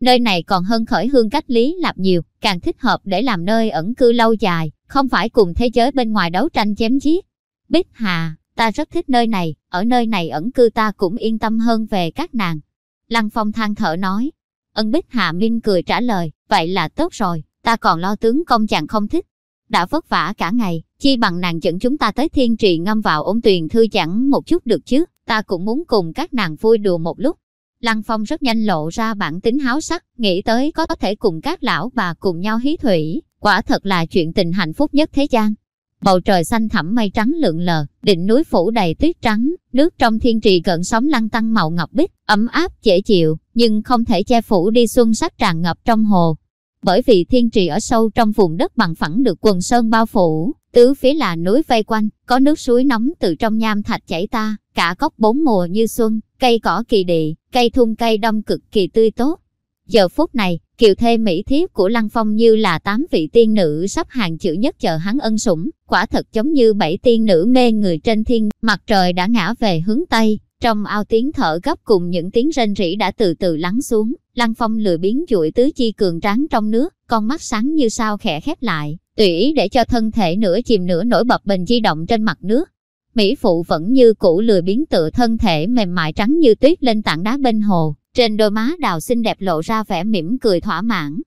Nơi này còn hơn khởi hương cách lý lạp nhiều, càng thích hợp để làm nơi ẩn cư lâu dài, không phải cùng thế giới bên ngoài đấu tranh chém giết. Bích Hà, ta rất thích nơi này, ở nơi này ẩn cư ta cũng yên tâm hơn về các nàng. Lăng Phong than thở nói. Ân Bích Hạ Minh cười trả lời, vậy là tốt rồi, ta còn lo tướng công chàng không thích. Đã vất vả cả ngày, chi bằng nàng dẫn chúng ta tới thiên trì ngâm vào ôn tuyền thư chẳng một chút được chứ, ta cũng muốn cùng các nàng vui đùa một lúc. Lăng Phong rất nhanh lộ ra bản tính háo sắc, nghĩ tới có thể cùng các lão bà cùng nhau hí thủy, quả thật là chuyện tình hạnh phúc nhất thế gian. Bầu trời xanh thẳm mây trắng lượn lờ, đỉnh núi phủ đầy tuyết trắng, nước trong thiên trì gần sóng lăn tăng màu ngọc bích, ấm áp dễ chịu, nhưng không thể che phủ đi xuân sắc tràn ngập trong hồ. Bởi vì thiên trì ở sâu trong vùng đất bằng phẳng được quần sơn bao phủ, tứ phía là núi vây quanh, có nước suối nóng từ trong nham thạch chảy ta, cả cốc bốn mùa như xuân, cây cỏ kỳ địa, cây thung cây đông cực kỳ tươi tốt. Giờ phút này, kiều thê mỹ thiếp của Lăng Phong như là tám vị tiên nữ sắp hàng chữ nhất chờ hắn ân sủng, quả thật giống như bảy tiên nữ mê người trên thiên, mặt trời đã ngã về hướng Tây, trong ao tiếng thở gấp cùng những tiếng rên rỉ đã từ từ lắng xuống, Lăng Phong lười biến chuỗi tứ chi cường tráng trong nước, con mắt sáng như sao khẽ khép lại, tùy ý để cho thân thể nửa chìm nửa nổi bập bình di động trên mặt nước. Mỹ phụ vẫn như cũ lười biến tựa thân thể mềm mại trắng như tuyết lên tảng đá bên hồ, trên đôi má đào xinh đẹp lộ ra vẻ mỉm cười thỏa mãn.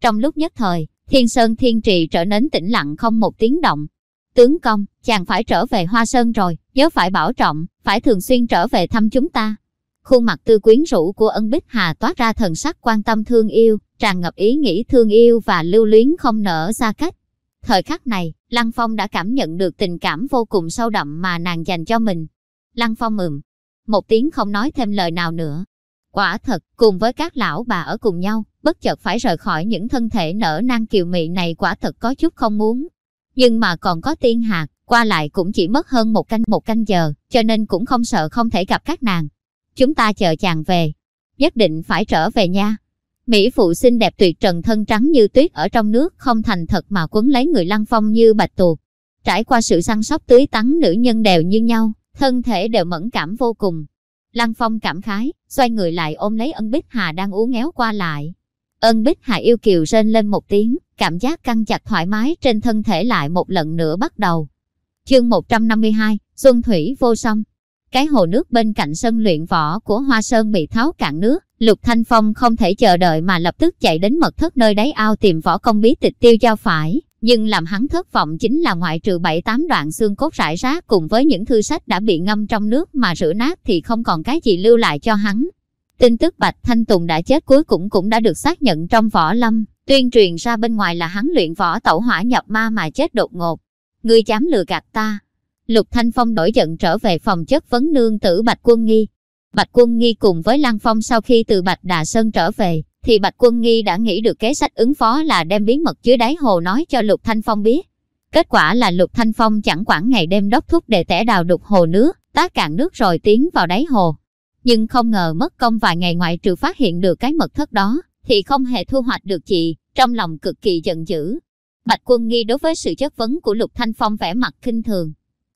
Trong lúc nhất thời, thiên sơn thiên trì trở nên tĩnh lặng không một tiếng động. Tướng công, chàng phải trở về Hoa Sơn rồi, nhớ phải bảo trọng, phải thường xuyên trở về thăm chúng ta. Khuôn mặt tư quyến rũ của ân bích hà toát ra thần sắc quan tâm thương yêu, tràn ngập ý nghĩ thương yêu và lưu luyến không nở xa cách. Thời khắc này, Lăng Phong đã cảm nhận được tình cảm vô cùng sâu đậm mà nàng dành cho mình. Lăng Phong mừng. một tiếng không nói thêm lời nào nữa, Quả thật, cùng với các lão bà ở cùng nhau, bất chợt phải rời khỏi những thân thể nở nang kiều mị này quả thật có chút không muốn. Nhưng mà còn có tiên hạt, qua lại cũng chỉ mất hơn một canh một canh giờ, cho nên cũng không sợ không thể gặp các nàng. Chúng ta chờ chàng về, nhất định phải trở về nha. Mỹ phụ xinh đẹp tuyệt trần thân trắng như tuyết ở trong nước không thành thật mà quấn lấy người lăng phong như bạch tuộc. Trải qua sự săn sóc tưới tắn nữ nhân đều như nhau, thân thể đều mẫn cảm vô cùng, Lăng Phong cảm khái, xoay người lại ôm lấy ân Bích Hà đang uống ngéo qua lại. Ân Bích Hà yêu kiều rên lên một tiếng, cảm giác căng chặt thoải mái trên thân thể lại một lần nữa bắt đầu. Chương 152, Xuân Thủy vô song. Cái hồ nước bên cạnh sân luyện võ của Hoa Sơn bị tháo cạn nước, Lục Thanh Phong không thể chờ đợi mà lập tức chạy đến mật thất nơi đáy ao tìm võ công bí tịch tiêu giao phải. Nhưng làm hắn thất vọng chính là ngoại trừ bảy tám đoạn xương cốt rải rác cùng với những thư sách đã bị ngâm trong nước mà rửa nát thì không còn cái gì lưu lại cho hắn. Tin tức Bạch Thanh Tùng đã chết cuối cùng cũng đã được xác nhận trong võ lâm, Tuyên truyền ra bên ngoài là hắn luyện võ tẩu hỏa nhập ma mà chết đột ngột. Ngươi dám lừa gạt ta. Lục Thanh Phong đổi giận trở về phòng chất vấn nương tử Bạch Quân Nghi. Bạch Quân Nghi cùng với Lăng Phong sau khi từ Bạch Đà Sơn trở về, thì Bạch Quân Nghi đã nghĩ được kế sách ứng phó là đem bí mật dưới đáy hồ nói cho Lục Thanh Phong biết. Kết quả là Lục Thanh Phong chẳng quản ngày đêm đốc thúc để tẻ đào đục hồ nước, tác cạn nước rồi tiến vào đáy hồ. Nhưng không ngờ mất công vài ngày ngoại trừ phát hiện được cái mật thất đó, thì không hề thu hoạch được gì, trong lòng cực kỳ giận dữ. Bạch Quân Nghi đối với sự chất vấn của Lục Thanh Phong vẻ mặt kinh thường.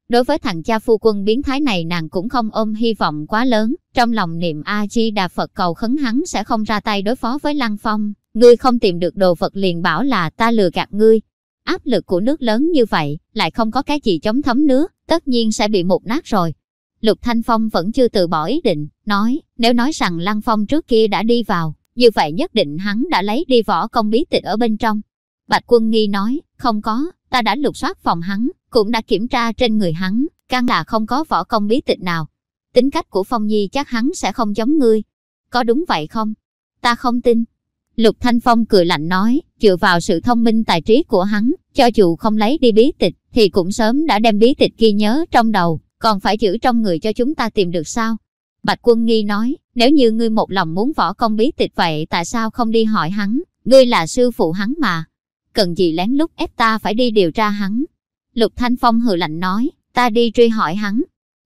Đối với thằng cha phu quân biến thái này nàng cũng không ôm hy vọng quá lớn, trong lòng niệm A-di-đà Phật cầu khấn hắn sẽ không ra tay đối phó với Lăng Phong. Ngươi không tìm được đồ vật liền bảo là ta lừa gạt ngươi. Áp lực của nước lớn như vậy, lại không có cái gì chống thấm nước, tất nhiên sẽ bị mục nát rồi. Lục Thanh Phong vẫn chưa từ bỏ ý định, nói, nếu nói rằng Lăng Phong trước kia đã đi vào, như vậy nhất định hắn đã lấy đi võ công bí tịch ở bên trong. Bạch Quân Nghi nói, không có, ta đã lục soát phòng hắn, cũng đã kiểm tra trên người hắn, căn là không có võ công bí tịch nào. Tính cách của Phong Nhi chắc hắn sẽ không giống ngươi. Có đúng vậy không? Ta không tin. Lục Thanh Phong cười lạnh nói, dựa vào sự thông minh tài trí của hắn, cho dù không lấy đi bí tịch, thì cũng sớm đã đem bí tịch ghi nhớ trong đầu, còn phải giữ trong người cho chúng ta tìm được sao? Bạch Quân Nghi nói, nếu như ngươi một lòng muốn võ công bí tịch vậy tại sao không đi hỏi hắn, ngươi là sư phụ hắn mà. Cần gì lén lút ép ta phải đi điều tra hắn. Lục Thanh Phong hừ lạnh nói, ta đi truy hỏi hắn.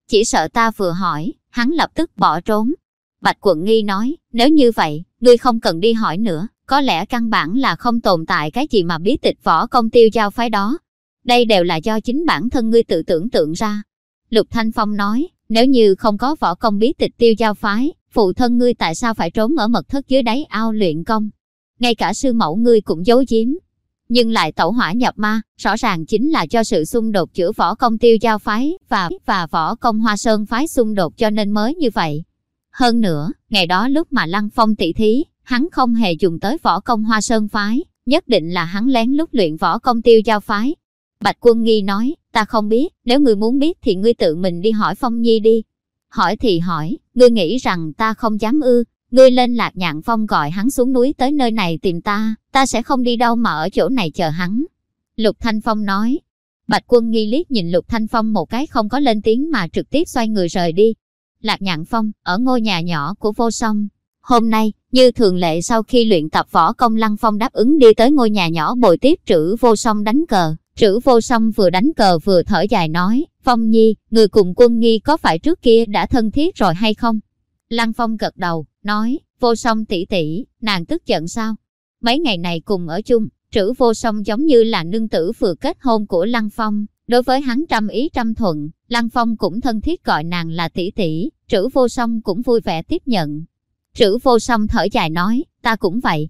Chỉ sợ ta vừa hỏi, hắn lập tức bỏ trốn. Bạch Quận Nghi nói, nếu như vậy, ngươi không cần đi hỏi nữa, có lẽ căn bản là không tồn tại cái gì mà bí tịch võ công tiêu giao phái đó. Đây đều là do chính bản thân ngươi tự tưởng tượng ra. Lục Thanh Phong nói, nếu như không có võ công bí tịch tiêu giao phái, phụ thân ngươi tại sao phải trốn ở mật thất dưới đáy ao luyện công? Ngay cả sư mẫu ngươi cũng giấu giếm. Nhưng lại tẩu hỏa nhập ma, rõ ràng chính là cho sự xung đột giữa võ công tiêu giao phái và và võ công hoa sơn phái xung đột cho nên mới như vậy. Hơn nữa, ngày đó lúc mà Lăng Phong tỷ thí, hắn không hề dùng tới võ công hoa sơn phái, nhất định là hắn lén lúc luyện võ công tiêu giao phái. Bạch Quân Nghi nói, ta không biết, nếu ngươi muốn biết thì ngươi tự mình đi hỏi Phong Nhi đi. Hỏi thì hỏi, ngươi nghĩ rằng ta không dám ư, ngươi lên lạc nhạn phong gọi hắn xuống núi tới nơi này tìm ta, ta sẽ không đi đâu mà ở chỗ này chờ hắn. Lục Thanh Phong nói, Bạch Quân Nghi liếc nhìn Lục Thanh Phong một cái không có lên tiếng mà trực tiếp xoay người rời đi. Lạc Nhạn Phong, ở ngôi nhà nhỏ của vô song. Hôm nay, như thường lệ sau khi luyện tập võ công Lăng Phong đáp ứng đi tới ngôi nhà nhỏ bồi tiếp trữ vô song đánh cờ, Trữ vô song vừa đánh cờ vừa thở dài nói, Phong Nhi, người cùng quân nghi có phải trước kia đã thân thiết rồi hay không? Lăng Phong gật đầu, nói, vô song tỷ tỷ, nàng tức giận sao? Mấy ngày này cùng ở chung, trữ vô song giống như là nương tử vừa kết hôn của Lăng Phong. Đối với hắn trăm ý trăm thuận, Lăng Phong cũng thân thiết gọi nàng là tỷ tỷ, trữ vô song cũng vui vẻ tiếp nhận. Trữ vô song thở dài nói, ta cũng vậy,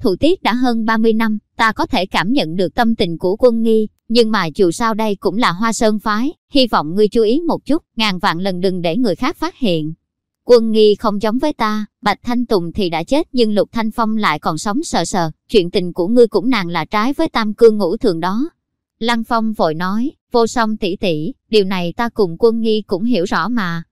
Thủ tiết đã hơn 30 năm, ta có thể cảm nhận được tâm tình của quân nghi, nhưng mà dù sao đây cũng là hoa sơn phái, hy vọng ngươi chú ý một chút, ngàn vạn lần đừng để người khác phát hiện. Quân nghi không giống với ta, Bạch Thanh Tùng thì đã chết nhưng Lục Thanh Phong lại còn sống sờ sờ, chuyện tình của ngươi cũng nàng là trái với tam cương ngũ thường đó. Lăng Phong vội nói, vô song tỷ tỷ, điều này ta cùng quân nghi cũng hiểu rõ mà.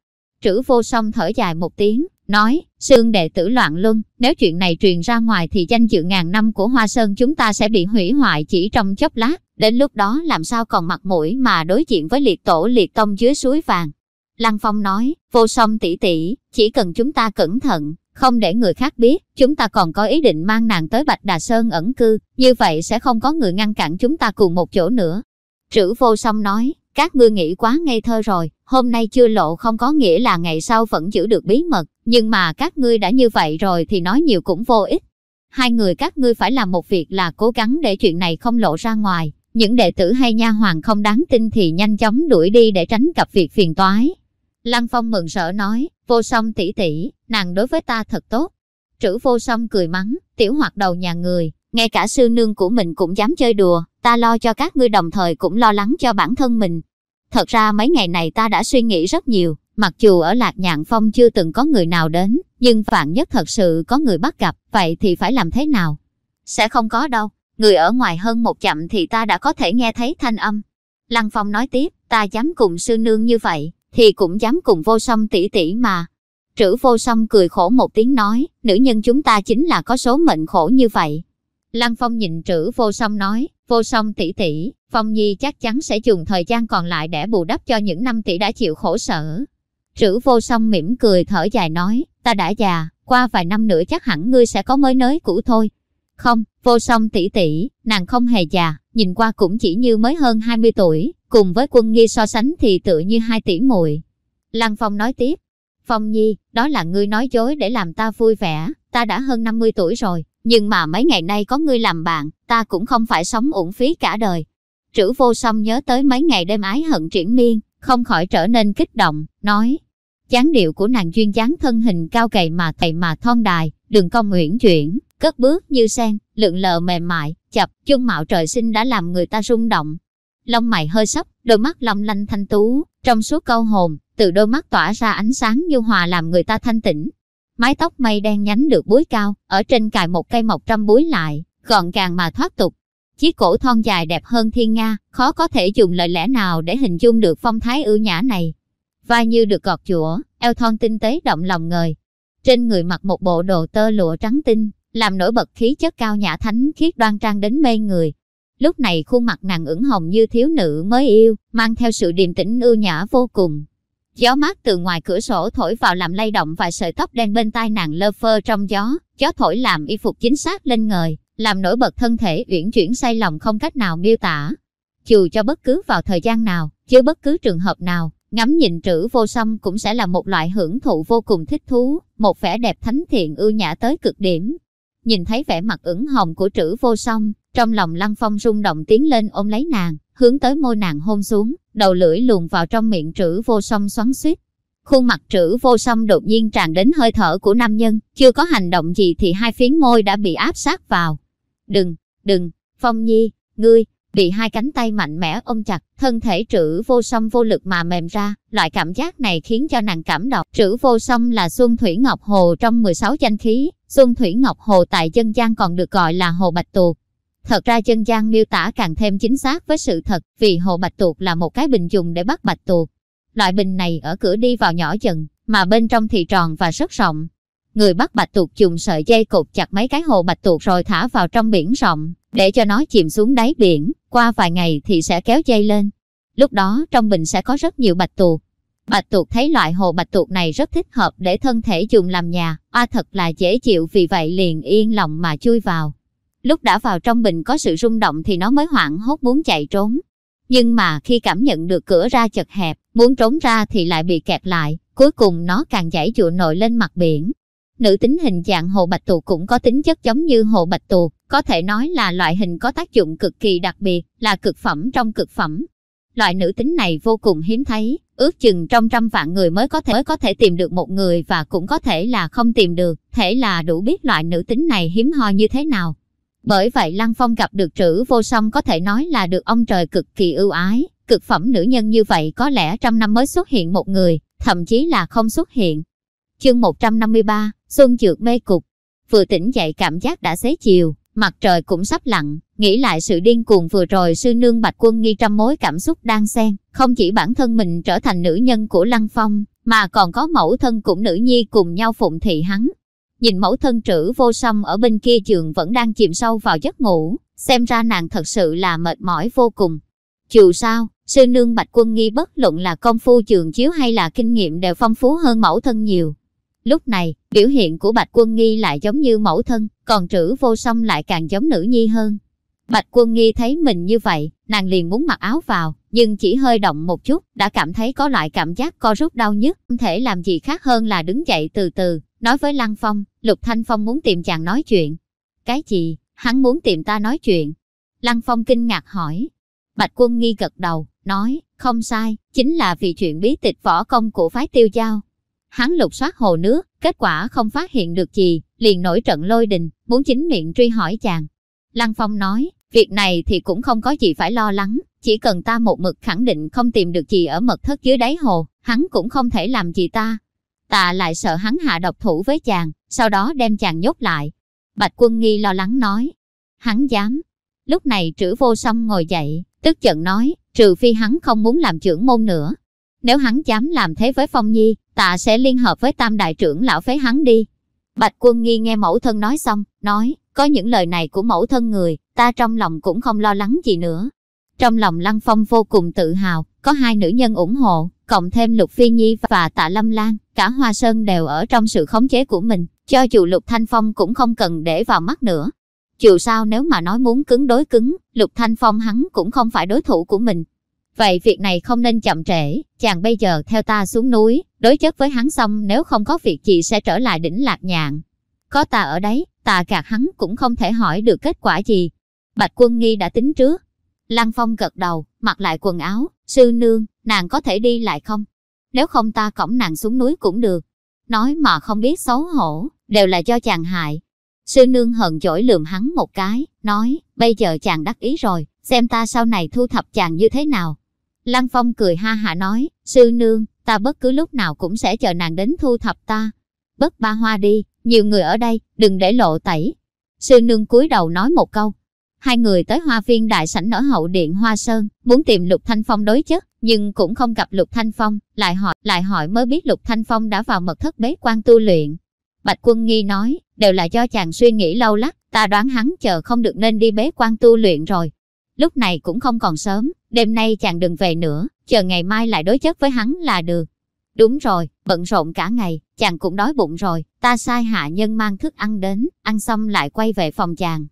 Trữ vô song thở dài một tiếng, nói, xương đệ tử loạn luân, nếu chuyện này truyền ra ngoài thì danh dự ngàn năm của Hoa Sơn chúng ta sẽ bị hủy hoại chỉ trong chốc lát, đến lúc đó làm sao còn mặt mũi mà đối diện với liệt tổ liệt tông dưới suối vàng. Lăng Phong nói, vô song tỷ tỷ, chỉ cần chúng ta cẩn thận, không để người khác biết, chúng ta còn có ý định mang nàng tới Bạch Đà Sơn ẩn cư, như vậy sẽ không có người ngăn cản chúng ta cùng một chỗ nữa. Trữ vô song nói, các ngươi nghĩ quá ngây thơ rồi, hôm nay chưa lộ không có nghĩa là ngày sau vẫn giữ được bí mật, nhưng mà các ngươi đã như vậy rồi thì nói nhiều cũng vô ích. Hai người các ngươi phải làm một việc là cố gắng để chuyện này không lộ ra ngoài, những đệ tử hay nha hoàng không đáng tin thì nhanh chóng đuổi đi để tránh gặp việc phiền toái. Lăng Phong mừng rỡ nói, vô song tỷ tỷ, nàng đối với ta thật tốt. Trữ vô song cười mắng, tiểu hoạt đầu nhà người, ngay cả sư nương của mình cũng dám chơi đùa, ta lo cho các ngươi đồng thời cũng lo lắng cho bản thân mình, Thật ra mấy ngày này ta đã suy nghĩ rất nhiều, mặc dù ở Lạc Nhạn Phong chưa từng có người nào đến, nhưng vạn nhất thật sự có người bắt gặp, vậy thì phải làm thế nào? Sẽ không có đâu, người ở ngoài hơn một chậm thì ta đã có thể nghe thấy thanh âm. Lăng Phong nói tiếp, ta dám cùng sư nương như vậy, thì cũng dám cùng vô song tỷ tỷ mà. Trữ vô song cười khổ một tiếng nói, nữ nhân chúng ta chính là có số mệnh khổ như vậy. Lăng Phong nhìn trữ vô song nói, vô song tỷ tỷ, Phong Nhi chắc chắn sẽ dùng thời gian còn lại để bù đắp cho những năm tỷ đã chịu khổ sở. Trữ vô song mỉm cười thở dài nói, ta đã già, qua vài năm nữa chắc hẳn ngươi sẽ có mới nới cũ thôi. Không, vô song tỷ tỷ, nàng không hề già, nhìn qua cũng chỉ như mới hơn 20 tuổi, cùng với quân nghi so sánh thì tự như hai tỷ muội. Lăng Phong nói tiếp, Phong Nhi, đó là ngươi nói dối để làm ta vui vẻ, ta đã hơn 50 tuổi rồi, nhưng mà mấy ngày nay có ngươi làm bạn, ta cũng không phải sống uổng phí cả đời. Trữ vô song nhớ tới mấy ngày đêm ái hận triển miên, không khỏi trở nên kích động, nói. chán điệu của nàng duyên dáng thân hình cao gầy mà thầy mà thon đài, đường cong uyển chuyển, cất bước như sen, lượng lờ mềm mại, chập, chung mạo trời sinh đã làm người ta rung động. Lông mày hơi sấp, đôi mắt long lanh thanh tú, trong suốt câu hồn, từ đôi mắt tỏa ra ánh sáng như hòa làm người ta thanh tĩnh. Mái tóc mây đen nhánh được búi cao, ở trên cài một cây mộc trăm búi lại, gọn gàng mà thoát tục. Chiếc cổ thon dài đẹp hơn thiên nga, khó có thể dùng lời lẽ nào để hình dung được phong thái ưu nhã này. Vai như được gọt chũa, eo thon tinh tế động lòng người. Trên người mặc một bộ đồ tơ lụa trắng tinh, làm nổi bật khí chất cao nhã thánh khiết đoan trang đến mê người. Lúc này khuôn mặt nàng ửng hồng như thiếu nữ mới yêu, mang theo sự điềm tĩnh ưu nhã vô cùng. Gió mát từ ngoài cửa sổ thổi vào làm lay động vài sợi tóc đen bên tai nàng lơ phơ trong gió, gió thổi làm y phục chính xác lên ngời, làm nổi bật thân thể uyển chuyển say lòng không cách nào miêu tả. Dù cho bất cứ vào thời gian nào, chứ bất cứ trường hợp nào, ngắm nhìn trữ vô song cũng sẽ là một loại hưởng thụ vô cùng thích thú, một vẻ đẹp thánh thiện ưu nhã tới cực điểm. Nhìn thấy vẻ mặt ửng hồng của trữ vô song, trong lòng lăng phong rung động tiến lên ôm lấy nàng, hướng tới môi nàng hôn xuống, đầu lưỡi luồn vào trong miệng trữ vô song xoắn xuýt. Khuôn mặt trữ vô song đột nhiên tràn đến hơi thở của nam nhân, chưa có hành động gì thì hai phiến môi đã bị áp sát vào. Đừng, đừng, Phong Nhi, ngươi, bị hai cánh tay mạnh mẽ ôm chặt, thân thể trữ vô song vô lực mà mềm ra, loại cảm giác này khiến cho nàng cảm động. Trữ vô song là Xuân Thủy Ngọc Hồ trong 16 danh khí, Xuân Thủy Ngọc Hồ tại dân gian còn được gọi là Hồ Bạch Tuộc. Thật ra dân gian miêu tả càng thêm chính xác với sự thật, vì hồ bạch tuộc là một cái bình dùng để bắt bạch tuộc. Loại bình này ở cửa đi vào nhỏ dần, mà bên trong thì tròn và rất rộng. Người bắt bạch tuộc dùng sợi dây cột chặt mấy cái hồ bạch tuộc rồi thả vào trong biển rộng, để cho nó chìm xuống đáy biển, qua vài ngày thì sẽ kéo dây lên. Lúc đó trong bình sẽ có rất nhiều bạch tuộc. Bạch tuộc thấy loại hồ bạch tuộc này rất thích hợp để thân thể dùng làm nhà, oa thật là dễ chịu vì vậy liền yên lòng mà chui vào. Lúc đã vào trong bình có sự rung động thì nó mới hoảng hốt muốn chạy trốn. Nhưng mà khi cảm nhận được cửa ra chật hẹp, muốn trốn ra thì lại bị kẹt lại, cuối cùng nó càng giải dụa nổi lên mặt biển. Nữ tính hình dạng hồ bạch tuộc cũng có tính chất giống như hồ bạch tuộc, có thể nói là loại hình có tác dụng cực kỳ đặc biệt, là cực phẩm trong cực phẩm. Loại nữ tính này vô cùng hiếm thấy, ước chừng trong trăm vạn người mới có thể mới có thể tìm được một người và cũng có thể là không tìm được, thể là đủ biết loại nữ tính này hiếm hoi như thế nào. Bởi vậy Lăng Phong gặp được trữ vô song có thể nói là được ông trời cực kỳ ưu ái, cực phẩm nữ nhân như vậy có lẽ trăm năm mới xuất hiện một người, thậm chí là không xuất hiện. Chương 153, Xuân Trượt mê cục. Vừa tỉnh dậy cảm giác đã xế chiều, mặt trời cũng sắp lặn, nghĩ lại sự điên cuồng vừa rồi sư nương bạch quân nghi trăm mối cảm xúc đang xen, không chỉ bản thân mình trở thành nữ nhân của Lăng Phong, mà còn có mẫu thân cũng nữ nhi cùng nhau phụng thị hắn, Nhìn mẫu thân trữ vô song ở bên kia giường vẫn đang chìm sâu vào giấc ngủ, xem ra nàng thật sự là mệt mỏi vô cùng. Dù sao, sư nương bạch quân nghi bất luận là công phu trường chiếu hay là kinh nghiệm đều phong phú hơn mẫu thân nhiều. Lúc này, biểu hiện của bạch quân nghi lại giống như mẫu thân, còn trữ vô song lại càng giống nữ nhi hơn. Bạch quân nghi thấy mình như vậy, nàng liền muốn mặc áo vào, nhưng chỉ hơi động một chút, đã cảm thấy có loại cảm giác co rút đau nhức, không thể làm gì khác hơn là đứng dậy từ từ, nói với Lăng Phong, Lục Thanh Phong muốn tìm chàng nói chuyện. Cái gì? Hắn muốn tìm ta nói chuyện. Lăng Phong kinh ngạc hỏi. Bạch Quân nghi gật đầu, nói, không sai, chính là vì chuyện bí tịch võ công của phái tiêu giao. Hắn lục soát hồ nước, kết quả không phát hiện được gì, liền nổi trận lôi đình, muốn chính miệng truy hỏi chàng. Lăng Phong nói, việc này thì cũng không có gì phải lo lắng, chỉ cần ta một mực khẳng định không tìm được gì ở mật thất dưới đáy hồ, hắn cũng không thể làm gì ta, Ta lại sợ hắn hạ độc thủ với chàng, sau đó đem chàng nhốt lại. Bạch quân nghi lo lắng nói. Hắn dám. Lúc này trữ vô song ngồi dậy, tức giận nói, trừ phi hắn không muốn làm trưởng môn nữa. Nếu hắn dám làm thế với Phong Nhi, tạ sẽ liên hợp với tam đại trưởng lão phế hắn đi. Bạch quân nghi nghe mẫu thân nói xong, nói, có những lời này của mẫu thân người, ta trong lòng cũng không lo lắng gì nữa. Trong lòng Lăng Phong vô cùng tự hào, có hai nữ nhân ủng hộ, cộng thêm Lục Phi Nhi và Tạ Lâm Lan, cả Hoa Sơn đều ở trong sự khống chế của mình, cho dù Lục Thanh Phong cũng không cần để vào mắt nữa. Dù sao nếu mà nói muốn cứng đối cứng, Lục Thanh Phong hắn cũng không phải đối thủ của mình. Vậy việc này không nên chậm trễ, chàng bây giờ theo ta xuống núi, đối chất với hắn xong nếu không có việc gì sẽ trở lại đỉnh lạc nhạn. Có ta ở đấy, ta gạt hắn cũng không thể hỏi được kết quả gì. Bạch quân nghi đã tính trước. Lăng Phong gật đầu, mặc lại quần áo, sư nương, nàng có thể đi lại không? Nếu không ta cõng nàng xuống núi cũng được. Nói mà không biết xấu hổ, đều là do chàng hại. Sư nương hận dỗi lườm hắn một cái, nói, bây giờ chàng đắc ý rồi, xem ta sau này thu thập chàng như thế nào. Lăng Phong cười ha hả nói, sư nương, ta bất cứ lúc nào cũng sẽ chờ nàng đến thu thập ta. Bất ba hoa đi, nhiều người ở đây, đừng để lộ tẩy. Sư nương cúi đầu nói một câu. Hai người tới hoa viên đại sảnh ở hậu điện Hoa Sơn, muốn tìm Lục Thanh Phong đối chất, nhưng cũng không gặp Lục Thanh Phong, lại hỏi, lại hỏi mới biết Lục Thanh Phong đã vào mật thất bế quan tu luyện. Bạch Quân Nghi nói, đều là do chàng suy nghĩ lâu lắc, ta đoán hắn chờ không được nên đi bế quan tu luyện rồi. Lúc này cũng không còn sớm, đêm nay chàng đừng về nữa, chờ ngày mai lại đối chất với hắn là được. Đúng rồi, bận rộn cả ngày, chàng cũng đói bụng rồi, ta sai hạ nhân mang thức ăn đến, ăn xong lại quay về phòng chàng.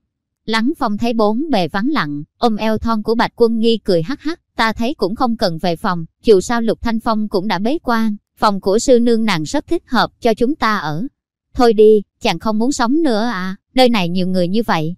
Lắng phong thấy bốn bề vắng lặng, ôm eo thon của bạch quân nghi cười hắc hắc, ta thấy cũng không cần về phòng, dù sao lục thanh phong cũng đã bế quan, phòng của sư nương nàng rất thích hợp cho chúng ta ở. Thôi đi, chàng không muốn sống nữa à, nơi này nhiều người như vậy.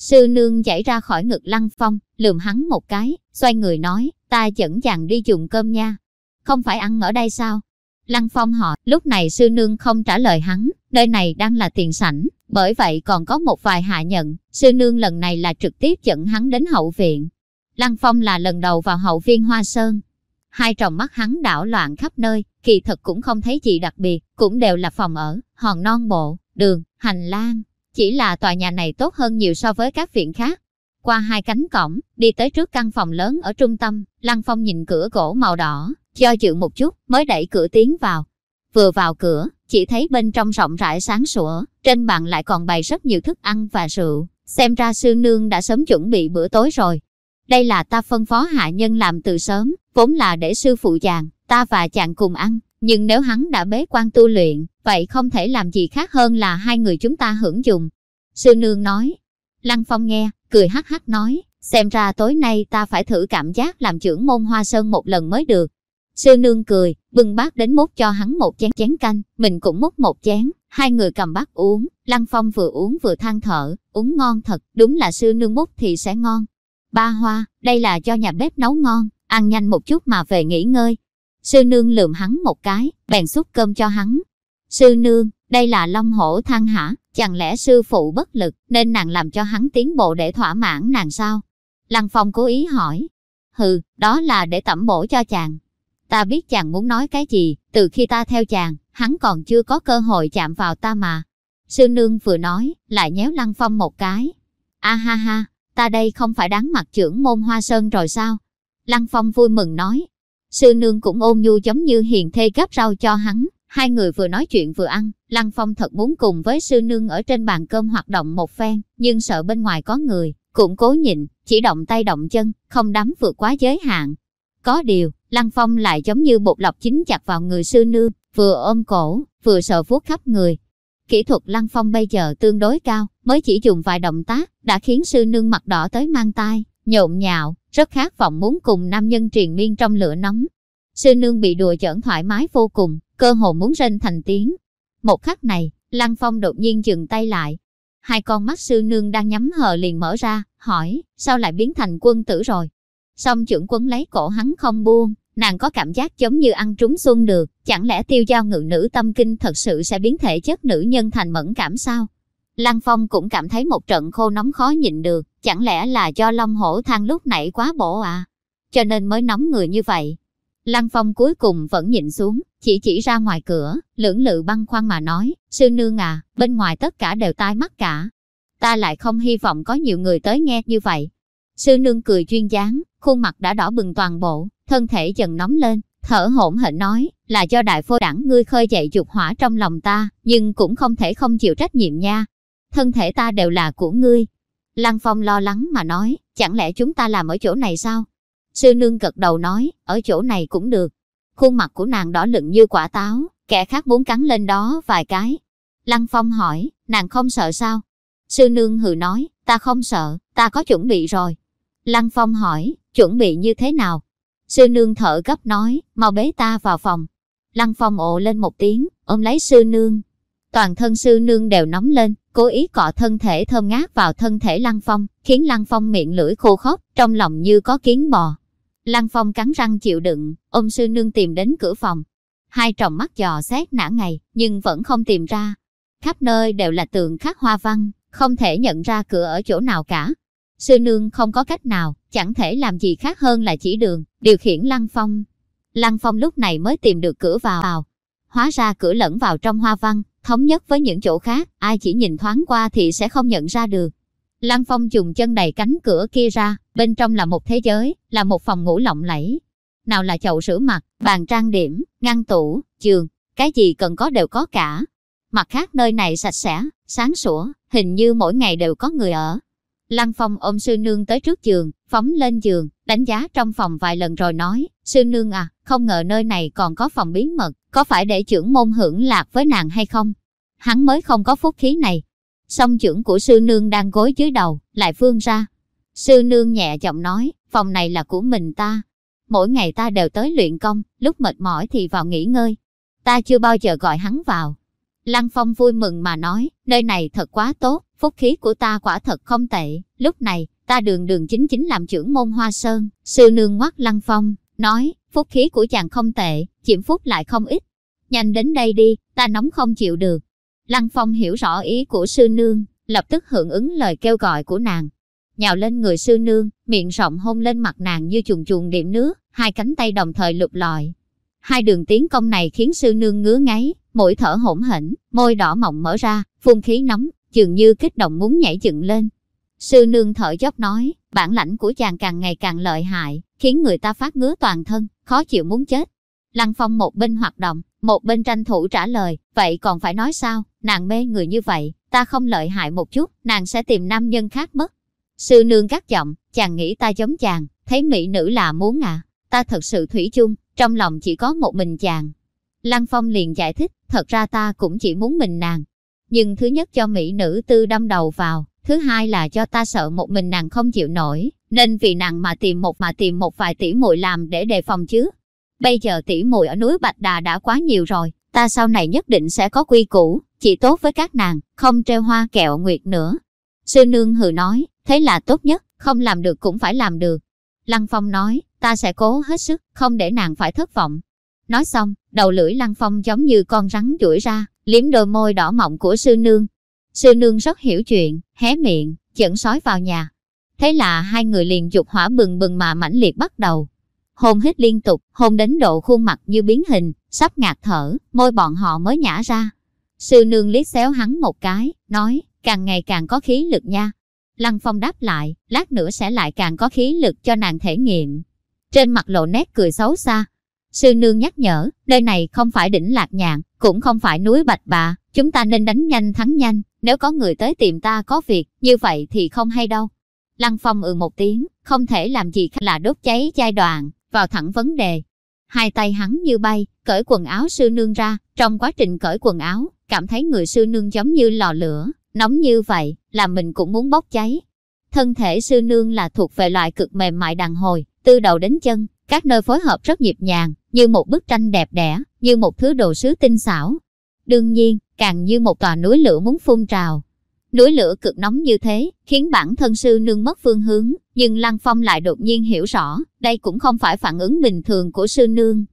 Sư nương chảy ra khỏi ngực lăng phong, lườm hắn một cái, xoay người nói, ta dẫn chàng đi dùng cơm nha. Không phải ăn ở đây sao? Lăng phong hỏi, lúc này sư nương không trả lời hắn, nơi này đang là tiền sảnh, bởi vậy còn có một vài hạ nhận, sư nương lần này là trực tiếp dẫn hắn đến hậu viện. Lăng phong là lần đầu vào hậu viên Hoa Sơn. Hai tròng mắt hắn đảo loạn khắp nơi, kỳ thật cũng không thấy gì đặc biệt, cũng đều là phòng ở, hòn non bộ, đường, hành lang. Chỉ là tòa nhà này tốt hơn nhiều so với các viện khác. Qua hai cánh cổng, đi tới trước căn phòng lớn ở trung tâm, Lăng Phong nhìn cửa gỗ màu đỏ, do dự một chút, mới đẩy cửa tiến vào. Vừa vào cửa, chỉ thấy bên trong rộng rãi sáng sủa, trên bàn lại còn bày rất nhiều thức ăn và rượu, xem ra sư nương đã sớm chuẩn bị bữa tối rồi. Đây là ta phân phó hạ nhân làm từ sớm, vốn là để sư phụ chàng, ta và chàng cùng ăn, nhưng nếu hắn đã bế quan tu luyện, vậy không thể làm gì khác hơn là hai người chúng ta hưởng dùng. Sư nương nói. Lăng Phong nghe, cười hắc hắc nói, xem ra tối nay ta phải thử cảm giác làm trưởng môn hoa sơn một lần mới được. Sư nương cười, bưng bát đến múc cho hắn một chén chén canh, mình cũng múc một chén, hai người cầm bát uống, Lăng Phong vừa uống vừa than thở, uống ngon thật, đúng là sư nương múc thì sẽ ngon. Ba hoa, đây là cho nhà bếp nấu ngon, ăn nhanh một chút mà về nghỉ ngơi. Sư nương lườm hắn một cái, bèn xúc cơm cho hắn. Sư nương, đây là long hổ than hả, chẳng lẽ sư phụ bất lực nên nàng làm cho hắn tiến bộ để thỏa mãn nàng sao? Lăng Phong cố ý hỏi. Hừ, đó là để tẩm bổ cho chàng. Ta biết chàng muốn nói cái gì, từ khi ta theo chàng, hắn còn chưa có cơ hội chạm vào ta mà. Sư nương vừa nói, lại nhéo Lăng Phong một cái. A ha ha, ta đây không phải đáng mặt trưởng môn hoa sơn rồi sao? Lăng Phong vui mừng nói. Sư nương cũng ôn nhu giống như hiền thê gấp rau cho hắn. Hai người vừa nói chuyện vừa ăn, Lăng Phong thật muốn cùng với sư nương ở trên bàn cơm hoạt động một phen, nhưng sợ bên ngoài có người, cũng cố nhịn, chỉ động tay động chân, không đắm vượt quá giới hạn. Có điều, Lăng Phong lại giống như bột lọc chính chặt vào người sư nương, vừa ôm cổ, vừa sợ vuốt khắp người. Kỹ thuật Lăng Phong bây giờ tương đối cao, mới chỉ dùng vài động tác, đã khiến sư nương mặt đỏ tới mang tai, nhộn nhạo, rất khát vọng muốn cùng nam nhân triền miên trong lửa nóng. Sư nương bị đùa giỡn thoải mái vô cùng, cơ hồ muốn rên thành tiếng. Một khắc này, Lăng Phong đột nhiên dừng tay lại. Hai con mắt sư nương đang nhắm hờ liền mở ra, hỏi, sao lại biến thành quân tử rồi? Xong trưởng quấn lấy cổ hắn không buông, nàng có cảm giác giống như ăn trúng xuân được, chẳng lẽ tiêu giao ngự nữ tâm kinh thật sự sẽ biến thể chất nữ nhân thành mẫn cảm sao? Lăng Phong cũng cảm thấy một trận khô nóng khó nhịn được, chẳng lẽ là do Long Hổ Thang lúc nãy quá bổ à? Cho nên mới nóng người như vậy. Lăng Phong cuối cùng vẫn nhịn xuống, chỉ chỉ ra ngoài cửa, lưỡng lự băng khoăn mà nói, sư nương à, bên ngoài tất cả đều tai mắt cả. Ta lại không hy vọng có nhiều người tới nghe như vậy. Sư nương cười chuyên dáng, khuôn mặt đã đỏ bừng toàn bộ, thân thể dần nóng lên, thở hổn hển nói, là do đại phô đẳng ngươi khơi dậy dục hỏa trong lòng ta, nhưng cũng không thể không chịu trách nhiệm nha thân thể ta đều là của ngươi. Lăng Phong lo lắng mà nói, chẳng lẽ chúng ta làm ở chỗ này sao? Sư nương gật đầu nói, ở chỗ này cũng được. Khuôn mặt của nàng đỏ lựng như quả táo, kẻ khác muốn cắn lên đó vài cái. Lăng Phong hỏi, nàng không sợ sao? Sư nương hừ nói, ta không sợ, ta có chuẩn bị rồi. Lăng Phong hỏi, chuẩn bị như thế nào? Sư nương thở gấp nói, mau bế ta vào phòng. Lăng Phong ồ lên một tiếng, ôm lấy sư nương. Toàn thân sư nương đều nóng lên, cố ý cọ thân thể thơm ngát vào thân thể Lăng Phong, khiến Lăng Phong miệng lưỡi khô khốc, trong lòng như có kiến bò. Lăng Phong cắn răng chịu đựng, ôm sư nương tìm đến cửa phòng. Hai tròng mắt dò xét nã ngày, nhưng vẫn không tìm ra. Khắp nơi đều là tường khắc hoa văn, không thể nhận ra cửa ở chỗ nào cả. Sư nương không có cách nào, chẳng thể làm gì khác hơn là chỉ đường, điều khiển Lăng Phong. Lăng Phong lúc này mới tìm được cửa vào. Hóa ra cửa lẫn vào trong hoa văn, thống nhất với những chỗ khác, ai chỉ nhìn thoáng qua thì sẽ không nhận ra được. Lăng Phong dùng chân đẩy cánh cửa kia ra, bên trong là một thế giới, là một phòng ngủ lộng lẫy. Nào là chậu rửa mặt, bàn trang điểm, ngăn tủ, giường, cái gì cần có đều có cả. Mặt khác nơi này sạch sẽ, sáng sủa, hình như mỗi ngày đều có người ở. Lăng Phong ôm sư nương tới trước giường, phóng lên giường, đánh giá trong phòng vài lần rồi nói, sư nương à, không ngờ nơi này còn có phòng bí mật, có phải để trưởng môn hưởng lạc với nàng hay không? Hắn mới không có phúc khí này. Song trưởng của sư nương đang gối dưới đầu, lại phương ra. Sư nương nhẹ giọng nói, phòng này là của mình ta. Mỗi ngày ta đều tới luyện công, lúc mệt mỏi thì vào nghỉ ngơi. Ta chưa bao giờ gọi hắn vào. Lăng Phong vui mừng mà nói, nơi này thật quá tốt, phúc khí của ta quả thật không tệ. Lúc này, ta đường đường chính chính làm trưởng môn Hoa Sơn. Sư nương ngoắt Lăng Phong, nói, phúc khí của chàng không tệ, chiếm phúc lại không ít. Nhanh đến đây đi, ta nóng không chịu được. Lăng Phong hiểu rõ ý của sư nương, lập tức hưởng ứng lời kêu gọi của nàng. Nhào lên người sư nương, miệng rộng hôn lên mặt nàng như chuồn chuồn điểm nước, hai cánh tay đồng thời lục lọi. Hai đường tiến công này khiến sư nương ngứa ngáy, mũi thở hỗn hển, môi đỏ mọng mở ra, phun khí nóng, dường như kích động muốn nhảy dựng lên. Sư nương thở dốc nói, bản lãnh của chàng càng ngày càng lợi hại, khiến người ta phát ngứa toàn thân, khó chịu muốn chết. Lăng Phong một bên hoạt động, một bên tranh thủ trả lời, vậy còn phải nói sao, nàng mê người như vậy, ta không lợi hại một chút, nàng sẽ tìm nam nhân khác mất. Sư nương gắt giọng, chàng nghĩ ta giống chàng, thấy mỹ nữ là muốn à, ta thật sự thủy chung, trong lòng chỉ có một mình chàng. Lăng Phong liền giải thích, thật ra ta cũng chỉ muốn mình nàng. Nhưng thứ nhất cho mỹ nữ tư đâm đầu vào, thứ hai là cho ta sợ một mình nàng không chịu nổi, nên vì nàng mà tìm một mà tìm một vài tỷ muội làm để đề phòng chứ. Bây giờ tỷ muội ở núi Bạch Đà đã quá nhiều rồi, ta sau này nhất định sẽ có quy củ, chỉ tốt với các nàng, không treo hoa kẹo nguyệt nữa. Sư nương hừ nói, thế là tốt nhất, không làm được cũng phải làm được. Lăng Phong nói, ta sẽ cố hết sức, không để nàng phải thất vọng. Nói xong, đầu lưỡi Lăng Phong giống như con rắn duỗi ra, liếm đôi môi đỏ mọng của sư nương. Sư nương rất hiểu chuyện, hé miệng, dẫn sói vào nhà. Thế là hai người liền dục hỏa bừng bừng mà mãnh liệt bắt đầu. Hôn hít liên tục, hôn đến độ khuôn mặt như biến hình, sắp ngạt thở, môi bọn họ mới nhả ra. Sư nương liếc xéo hắn một cái, nói, càng ngày càng có khí lực nha. Lăng Phong đáp lại, lát nữa sẽ lại càng có khí lực cho nàng thể nghiệm. Trên mặt lộ nét cười xấu xa. Sư nương nhắc nhở, nơi này không phải đỉnh lạc nhạn, cũng không phải núi bạch bà, chúng ta nên đánh nhanh thắng nhanh, nếu có người tới tìm ta có việc, như vậy thì không hay đâu. Lăng Phong ừ một tiếng, không thể làm gì khác là đốt cháy giai đoạn, vào thẳng vấn đề. Hai tay hắn như bay, cởi quần áo sư nương ra, trong quá trình cởi quần áo, cảm thấy người sư nương giống như lò lửa, nóng như vậy, là mình cũng muốn bốc cháy. Thân thể sư nương là thuộc về loại cực mềm mại đàn hồi, từ đầu đến chân, các nơi phối hợp rất nhịp nhàng, như một bức tranh đẹp đẽ, như một thứ đồ sứ tinh xảo. Đương nhiên, càng như một tòa núi lửa muốn phun trào. Núi lửa cực nóng như thế, khiến bản thân sư nương mất phương hướng, nhưng Lăng Phong lại đột nhiên hiểu rõ, đây cũng không phải phản ứng bình thường của sư nương.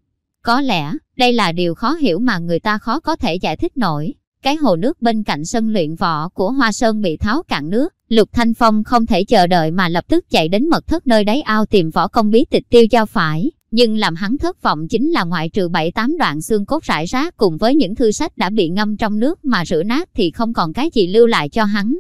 Có lẽ, đây là điều khó hiểu mà người ta khó có thể giải thích nổi. Cái hồ nước bên cạnh sân luyện võ của Hoa Sơn bị tháo cạn nước, Lục Thanh Phong không thể chờ đợi mà lập tức chạy đến mật thất nơi đáy ao tìm võ công bí tịch tiêu cho phải. Nhưng làm hắn thất vọng chính là ngoại trừ bảy tám đoạn xương cốt rải rác cùng với những thư sách đã bị ngâm trong nước mà rửa nát thì không còn cái gì lưu lại cho hắn.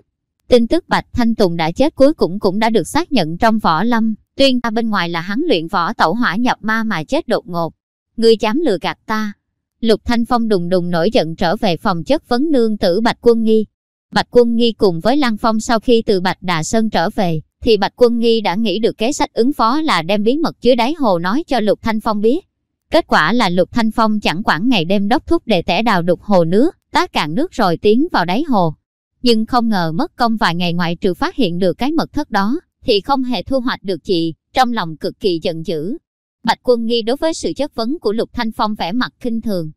Tin tức Bạch Thanh Tùng đã chết cuối cùng cũng đã được xác nhận trong võ lâm, tuyên ta bên ngoài là hắn luyện võ tẩu hỏa nhập ma mà chết đột ngột. Ngươi dám lừa gạt ta. Lục Thanh Phong đùng đùng nổi giận trở về phòng chất vấn nương tử Bạch Quân Nghi. Bạch Quân Nghi cùng với Lăng Phong sau khi từ Bạch Đà Sơn trở về, thì Bạch Quân Nghi đã nghĩ được kế sách ứng phó là đem bí mật dưới đáy hồ nói cho Lục Thanh Phong biết. Kết quả là Lục Thanh Phong chẳng quản ngày đêm đốc thúc để tẻ đào đục hồ nước, tá cạn nước rồi tiến vào đáy hồ. Nhưng không ngờ mất công vài ngày ngoại trừ phát hiện được cái mật thất đó, thì không hề thu hoạch được gì, trong lòng cực kỳ giận dữ. Bạch Quân Nghi đối với sự chất vấn của Lục Thanh Phong vẻ mặt kinh thường.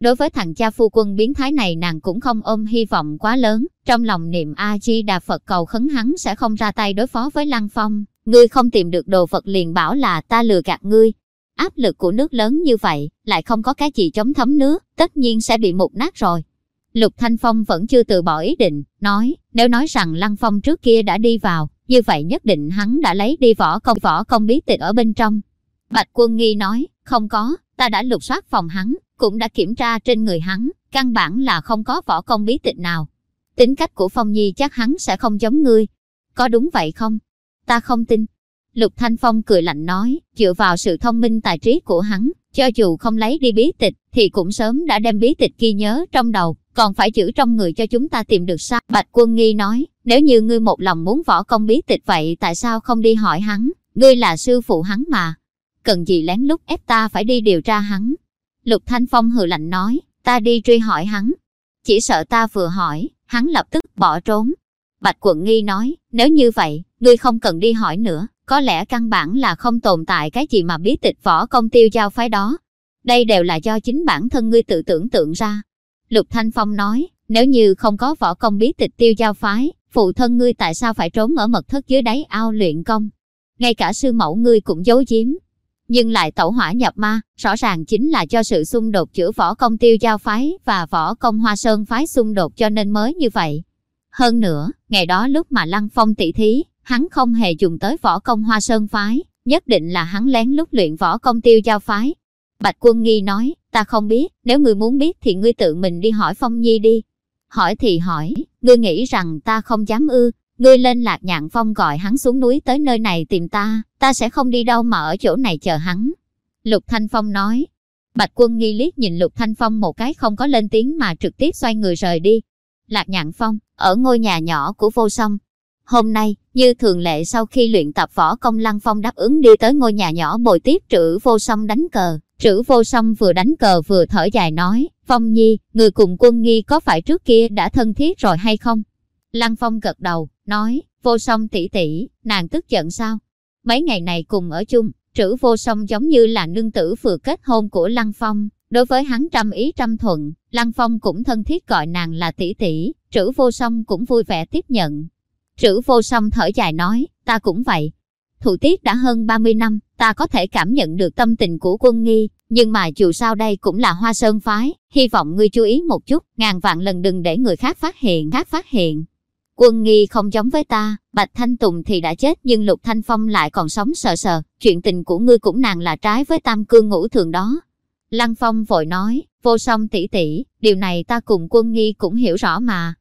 Đối với thằng cha phu quân biến thái này nàng cũng không ôm hy vọng quá lớn, trong lòng niệm A-di-đà Phật cầu khấn hắn sẽ không ra tay đối phó với Lăng Phong. Ngươi không tìm được đồ vật liền bảo là ta lừa gạt ngươi. Áp lực của nước lớn như vậy, lại không có cái gì chống thấm nước, tất nhiên sẽ bị mục nát rồi. Lục Thanh Phong vẫn chưa từ bỏ ý định, nói, nếu nói rằng Lăng Phong trước kia đã đi vào, như vậy nhất định hắn đã lấy đi võ công võ công bí tịch ở bên trong. Bạch Quân Nghi nói, không có, ta đã lục soát phòng hắn, cũng đã kiểm tra trên người hắn, căn bản là không có võ công bí tịch nào. Tính cách của Phong Nhi chắc hắn sẽ không giống ngươi. Có đúng vậy không? Ta không tin. Lục Thanh Phong cười lạnh nói, dựa vào sự thông minh tài trí của hắn, cho dù không lấy đi bí tịch, thì cũng sớm đã đem bí tịch ghi nhớ trong đầu, còn phải giữ trong người cho chúng ta tìm được sao? Bạch Quân Nghi nói, nếu như ngươi một lòng muốn võ công bí tịch vậy tại sao không đi hỏi hắn, ngươi là sư phụ hắn mà. Cần gì lén lút ép ta phải đi điều tra hắn. Lục Thanh Phong hừ lạnh nói, ta đi truy hỏi hắn. Chỉ sợ ta vừa hỏi, hắn lập tức bỏ trốn. Bạch Quận Nghi nói, nếu như vậy, ngươi không cần đi hỏi nữa, có lẽ căn bản là không tồn tại cái gì mà bí tịch võ công tiêu giao phái đó. Đây đều là do chính bản thân ngươi tự tưởng tượng ra. Lục Thanh Phong nói, nếu như không có võ công bí tịch tiêu giao phái, phụ thân ngươi tại sao phải trốn ở mật thất dưới đáy ao luyện công? Ngay cả sư mẫu ngươi cũng giấu giếm. Nhưng lại tẩu hỏa nhập ma, rõ ràng chính là cho sự xung đột giữa võ công tiêu giao phái và võ công hoa sơn phái xung đột cho nên mới như vậy. Hơn nữa, ngày đó lúc mà Lăng Phong tỷ thí, hắn không hề dùng tới võ công hoa sơn phái, nhất định là hắn lén lút luyện võ công tiêu giao phái. Bạch Quân Nghi nói, ta không biết, nếu ngươi muốn biết thì ngươi tự mình đi hỏi Phong Nhi đi. Hỏi thì hỏi, ngươi nghĩ rằng ta không dám ư, ngươi lên lạc nhạn phong gọi hắn xuống núi tới nơi này tìm ta, ta sẽ không đi đâu mà ở chỗ này chờ hắn. Lục Thanh Phong nói, Bạch Quân Nghi liếc nhìn Lục Thanh Phong một cái không có lên tiếng mà trực tiếp xoay người rời đi. Lạc Nhạn Phong, ở ngôi nhà nhỏ của vô song. Hôm nay, như thường lệ sau khi luyện tập võ công Lăng Phong đáp ứng đi tới ngôi nhà nhỏ bồi tiếp trữ vô song đánh cờ. Trữ vô song vừa đánh cờ vừa thở dài nói, Phong Nhi, người cùng quân nghi có phải trước kia đã thân thiết rồi hay không? Lăng Phong gật đầu, nói, vô song tỷ tỷ, nàng tức giận sao? Mấy ngày này cùng ở chung, trữ vô song giống như là nương tử vừa kết hôn của Lăng Phong. Đối với hắn trăm ý trăm thuận, Lăng Phong cũng thân thiết gọi nàng là tỷ tỷ, trữ vô song cũng vui vẻ tiếp nhận. Trữ vô song thở dài nói, ta cũng vậy. Thủ tiết đã hơn 30 năm, ta có thể cảm nhận được tâm tình của quân nghi, nhưng mà dù sao đây cũng là hoa sơn phái, hy vọng ngươi chú ý một chút, ngàn vạn lần đừng để người khác phát hiện, khác phát hiện. Quân nghi không giống với ta, Bạch Thanh Tùng thì đã chết nhưng Lục Thanh Phong lại còn sống sờ sờ, chuyện tình của ngươi cũng nàng là trái với tam cương ngũ thường đó. Lăng Phong vội nói, vô song tỷ tỷ, điều này ta cùng quân nghi cũng hiểu rõ mà.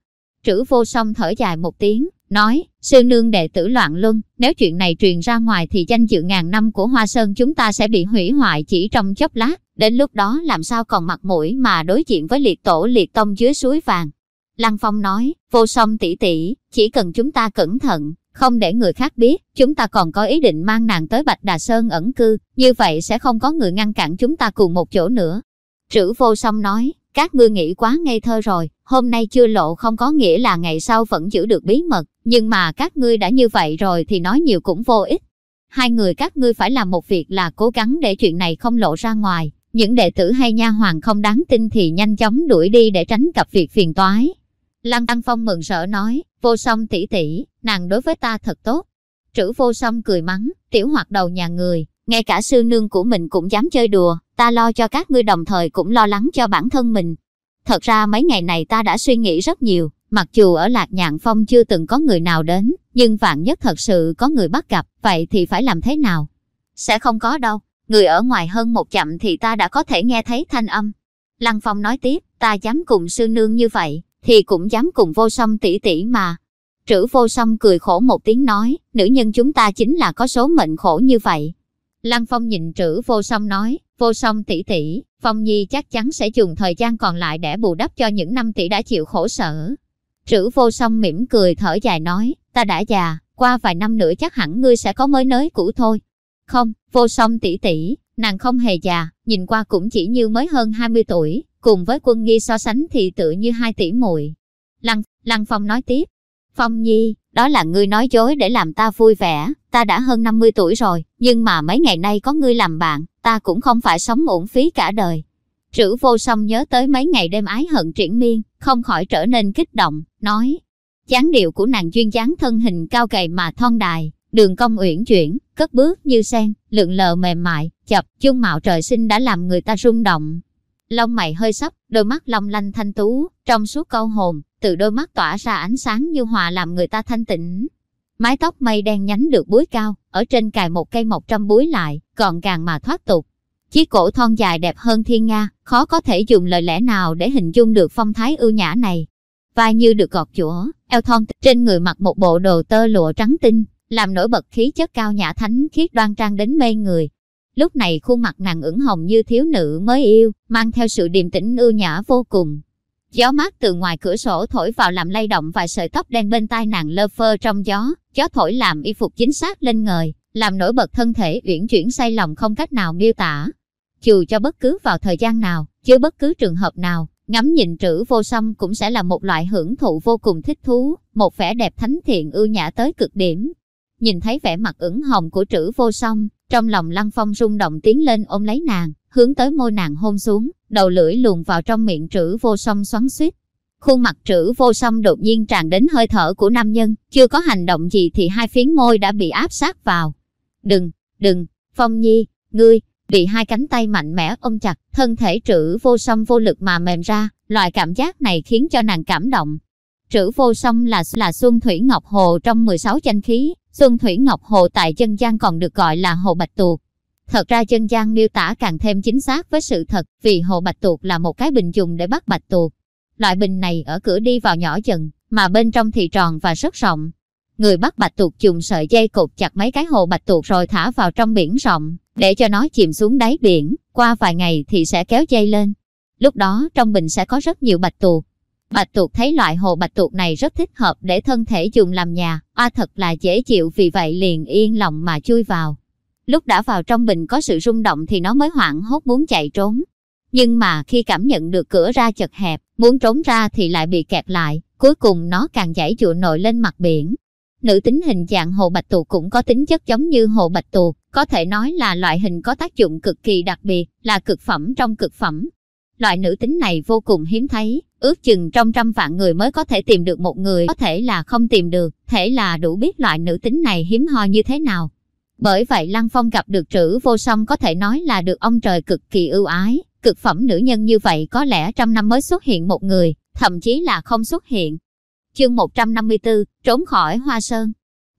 Trữ vô song thở dài một tiếng, nói, sư nương đệ tử loạn luân, nếu chuyện này truyền ra ngoài thì danh dự ngàn năm của Hoa Sơn chúng ta sẽ bị hủy hoại chỉ trong chốc lát, đến lúc đó làm sao còn mặt mũi mà đối diện với liệt tổ liệt tông dưới suối vàng. Lăng Phong nói, vô song tỷ tỷ, chỉ cần chúng ta cẩn thận, không để người khác biết, chúng ta còn có ý định mang nàng tới Bạch Đà Sơn ẩn cư, như vậy sẽ không có người ngăn cản chúng ta cùng một chỗ nữa. Trữ vô song nói, các ngươi nghĩ quá ngây thơ rồi, hôm nay chưa lộ không có nghĩa là ngày sau vẫn giữ được bí mật, nhưng mà các ngươi đã như vậy rồi thì nói nhiều cũng vô ích. Hai người các ngươi phải làm một việc là cố gắng để chuyện này không lộ ra ngoài, những đệ tử hay nha hoàng không đáng tin thì nhanh chóng đuổi đi để tránh gặp việc phiền toái. Lăng Tăng Phong mừng rỡ nói, vô song tỷ tỷ, nàng đối với ta thật tốt. Trữ vô song cười mắng, tiểu hoạt đầu nhà người, ngay cả sư nương của mình cũng dám chơi đùa, ta lo cho các ngươi đồng thời cũng lo lắng cho bản thân mình. Thật ra mấy ngày này ta đã suy nghĩ rất nhiều, mặc dù ở Lạc Nhạn Phong chưa từng có người nào đến, nhưng vạn nhất thật sự có người bắt gặp, vậy thì phải làm thế nào? Sẽ không có đâu, người ở ngoài hơn một chậm thì ta đã có thể nghe thấy thanh âm. Lăng Phong nói tiếp, ta dám cùng sư nương như vậy, thì cũng dám cùng vô song tỷ tỷ mà. Trữ vô song cười khổ một tiếng nói, nữ nhân chúng ta chính là có số mệnh khổ như vậy. Lăng Phong nhìn trữ vô song nói, vô song tỷ tỷ, Phong Nhi chắc chắn sẽ dùng thời gian còn lại để bù đắp cho những năm tỷ đã chịu khổ sở. Trữ vô song mỉm cười thở dài nói, ta đã già, qua vài năm nữa chắc hẳn ngươi sẽ có mới nới cũ thôi. Không, vô song tỷ tỷ, nàng không hề già, nhìn qua cũng chỉ như mới hơn 20 tuổi, cùng với quân nghi so sánh thì tự như hai tỷ muội. Lăng, Lăng Phong nói tiếp, Phong Nhi, đó là ngươi nói dối để làm ta vui vẻ, ta đã hơn 50 tuổi rồi, nhưng mà mấy ngày nay có ngươi làm bạn, ta cũng không phải sống uổng phí cả đời. Trữ vô song nhớ tới mấy ngày đêm ái hận triển miên, không khỏi trở nên kích động, nói. dáng điệu của nàng duyên dáng thân hình cao gầy mà thon đài, đường cong uyển chuyển, cất bước như sen, lượn lờ mềm mại, chập, chung mạo trời sinh đã làm người ta rung động. Lông mày hơi sấp, đôi mắt long lanh thanh tú, trong suốt câu hồn, từ đôi mắt tỏa ra ánh sáng như hòa làm người ta thanh tịnh. Mái tóc mây đen nhánh được búi cao, ở trên cài một cây mộc trăm búi lại, gọn gàng mà thoát tục. Chiếc cổ thon dài đẹp hơn thiên nga, khó có thể dùng lời lẽ nào để hình dung được phong thái ưu nhã này. Vai như được gọt chũa, eo thon trên người mặc một bộ đồ tơ lụa trắng tinh, làm nổi bật khí chất cao nhã thánh khiết đoan trang đến mê người. Lúc này khuôn mặt nàng ửng hồng như thiếu nữ mới yêu, mang theo sự điềm tĩnh ưu nhã vô cùng. Gió mát từ ngoài cửa sổ thổi vào làm lay động vài sợi tóc đen bên tai nàng lơ phơ trong gió, gió thổi làm y phục chính xác lên ngời, làm nổi bật thân thể uyển chuyển say lòng không cách nào miêu tả. Dù cho bất cứ vào thời gian nào, chứ bất cứ trường hợp nào, ngắm nhìn trữ vô song cũng sẽ là một loại hưởng thụ vô cùng thích thú, một vẻ đẹp thánh thiện ưu nhã tới cực điểm. Nhìn thấy vẻ mặt ửng hồng của trữ vô song, trong lòng lăng phong rung động tiến lên ôm lấy nàng, hướng tới môi nàng hôn xuống, đầu lưỡi luồn vào trong miệng trữ vô song xoắn suýt. Khuôn mặt trữ vô song đột nhiên tràn đến hơi thở của nam nhân, chưa có hành động gì thì hai phiến môi đã bị áp sát vào. Đừng, đừng, Phong Nhi, ngươi, bị hai cánh tay mạnh mẽ ôm chặt, thân thể trữ vô song vô lực mà mềm ra, loại cảm giác này khiến cho nàng cảm động. Trữ vô song là là Xuân Thủy Ngọc Hồ trong 16 danh khí, Xuân Thủy Ngọc Hồ tại dân gian còn được gọi là Hồ Bạch Tuộc. Thật ra dân gian miêu tả càng thêm chính xác với sự thật, vì Hồ Bạch Tuộc là một cái bình dùng để bắt bạch tuộc. Loại bình này ở cửa đi vào nhỏ dần, mà bên trong thì tròn và rất rộng. Người bắt bạch tuộc dùng sợi dây cột chặt mấy cái hồ bạch tuộc rồi thả vào trong biển rộng, để cho nó chìm xuống đáy biển, qua vài ngày thì sẽ kéo dây lên. Lúc đó trong bình sẽ có rất nhiều bạch tuộc. Bạch tuộc thấy loại hồ bạch tuộc này rất thích hợp để thân thể dùng làm nhà, oa thật là dễ chịu vì vậy liền yên lòng mà chui vào. Lúc đã vào trong bình có sự rung động thì nó mới hoảng hốt muốn chạy trốn. Nhưng mà khi cảm nhận được cửa ra chật hẹp, muốn trốn ra thì lại bị kẹt lại, cuối cùng nó càng giải dụa nổi lên mặt biển. Nữ tính hình dạng hồ bạch tuộc cũng có tính chất giống như hồ bạch tuộc, có thể nói là loại hình có tác dụng cực kỳ đặc biệt, là cực phẩm trong cực phẩm. Loại nữ tính này vô cùng hiếm thấy, ước chừng trong trăm vạn người mới có thể tìm được một người, có thể là không tìm được, thể là đủ biết loại nữ tính này hiếm hoi như thế nào. Bởi vậy Lăng Phong gặp được trữ vô song có thể nói là được ông trời cực kỳ ưu ái, cực phẩm nữ nhân như vậy có lẽ trăm năm mới xuất hiện một người, thậm chí là không xuất hiện. Chương 154, trốn khỏi Hoa Sơn.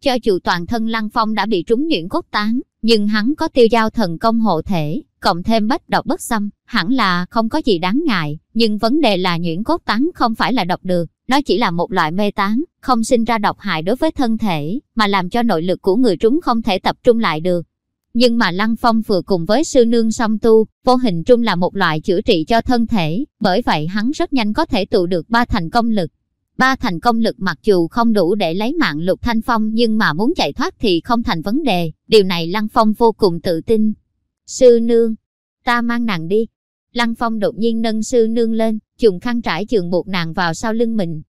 Cho dù toàn thân Lăng Phong đã bị trúng nhuyễn cốt tán, nhưng hắn có tiêu giao thần công hộ thể, cộng thêm bách độc bất xâm, hẳn là không có gì đáng ngại, nhưng vấn đề là nhuyễn cốt tán không phải là độc được, nó chỉ là một loại mê tán, không sinh ra độc hại đối với thân thể, mà làm cho nội lực của người trúng không thể tập trung lại được. Nhưng mà Lăng Phong vừa cùng với sư nương song tu, vô hình trung là một loại chữa trị cho thân thể, bởi vậy hắn rất nhanh có thể tụ được ba thành công lực. Ba thành công lực mặc dù không đủ để lấy mạng lục thanh phong nhưng mà muốn chạy thoát thì không thành vấn đề, điều này Lăng Phong vô cùng tự tin. Sư nương, ta mang nàng đi. Lăng Phong đột nhiên nâng sư nương lên, dùng khăn trải trường buộc nàng vào sau lưng mình.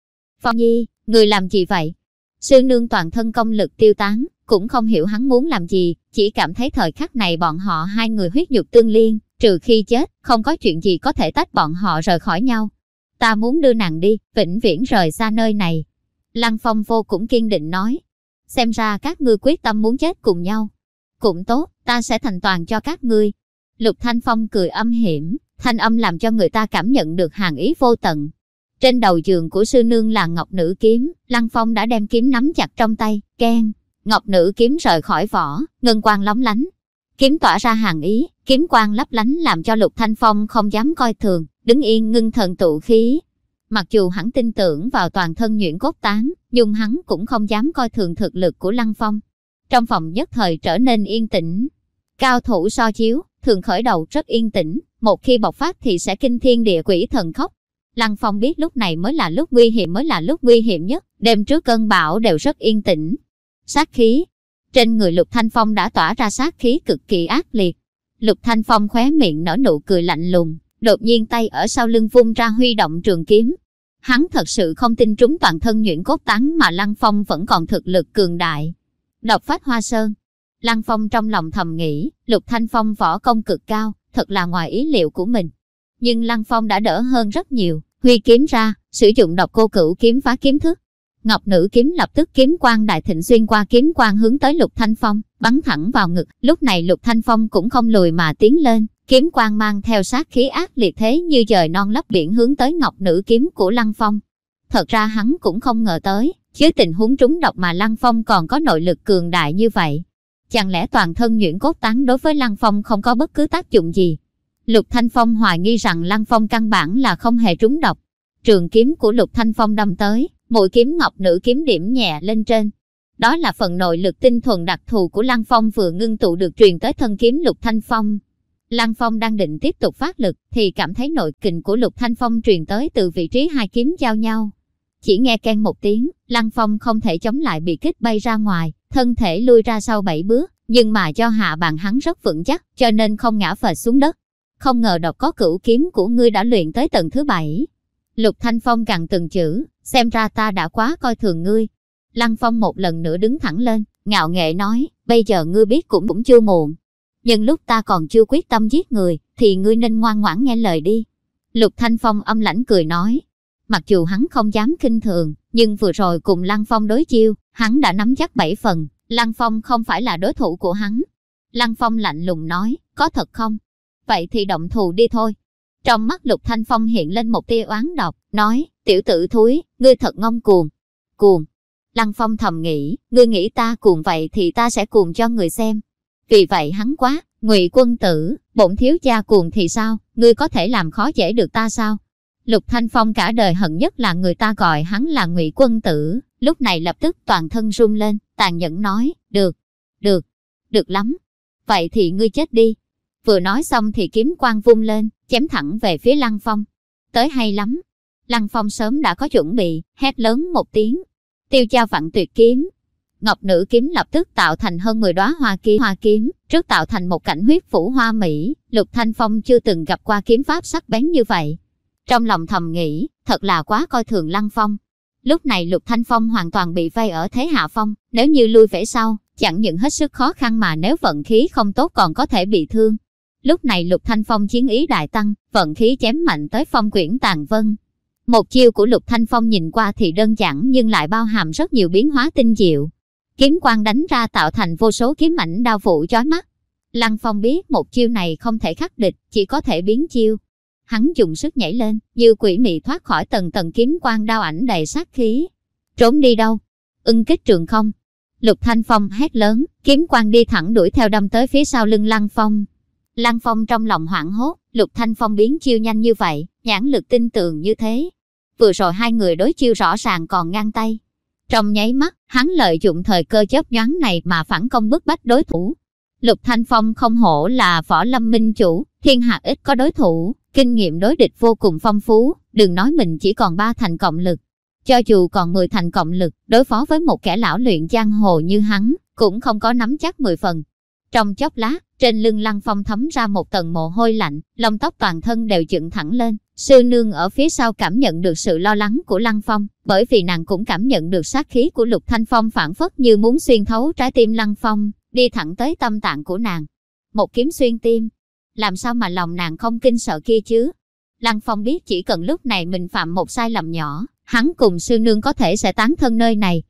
Phong Nhi, người làm gì vậy? Sư nương toàn thân công lực tiêu tán, cũng không hiểu hắn muốn làm gì, chỉ cảm thấy thời khắc này bọn họ hai người huyết nhục tương liên, trừ khi chết, không có chuyện gì có thể tách bọn họ rời khỏi nhau. Ta muốn đưa nàng đi, vĩnh viễn rời xa nơi này. Lăng Phong vô cũng kiên định nói. Xem ra các ngươi quyết tâm muốn chết cùng nhau. Cũng tốt, ta sẽ thành toàn cho các ngươi. Lục Thanh Phong cười âm hiểm, thanh âm làm cho người ta cảm nhận được hàng ý vô tận. Trên đầu giường của sư nương là ngọc nữ kiếm, Lăng Phong đã đem kiếm nắm chặt trong tay, keng. Ngọc nữ kiếm rời khỏi vỏ, ngân quang lóng lánh. Kiếm tỏa ra hàng ý, kiếm quang lấp lánh làm cho Lục Thanh Phong không dám coi thường, đứng yên ngưng thần tụ khí. Mặc dù hắn tin tưởng vào toàn thân nhuyễn cốt tán, nhưng hắn cũng không dám coi thường thực lực của Lăng Phong. Trong phòng nhất thời trở nên yên tĩnh. Cao thủ so chiếu, thường khởi đầu rất yên tĩnh, một khi bộc phát thì sẽ kinh thiên địa quỷ thần khóc. Lăng Phong biết lúc này mới là lúc nguy hiểm mới là lúc nguy hiểm nhất, đêm trước cơn bão đều rất yên tĩnh. Sát khí. Trên người Lục Thanh Phong đã tỏa ra sát khí cực kỳ ác liệt. Lục Thanh Phong khóe miệng nở nụ cười lạnh lùng, đột nhiên tay ở sau lưng vung ra huy động trường kiếm. Hắn thật sự không tin trúng toàn thân nhuyễn cốt tán mà Lăng Phong vẫn còn thực lực cường đại. Độc phát hoa sơn. Lăng Phong trong lòng thầm nghĩ, Lục Thanh Phong võ công cực cao, thật là ngoài ý liệu của mình. Nhưng Lăng Phong đã đỡ hơn rất nhiều, huy kiếm ra, sử dụng độc cô cửu kiếm phá kiếm thức. Ngọc nữ kiếm lập tức kiếm quang đại thịnh xuyên qua kiếm quang hướng tới Lục Thanh Phong, bắn thẳng vào ngực. Lúc này Lục Thanh Phong cũng không lùi mà tiến lên, kiếm quang mang theo sát khí ác liệt thế như dời non lấp biển hướng tới Ngọc nữ kiếm của Lăng Phong. Thật ra hắn cũng không ngờ tới, dưới tình huống trúng độc mà Lăng Phong còn có nội lực cường đại như vậy. Chẳng lẽ toàn thân nhuyễn cốt tán đối với Lăng Phong không có bất cứ tác dụng gì? Lục Thanh Phong hoài nghi rằng Lăng Phong căn bản là không hề trúng độc. Trường kiếm của Lục Thanh Phong đâm tới, mũi kiếm ngọc nữ kiếm điểm nhẹ lên trên. Đó là phần nội lực tinh thuần đặc thù của Lăng Phong vừa ngưng tụ được truyền tới thân kiếm Lục Thanh Phong. Lăng Phong đang định tiếp tục phát lực thì cảm thấy nội kình của Lục Thanh Phong truyền tới từ vị trí hai kiếm giao nhau. Chỉ nghe ken một tiếng, Lăng Phong không thể chống lại bị kích bay ra ngoài, thân thể lui ra sau bảy bước, nhưng mà cho hạ bàn hắn rất vững chắc, cho nên không ngã phệt xuống đất. Không ngờ độc có cửu kiếm của ngươi đã luyện tới tầng thứ bảy. Lục Thanh Phong càng từng chữ, xem ra ta đã quá coi thường ngươi. Lăng Phong một lần nữa đứng thẳng lên, ngạo nghệ nói, bây giờ ngươi biết cũng cũng chưa muộn. Nhưng lúc ta còn chưa quyết tâm giết người, thì ngươi nên ngoan ngoãn nghe lời đi. Lục Thanh Phong âm lãnh cười nói, mặc dù hắn không dám kinh thường, nhưng vừa rồi cùng Lăng Phong đối chiêu, hắn đã nắm chắc bảy phần, Lăng Phong không phải là đối thủ của hắn. Lăng Phong lạnh lùng nói, có thật không? Vậy thì động thù đi thôi. Trong mắt Lục Thanh Phong hiện lên một tia oán độc, nói, tiểu tử thúi, ngươi thật ngông cuồng. Cuồng. Lăng Phong thầm nghĩ, ngươi nghĩ ta cuồng vậy thì ta sẽ cuồng cho người xem. Vì vậy hắn quá, ngụy quân tử, bổn thiếu cha cuồng thì sao, ngươi có thể làm khó dễ được ta sao? Lục Thanh Phong cả đời hận nhất là người ta gọi hắn là ngụy quân tử, lúc này lập tức toàn thân run lên, tàn nhẫn nói, được, được, được lắm. Vậy thì ngươi chết đi. Vừa nói xong thì kiếm quang vung lên, chém thẳng về phía Lăng Phong. Tới hay lắm. Lăng Phong sớm đã có chuẩn bị, hét lớn một tiếng. Tiêu cha vặn tuyệt kiếm. Ngọc nữ kiếm lập tức tạo thành hơn 10 đóa hoa kiếm, hoa kiếm, trước tạo thành một cảnh huyết phủ hoa mỹ, Lục Thanh Phong chưa từng gặp qua kiếm pháp sắc bén như vậy. Trong lòng thầm nghĩ, thật là quá coi thường Lăng Phong. Lúc này Lục Thanh Phong hoàn toàn bị vây ở thế hạ phong, nếu như lui về sau, chẳng những hết sức khó khăn mà nếu vận khí không tốt còn có thể bị thương. Lúc này Lục Thanh Phong chiến ý đại tăng, vận khí chém mạnh tới phong quyển tàn vân. Một chiêu của Lục Thanh Phong nhìn qua thì đơn giản nhưng lại bao hàm rất nhiều biến hóa tinh diệu. Kiếm quang đánh ra tạo thành vô số kiếm ảnh đao vụ chói mắt. Lăng Phong biết một chiêu này không thể khắc địch, chỉ có thể biến chiêu. Hắn dùng sức nhảy lên, như quỷ mị thoát khỏi tầng tầng kiếm quang đao ảnh đầy sát khí. Trốn đi đâu? Ưng kích trường không? Lục Thanh Phong hét lớn, kiếm quang đi thẳng đuổi theo đâm tới phía sau lưng Lăng Phong. Lăng Phong trong lòng hoảng hốt, Lục Thanh Phong biến chiêu nhanh như vậy, nhãn lực tin tưởng như thế. Vừa rồi hai người đối chiêu rõ ràng còn ngang tay. Trong nháy mắt, hắn lợi dụng thời cơ chớp nhoáng này mà phản công bức bách đối thủ. Lục Thanh Phong không hổ là võ lâm minh chủ, thiên hạ ít có đối thủ, kinh nghiệm đối địch vô cùng phong phú, đừng nói mình chỉ còn ba thành cộng lực. Cho dù còn 10 thành cộng lực, đối phó với một kẻ lão luyện giang hồ như hắn, cũng không có nắm chắc 10 phần. Trong chốc lát, trên lưng Lăng Phong thấm ra một tầng mồ hôi lạnh, lông tóc toàn thân đều dựng thẳng lên. Sư nương ở phía sau cảm nhận được sự lo lắng của Lăng Phong, bởi vì nàng cũng cảm nhận được sát khí của Lục Thanh Phong phản phất như muốn xuyên thấu trái tim Lăng Phong, đi thẳng tới tâm tạng của nàng. Một kiếm xuyên tim, làm sao mà lòng nàng không kinh sợ kia chứ? Lăng Phong biết chỉ cần lúc này mình phạm một sai lầm nhỏ, hắn cùng sư nương có thể sẽ tán thân nơi này,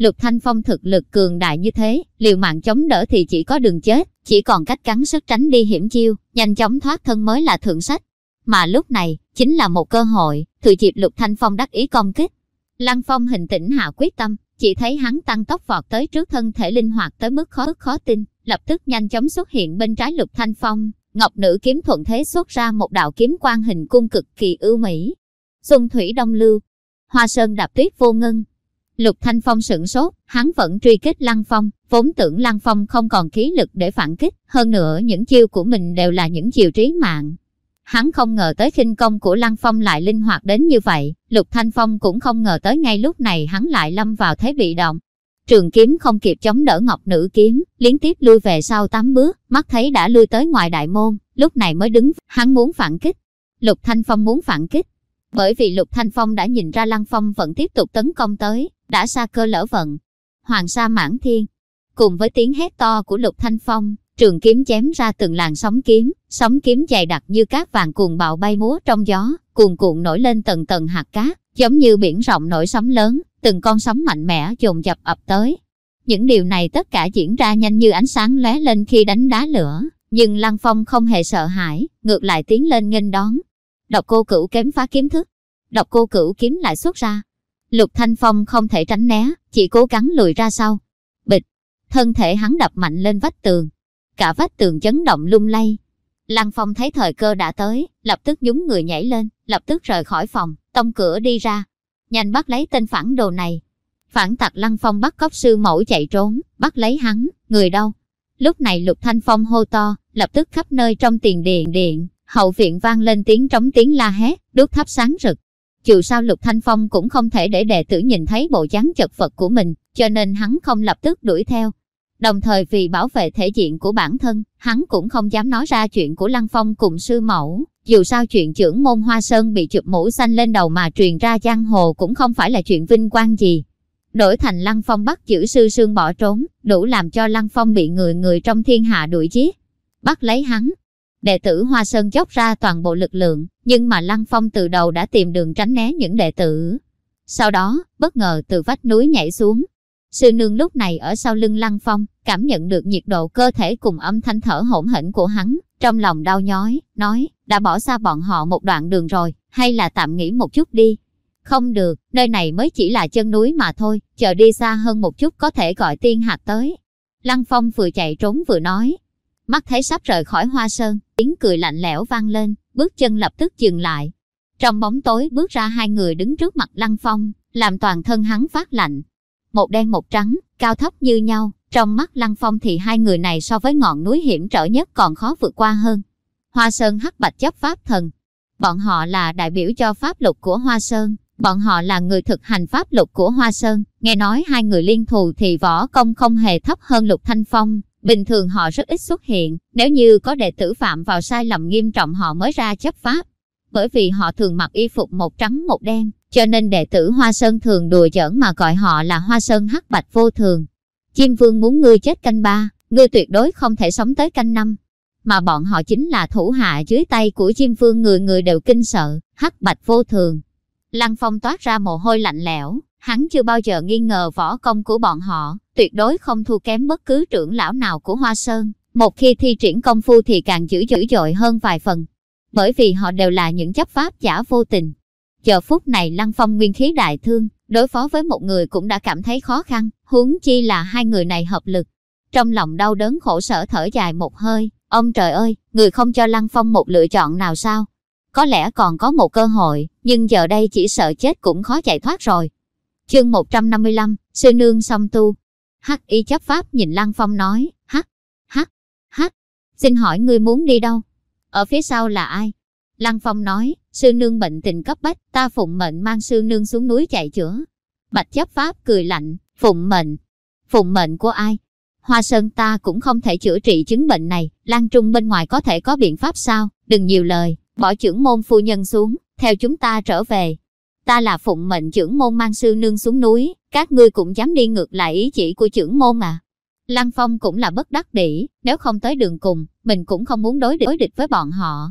Lục Thanh Phong thực lực cường đại như thế, liều mạng chống đỡ thì chỉ có đường chết, chỉ còn cách cắn sức tránh đi hiểm chiêu, nhanh chóng thoát thân mới là thượng sách. Mà lúc này, chính là một cơ hội, thừa dịp Lục Thanh Phong đắc ý công kích. Lăng Phong hình tĩnh hạ quyết tâm, chỉ thấy hắn tăng tốc vọt tới trước thân thể linh hoạt tới mức khó khó tin, lập tức nhanh chóng xuất hiện bên trái Lục Thanh Phong, Ngọc Nữ kiếm thuận thế xuất ra một đạo kiếm quang hình cung cực kỳ ưu mỹ. Xuân thủy đông lưu, Hoa sơn đạp tuyết vô ngân, Lục Thanh Phong sửng sốt, hắn vẫn truy kích Lăng Phong, vốn tưởng Lăng Phong không còn khí lực để phản kích, hơn nữa những chiêu của mình đều là những chiêu trí mạng. Hắn không ngờ tới khinh công của Lăng Phong lại linh hoạt đến như vậy, Lục Thanh Phong cũng không ngờ tới ngay lúc này hắn lại lâm vào thế bị động. Trường kiếm không kịp chống đỡ ngọc nữ kiếm, liên tiếp lui về sau tám bước, mắt thấy đã lui tới ngoài đại môn, lúc này mới đứng, hắn muốn phản kích. Lục Thanh Phong muốn phản kích, bởi vì Lục Thanh Phong đã nhìn ra Lăng Phong vẫn tiếp tục tấn công tới, đã xa cơ lỡ vận. Hoàng sa mãn thiên, cùng với tiếng hét to của Lục Thanh Phong, trường kiếm chém ra từng làn sóng kiếm, sóng kiếm dày đặc như cát vàng cuồng bạo bay múa trong gió, cuồn cuộn nổi lên tầng tầng hạt cát, giống như biển rộng nổi sóng lớn, từng con sóng mạnh mẽ dồn dập ập tới. Những điều này tất cả diễn ra nhanh như ánh sáng lóe lên khi đánh đá lửa, nhưng Lăng Phong không hề sợ hãi, ngược lại tiến lên nghênh đón. Độc cô cửu kém phá kiếm thức, độc cô cửu kiếm lại xuất ra. Lục Thanh Phong không thể tránh né, chỉ cố gắng lùi ra sau. Bịch, thân thể hắn đập mạnh lên vách tường, cả vách tường chấn động lung lay. Lăng Phong thấy thời cơ đã tới, lập tức nhúng người nhảy lên, lập tức rời khỏi phòng, tông cửa đi ra. Nhanh bắt lấy tên phản đồ này. Phản tặc Lăng Phong bắt cóc sư mẫu chạy trốn, bắt lấy hắn, người đâu. Lúc này Lục Thanh Phong hô to, lập tức khắp nơi trong tiền điện điện, hậu viện vang lên tiếng trống tiếng la hét, đốt thắp sáng rực. Dù sao Lục Thanh Phong cũng không thể để đệ tử nhìn thấy bộ dáng chật vật của mình, cho nên hắn không lập tức đuổi theo, Đồng thời vì bảo vệ thể diện của bản thân, hắn cũng không dám nói ra chuyện của Lăng Phong cùng sư mẫu. Dù sao chuyện trưởng môn Hoa Sơn bị chụp mũ xanh lên đầu mà truyền ra giang hồ cũng không phải là chuyện vinh quang gì. Đổi thành Lăng Phong bắt giữ sư sương bỏ trốn, đủ làm cho Lăng Phong bị người người trong thiên hạ đuổi giết. Bắt lấy hắn. Đệ tử Hoa Sơn dốc ra toàn bộ lực lượng, nhưng mà Lăng Phong từ đầu đã tìm đường tránh né những đệ tử. Sau đó, bất ngờ từ vách núi nhảy xuống, Sư nương lúc này ở sau lưng Lăng Phong, cảm nhận được nhiệt độ cơ thể cùng âm thanh thở hổn hển của hắn, trong lòng đau nhói, nói, đã bỏ xa bọn họ một đoạn đường rồi, hay là tạm nghỉ một chút đi. Không được, nơi này mới chỉ là chân núi mà thôi, chờ đi xa hơn một chút có thể gọi tiên hạt tới. Lăng Phong vừa chạy trốn vừa nói, mắt thấy sắp rời khỏi hoa sơn, tiếng cười lạnh lẽo vang lên, bước chân lập tức dừng lại. Trong bóng tối bước ra hai người đứng trước mặt Lăng Phong, làm toàn thân hắn phát lạnh, một đen một trắng, cao thấp như nhau. Trong mắt Lăng Phong thì hai người này so với ngọn núi hiểm trở nhất còn khó vượt qua hơn. Hoa Sơn hắc bạch chấp pháp thần. Bọn họ là đại biểu cho pháp luật của Hoa Sơn. Bọn họ là người thực hành pháp luật của Hoa Sơn. Nghe nói hai người liên thù thì võ công không hề thấp hơn Lục Thanh Phong. Bình thường họ rất ít xuất hiện. Nếu như có đệ tử phạm vào sai lầm nghiêm trọng họ mới ra chấp pháp. Bởi vì họ thường mặc y phục một trắng một đen, cho nên đệ tử Hoa Sơn thường đùa giỡn mà gọi họ là Hoa Sơn hắc bạch vô thường. Chim vương muốn ngươi chết canh ba, ngươi tuyệt đối không thể sống tới canh năm. Mà bọn họ chính là thủ hạ dưới tay của chim vương người người đều kinh sợ, hắc bạch vô thường. Lăng Phong toát ra mồ hôi lạnh lẽo, hắn chưa bao giờ nghi ngờ võ công của bọn họ, tuyệt đối không thua kém bất cứ trưởng lão nào của Hoa Sơn. Một khi thi triển công phu thì càng dữ dữ dội hơn vài phần. Bởi vì họ đều là những chấp pháp giả vô tình, Giờ phút này Lăng Phong nguyên khí đại thương, đối phó với một người cũng đã cảm thấy khó khăn, huống chi là hai người này hợp lực. Trong lòng đau đớn khổ sở thở dài một hơi, ông trời ơi, người không cho Lăng Phong một lựa chọn nào sao? Có lẽ còn có một cơ hội, nhưng giờ đây chỉ sợ chết cũng khó chạy thoát rồi. Chương 155, Sư Nương song tu. Hắc y chấp pháp nhìn Lăng Phong nói, hắc, hắc, hắc, xin hỏi ngươi muốn đi đâu? Ở phía sau là ai? Lăng Phong nói, sư nương bệnh tình cấp bách, ta phụng mệnh mang sư nương xuống núi chạy chữa. Bạch chấp pháp cười lạnh, phụng mệnh. Phụng mệnh của ai? Hoa Sơn ta cũng không thể chữa trị chứng bệnh này, Lan Trung bên ngoài có thể có biện pháp sao? Đừng nhiều lời, bỏ trưởng môn phu nhân xuống, theo chúng ta trở về. Ta là phụng mệnh trưởng môn mang sư nương xuống núi, các ngươi cũng dám đi ngược lại ý chỉ của trưởng môn à? Lăng Phong cũng là bất đắc dĩ, nếu không tới đường cùng, mình cũng không muốn đối địch với bọn họ.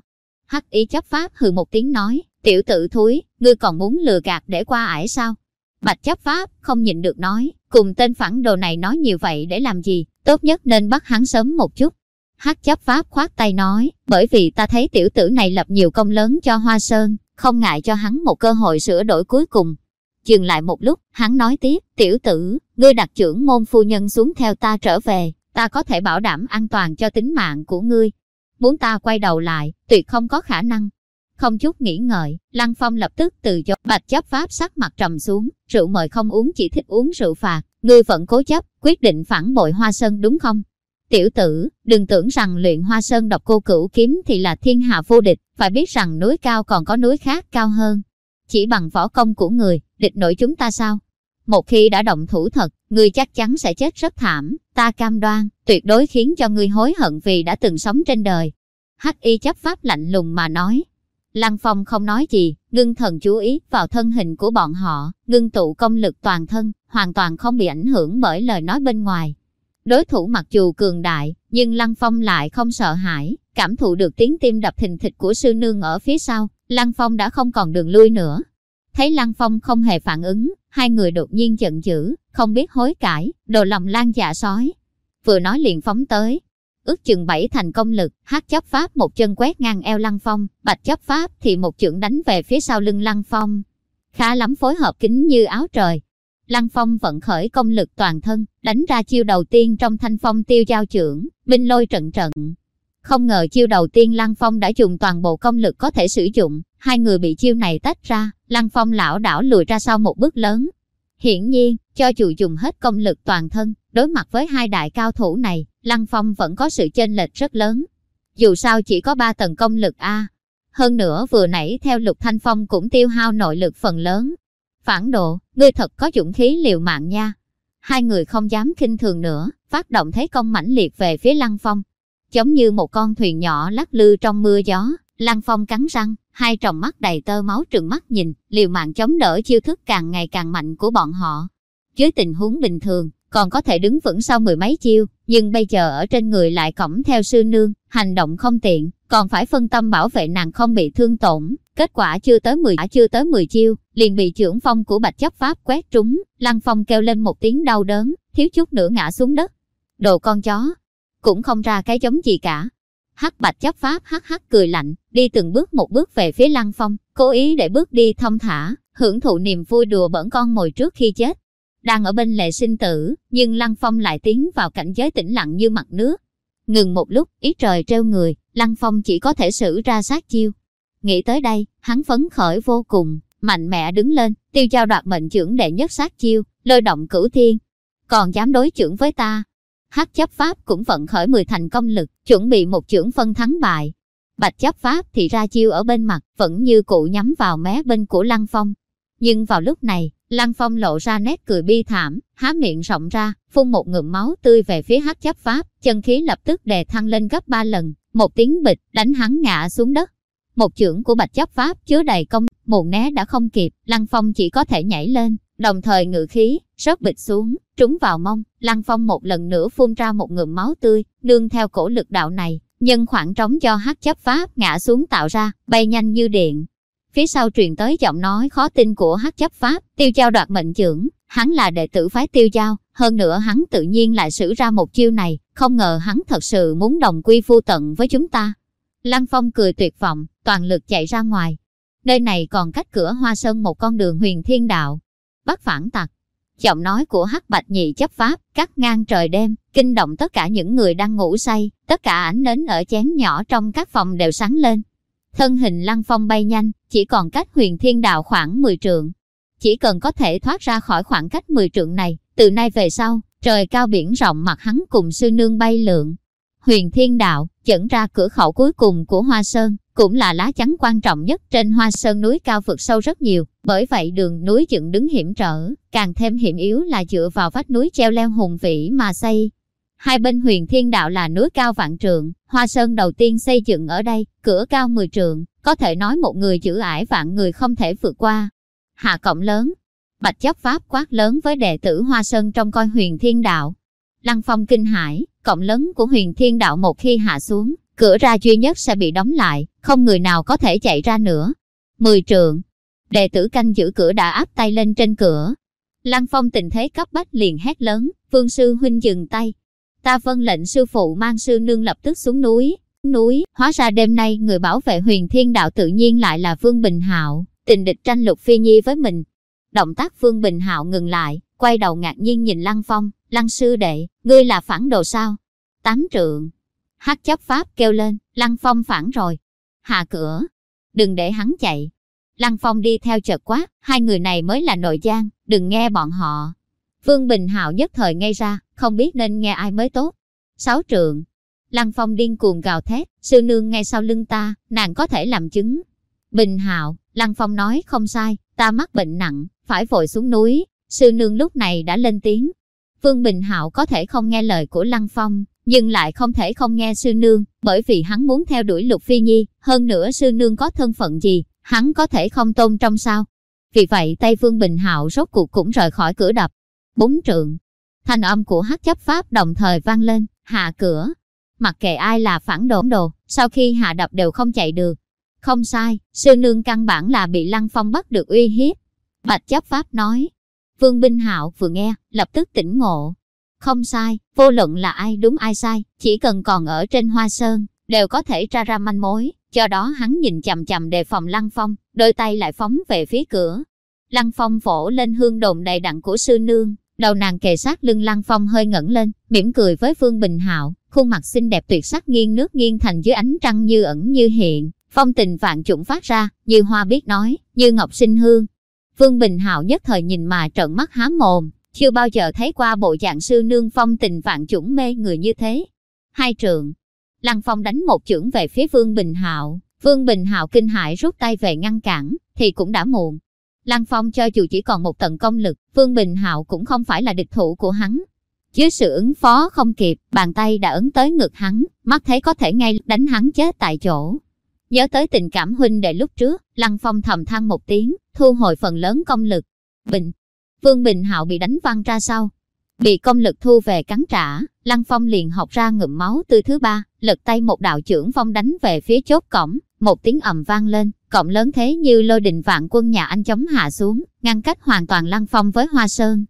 Hắc ý chấp pháp hừ một tiếng nói, tiểu tử thúi, ngươi còn muốn lừa gạt để qua ải sao? Bạch chấp pháp không nhịn được nói, cùng tên phản đồ này nói nhiều vậy để làm gì, tốt nhất nên bắt hắn sớm một chút. Hắc chấp pháp khoát tay nói, bởi vì ta thấy tiểu tử này lập nhiều công lớn cho Hoa Sơn, không ngại cho hắn một cơ hội sửa đổi cuối cùng. Dừng lại một lúc, hắn nói tiếp, tiểu tử, ngươi đặt trưởng môn phu nhân xuống theo ta trở về, ta có thể bảo đảm an toàn cho tính mạng của ngươi, muốn ta quay đầu lại, tuyệt không có khả năng. Không chút nghĩ ngợi, Lăng Phong lập tức từ cho bạch chấp pháp sắc mặt trầm xuống, rượu mời không uống chỉ thích uống rượu phạt, ngươi vẫn cố chấp, quyết định phản bội Hoa Sơn đúng không? Tiểu tử, đừng tưởng rằng luyện hoa sơn độc cô cửu kiếm thì là thiên hạ vô địch, phải biết rằng núi cao còn có núi khác cao hơn. Chỉ bằng võ công của người, địch nổi chúng ta sao? Một khi đã động thủ thật, người chắc chắn sẽ chết rất thảm, ta cam đoan, tuyệt đối khiến cho ngươi hối hận vì đã từng sống trên đời. Hắc y chấp pháp lạnh lùng mà nói. Lăng Phong không nói gì, ngưng thần chú ý vào thân hình của bọn họ, ngưng tụ công lực toàn thân, hoàn toàn không bị ảnh hưởng bởi lời nói bên ngoài. Đối thủ mặc dù cường đại, nhưng Lăng Phong lại không sợ hãi, cảm thụ được tiếng tim đập thình thịch của sư nương ở phía sau, Lăng Phong đã không còn đường lui nữa. Thấy Lăng Phong không hề phản ứng, hai người đột nhiên giận dữ, không biết hối cải, đồ lòng lan dạ sói. Vừa nói liền phóng tới, ước chừng bảy thành công lực, hát chấp pháp một chân quét ngang eo Lăng Phong, bạch chấp pháp thì một chưởng đánh về phía sau lưng Lăng Phong. Khá lắm phối hợp kính như áo trời. Lăng Phong vận khởi công lực toàn thân, đánh ra chiêu đầu tiên trong thanh phong tiêu giao trưởng, binh lôi trận trận. Không ngờ chiêu đầu tiên Lăng Phong đã dùng toàn bộ công lực có thể sử dụng, hai người bị chiêu này tách ra, Lăng Phong lão đảo lùi ra sau một bước lớn. Hiển nhiên, cho dù dùng hết công lực toàn thân, đối mặt với hai đại cao thủ này, Lăng Phong vẫn có sự chênh lệch rất lớn. Dù sao chỉ có ba tầng công lực A. Hơn nữa vừa nãy theo Lục Thanh Phong cũng tiêu hao nội lực phần lớn. Phản độ, ngươi thật có dũng khí liều mạng nha. Hai người không dám kinh thường nữa, phát động thế công mãnh liệt về phía Lăng Phong. Giống như một con thuyền nhỏ lắc lư trong mưa gió, Lăng Phong cắn răng, hai tròng mắt đầy tơ máu trừng mắt nhìn, liều mạng chống đỡ chiêu thức càng ngày càng mạnh của bọn họ. Dưới tình huống bình thường, còn có thể đứng vững sau mười mấy chiêu, nhưng bây giờ ở trên người lại cõng theo sư nương, hành động không tiện, còn phải phân tâm bảo vệ nàng không bị thương tổn. Kết quả chưa tới 10 chưa tới 10 chiêu, liền bị trưởng phong của bạch chấp pháp quét trúng, lăng phong kêu lên một tiếng đau đớn, thiếu chút nữa ngã xuống đất. Đồ con chó, cũng không ra cái giống gì cả. Hắc bạch chấp pháp hắc hắc cười lạnh, đi từng bước một bước về phía lăng phong, cố ý để bước đi thông thả, hưởng thụ niềm vui đùa bẩn con mồi trước khi chết đang ở bên lệ sinh tử, nhưng Lăng Phong lại tiến vào cảnh giới tĩnh lặng như mặt nước. Ngừng một lúc, ý trời treo người, Lăng Phong chỉ có thể xử ra sát chiêu. Nghĩ tới đây, hắn phấn khởi vô cùng, mạnh mẽ đứng lên, tiêu trao đoạt mệnh trưởng đệ nhất sát chiêu, lôi động cửu thiên. Còn dám đối trưởng với ta. Hắc chấp pháp cũng vận khởi 10 thành công lực, chuẩn bị một trưởng phân thắng bại. Bạch chấp pháp thì ra chiêu ở bên mặt, vẫn như cụ nhắm vào mé bên của Lăng Phong. Nhưng vào lúc này, Lăng Phong lộ ra nét cười bi thảm, há miệng rộng ra, phun một ngụm máu tươi về phía hắc chấp pháp, chân khí lập tức đè thăng lên gấp ba lần, một tiếng bịch, đánh hắn ngã xuống đất. Một chưởng của bạch chấp pháp chứa đầy công, một né đã không kịp, Lăng Phong chỉ có thể nhảy lên, đồng thời ngự khí, rớt bịch xuống, trúng vào mông, Lăng Phong một lần nữa phun ra một ngụm máu tươi, nương theo cổ lực đạo này, nhân khoảng trống do hắc chấp pháp ngã xuống tạo ra, bay nhanh như điện, Phía sau truyền tới giọng nói khó tin của hắc chấp pháp, tiêu giao đoạt mệnh trưởng, hắn là đệ tử phái tiêu giao, hơn nữa hắn tự nhiên lại sử ra một chiêu này, không ngờ hắn thật sự muốn đồng quy phu tận với chúng ta. Lăng Phong cười tuyệt vọng, toàn lực chạy ra ngoài. Nơi này còn cách cửa Hoa Sơn một con đường huyền thiên đạo. Bắt phản tặc. Giọng nói của hắc bạch nhị chấp pháp, cắt ngang trời đêm, kinh động tất cả những người đang ngủ say, tất cả ánh nến ở chén nhỏ trong các phòng đều sáng lên. Thân hình lăng phong bay nhanh, chỉ còn cách huyền thiên đạo khoảng 10 trượng. Chỉ cần có thể thoát ra khỏi khoảng cách 10 trượng này, từ nay về sau, trời cao biển rộng mặt hắn cùng sư nương bay lượn. Huyền thiên đạo, dẫn ra cửa khẩu cuối cùng của Hoa Sơn, cũng là lá chắn quan trọng nhất trên Hoa Sơn núi cao vượt sâu rất nhiều, bởi vậy đường núi dựng đứng hiểm trở, càng thêm hiểm yếu là dựa vào vách núi treo leo hùng vĩ mà xây. Hai bên huyền thiên đạo là núi cao vạn trượng, Hoa Sơn đầu tiên xây dựng ở đây, cửa cao 10 trượng, có thể nói một người giữ ải vạn người không thể vượt qua. Hạ cộng lớn, bạch chấp pháp quát lớn với đệ tử Hoa Sơn trong coi huyền thiên đạo. Lăng phong kinh hải, cộng lớn của huyền thiên đạo một khi hạ xuống, cửa ra duy nhất sẽ bị đóng lại, không người nào có thể chạy ra nữa. Mười trượng, đệ tử canh giữ cửa đã áp tay lên trên cửa. Lăng phong tình thế cấp bách liền hét lớn, vương sư huynh dừng tay, Ta vân lệnh sư phụ mang sư nương lập tức xuống núi. Núi, hóa ra đêm nay người bảo vệ huyền thiên đạo tự nhiên lại là Vương Bình Hạo, tình địch tranh lục phi nhi với mình. Động tác Vương Bình Hạo ngừng lại, quay đầu ngạc nhiên nhìn Lăng Phong, Lăng sư đệ, ngươi là phản đồ sao? Tám trượng. Hát chấp pháp kêu lên, Lăng Phong phản rồi. Hạ cửa. Đừng để hắn chạy. Lăng Phong đi theo chợt quá, hai người này mới là nội gian, đừng nghe bọn họ. Vương Bình Hạo nhất thời ngay ra, không biết nên nghe ai mới tốt. sáu trượng. Lăng Phong điên cuồng gào thét, sư nương ngay sau lưng ta, nàng có thể làm chứng. Bình Hạo, Lăng Phong nói không sai, ta mắc bệnh nặng, phải vội xuống núi. Sư nương lúc này đã lên tiếng. Vương Bình Hạo có thể không nghe lời của Lăng Phong, nhưng lại không thể không nghe sư nương, bởi vì hắn muốn theo đuổi Lục Phi Nhi, hơn nữa sư nương có thân phận gì, hắn có thể không tôn trong sao. Vì vậy Tây Vương Bình Hạo rốt cuộc cũng rời khỏi cửa đập. Bốn trượng, thanh âm của hát chấp pháp đồng thời vang lên, hạ cửa. Mặc kệ ai là phản đổn đồ, sau khi hạ đập đều không chạy được. Không sai, sư nương căn bản là bị Lăng Phong bắt được uy hiếp. Bạch chấp pháp nói. Vương Binh Hạo vừa nghe, lập tức tỉnh ngộ. Không sai, vô luận là ai đúng ai sai, chỉ cần còn ở trên hoa sơn, đều có thể ra ra manh mối. cho đó hắn nhìn chằm chằm đề phòng Lăng Phong, đôi tay lại phóng về phía cửa. Lăng Phong vỗ lên hương đồn đầy đặn của sư nương, đầu nàng kề sát lưng Lăng Phong hơi ngẩng lên, mỉm cười với Phương Bình Hạo, khuôn mặt xinh đẹp tuyệt sắc nghiêng nước nghiêng thành dưới ánh trăng như ẩn như hiện, phong tình vạn chủng phát ra, như hoa biết nói, như ngọc sinh hương. Phương Bình Hạo nhất thời nhìn mà trợn mắt há mồm, chưa bao giờ thấy qua bộ dạng sư nương phong tình vạn chủng mê người như thế. Hai trường, Lăng Phong đánh một chưởng về phía Vương Bình Hạo, Vương Bình Hạo kinh hãi rút tay về ngăn cản, thì cũng đã muộn. Lăng Phong cho dù chỉ còn một tầng công lực, Vương Bình Hạo cũng không phải là địch thủ của hắn. Dưới sự ứng phó không kịp, bàn tay đã ấn tới ngực hắn, mắt thấy có thể ngay đánh hắn chết tại chỗ. Nhớ tới tình cảm huynh đệ lúc trước, Lăng Phong thầm than một tiếng, thu hồi phần lớn công lực. Bình, Vương Bình Hạo bị đánh văng ra sau, bị công lực thu về cắn trả, Lăng Phong liền học ra ngụm máu từ thứ ba, lật tay một đạo trưởng phong đánh về phía chốt cổng, một tiếng ầm vang lên, cổng lớn thế như lôi đình vạn quân nhà anh chống hạ xuống, ngăn cách hoàn toàn Lăng Phong với Hoa Sơn.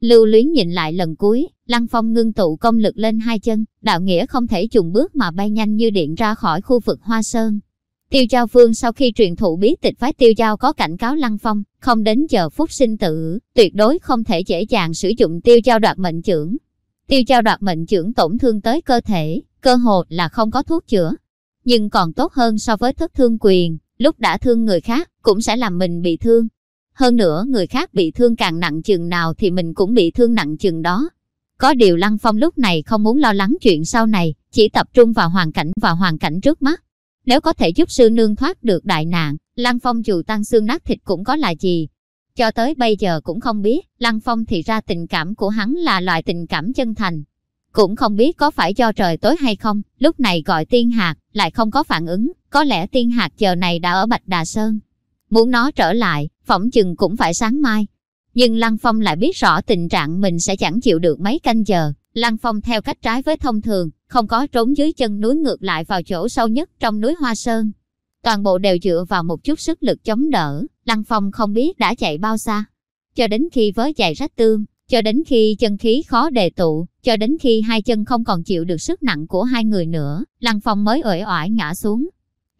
Lưu luyến nhìn lại lần cuối, Lăng Phong ngưng tụ công lực lên hai chân, đạo nghĩa không thể trùng bước mà bay nhanh như điện ra khỏi khu vực Hoa Sơn. Tiêu Giao Vương sau khi truyền thụ bí tịch phái Tiêu Giao có cảnh cáo Lăng Phong, không đến giờ phút sinh tử, tuyệt đối không thể dễ dàng sử dụng Tiêu Giao đoạt mệnh trưởng. Tiêu Giao đoạt mệnh trưởng tổn thương tới cơ thể, cơ hồ là không có thuốc chữa. Nhưng còn tốt hơn so với thất thương quyền, lúc đã thương người khác, cũng sẽ làm mình bị thương. Hơn nữa người khác bị thương càng nặng chừng nào thì mình cũng bị thương nặng chừng đó. Có điều Lăng Phong lúc này không muốn lo lắng chuyện sau này, chỉ tập trung vào hoàn cảnh và hoàn cảnh trước mắt. Nếu có thể giúp sư nương thoát được đại nạn, Lăng Phong dù tăng xương nát thịt cũng có là gì. Cho tới bây giờ cũng không biết, Lăng Phong thì ra tình cảm của hắn là loại tình cảm chân thành. Cũng không biết có phải do trời tối hay không, lúc này gọi tiên hạt, lại không có phản ứng, có lẽ tiên hạt giờ này đã ở Bạch Đà Sơn. Muốn nó trở lại, phỏng chừng cũng phải sáng mai. Nhưng Lăng Phong lại biết rõ tình trạng mình sẽ chẳng chịu được mấy canh giờ. Lăng Phong theo cách trái với thông thường, không có trốn dưới chân núi ngược lại vào chỗ sâu nhất trong núi Hoa Sơn. Toàn bộ đều dựa vào một chút sức lực chống đỡ, Lăng Phong không biết đã chạy bao xa. Cho đến khi với chạy rách tương, cho đến khi chân khí khó đề tụ, cho đến khi hai chân không còn chịu được sức nặng của hai người nữa, Lăng Phong mới uể oải ngã xuống.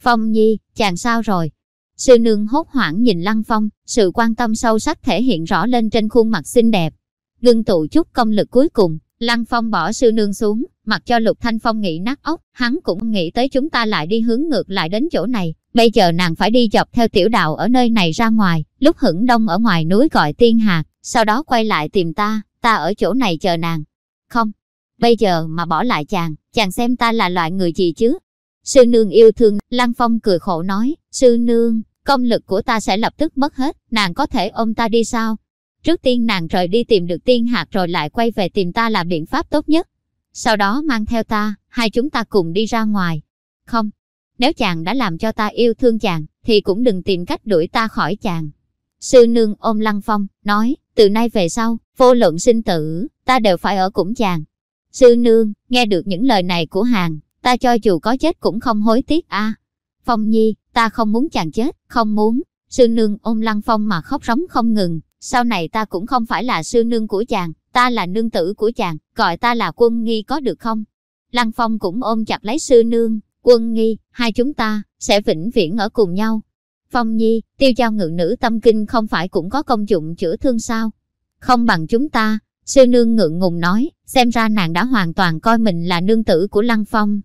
Phong Nhi, chàng sao rồi? Sư nương hốt hoảng nhìn Lăng Phong, sự quan tâm sâu sắc thể hiện rõ lên trên khuôn mặt xinh đẹp. Ngưng tụ chút công lực cuối cùng, Lăng Phong bỏ sư nương xuống, mặc cho Lục Thanh Phong nghĩ nát óc, hắn cũng nghĩ tới chúng ta lại đi hướng ngược lại đến chỗ này. Bây giờ nàng phải đi dọc theo tiểu đạo ở nơi này ra ngoài, lúc hửng đông ở ngoài núi gọi tiên hạt, sau đó quay lại tìm ta, ta ở chỗ này chờ nàng. Không, bây giờ mà bỏ lại chàng, chàng xem ta là loại người gì chứ? Sư nương yêu thương, Lăng Phong cười khổ nói, sư nương, công lực của ta sẽ lập tức mất hết, nàng có thể ôm ta đi sao? Trước tiên nàng rời đi tìm được tiên hạt rồi lại quay về tìm ta là biện pháp tốt nhất. Sau đó mang theo ta, hai chúng ta cùng đi ra ngoài. Không, nếu chàng đã làm cho ta yêu thương chàng, thì cũng đừng tìm cách đuổi ta khỏi chàng. Sư nương ôm Lăng Phong, nói, từ nay về sau, vô luận sinh tử, ta đều phải ở cùng chàng. Sư nương, nghe được những lời này của hàng, ta cho dù có chết cũng không hối tiếc a. Phong Nhi, ta không muốn chàng chết, không muốn. Sư nương ôm Lăng Phong mà khóc rống không ngừng, sau này ta cũng không phải là sư nương của chàng, ta là nương tử của chàng, gọi ta là quân nghi có được không? Lăng Phong cũng ôm chặt lấy sư nương, quân nghi, hai chúng ta, sẽ vĩnh viễn ở cùng nhau. Phong Nhi, tiêu giao ngự nữ tâm kinh không phải cũng có công dụng chữa thương sao? Không bằng chúng ta, sư nương ngượng ngùng nói, xem ra nàng đã hoàn toàn coi mình là nương tử của Lăng Phong.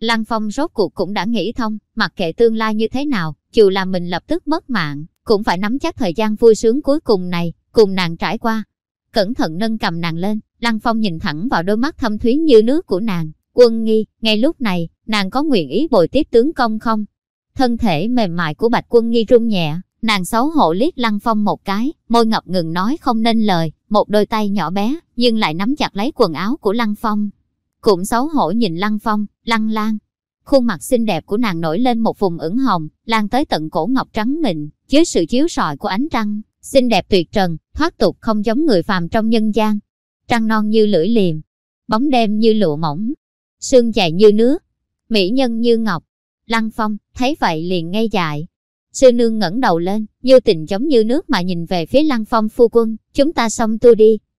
Lăng Phong rốt cuộc cũng đã nghĩ thông, mặc kệ tương lai như thế nào, dù là mình lập tức mất mạng, cũng phải nắm chắc thời gian vui sướng cuối cùng này, cùng nàng trải qua. Cẩn thận nâng cầm nàng lên, Lăng Phong nhìn thẳng vào đôi mắt thâm thúy như nước của nàng, Quân nghi, ngay lúc này, nàng có nguyện ý bồi tiếp tướng công không? Thân thể mềm mại của bạch quân nghi rung nhẹ, nàng xấu hổ liếc lăng phong một cái, môi ngập ngừng nói không nên lời, một đôi tay nhỏ bé, nhưng lại nắm chặt lấy quần áo của lăng phong. Cũng xấu hổ nhìn lăng phong, lăng lan. Khuôn mặt xinh đẹp của nàng nổi lên một vùng ửng hồng, lan tới tận cổ ngọc trắng mịn, dưới sự chiếu sọi của ánh trăng, xinh đẹp tuyệt trần, thoát tục không giống người phàm trong nhân gian. Trăng non như lưỡi liềm, bóng đêm như lụa mỏng, xương dài như nước, mỹ nhân như ngọc. Lăng Phong thấy vậy liền ngây dại. Sư nương ngẩng đầu lên, như tình giống như nước mà nhìn về phía Lăng Phong phu quân, chúng ta xong tu đi.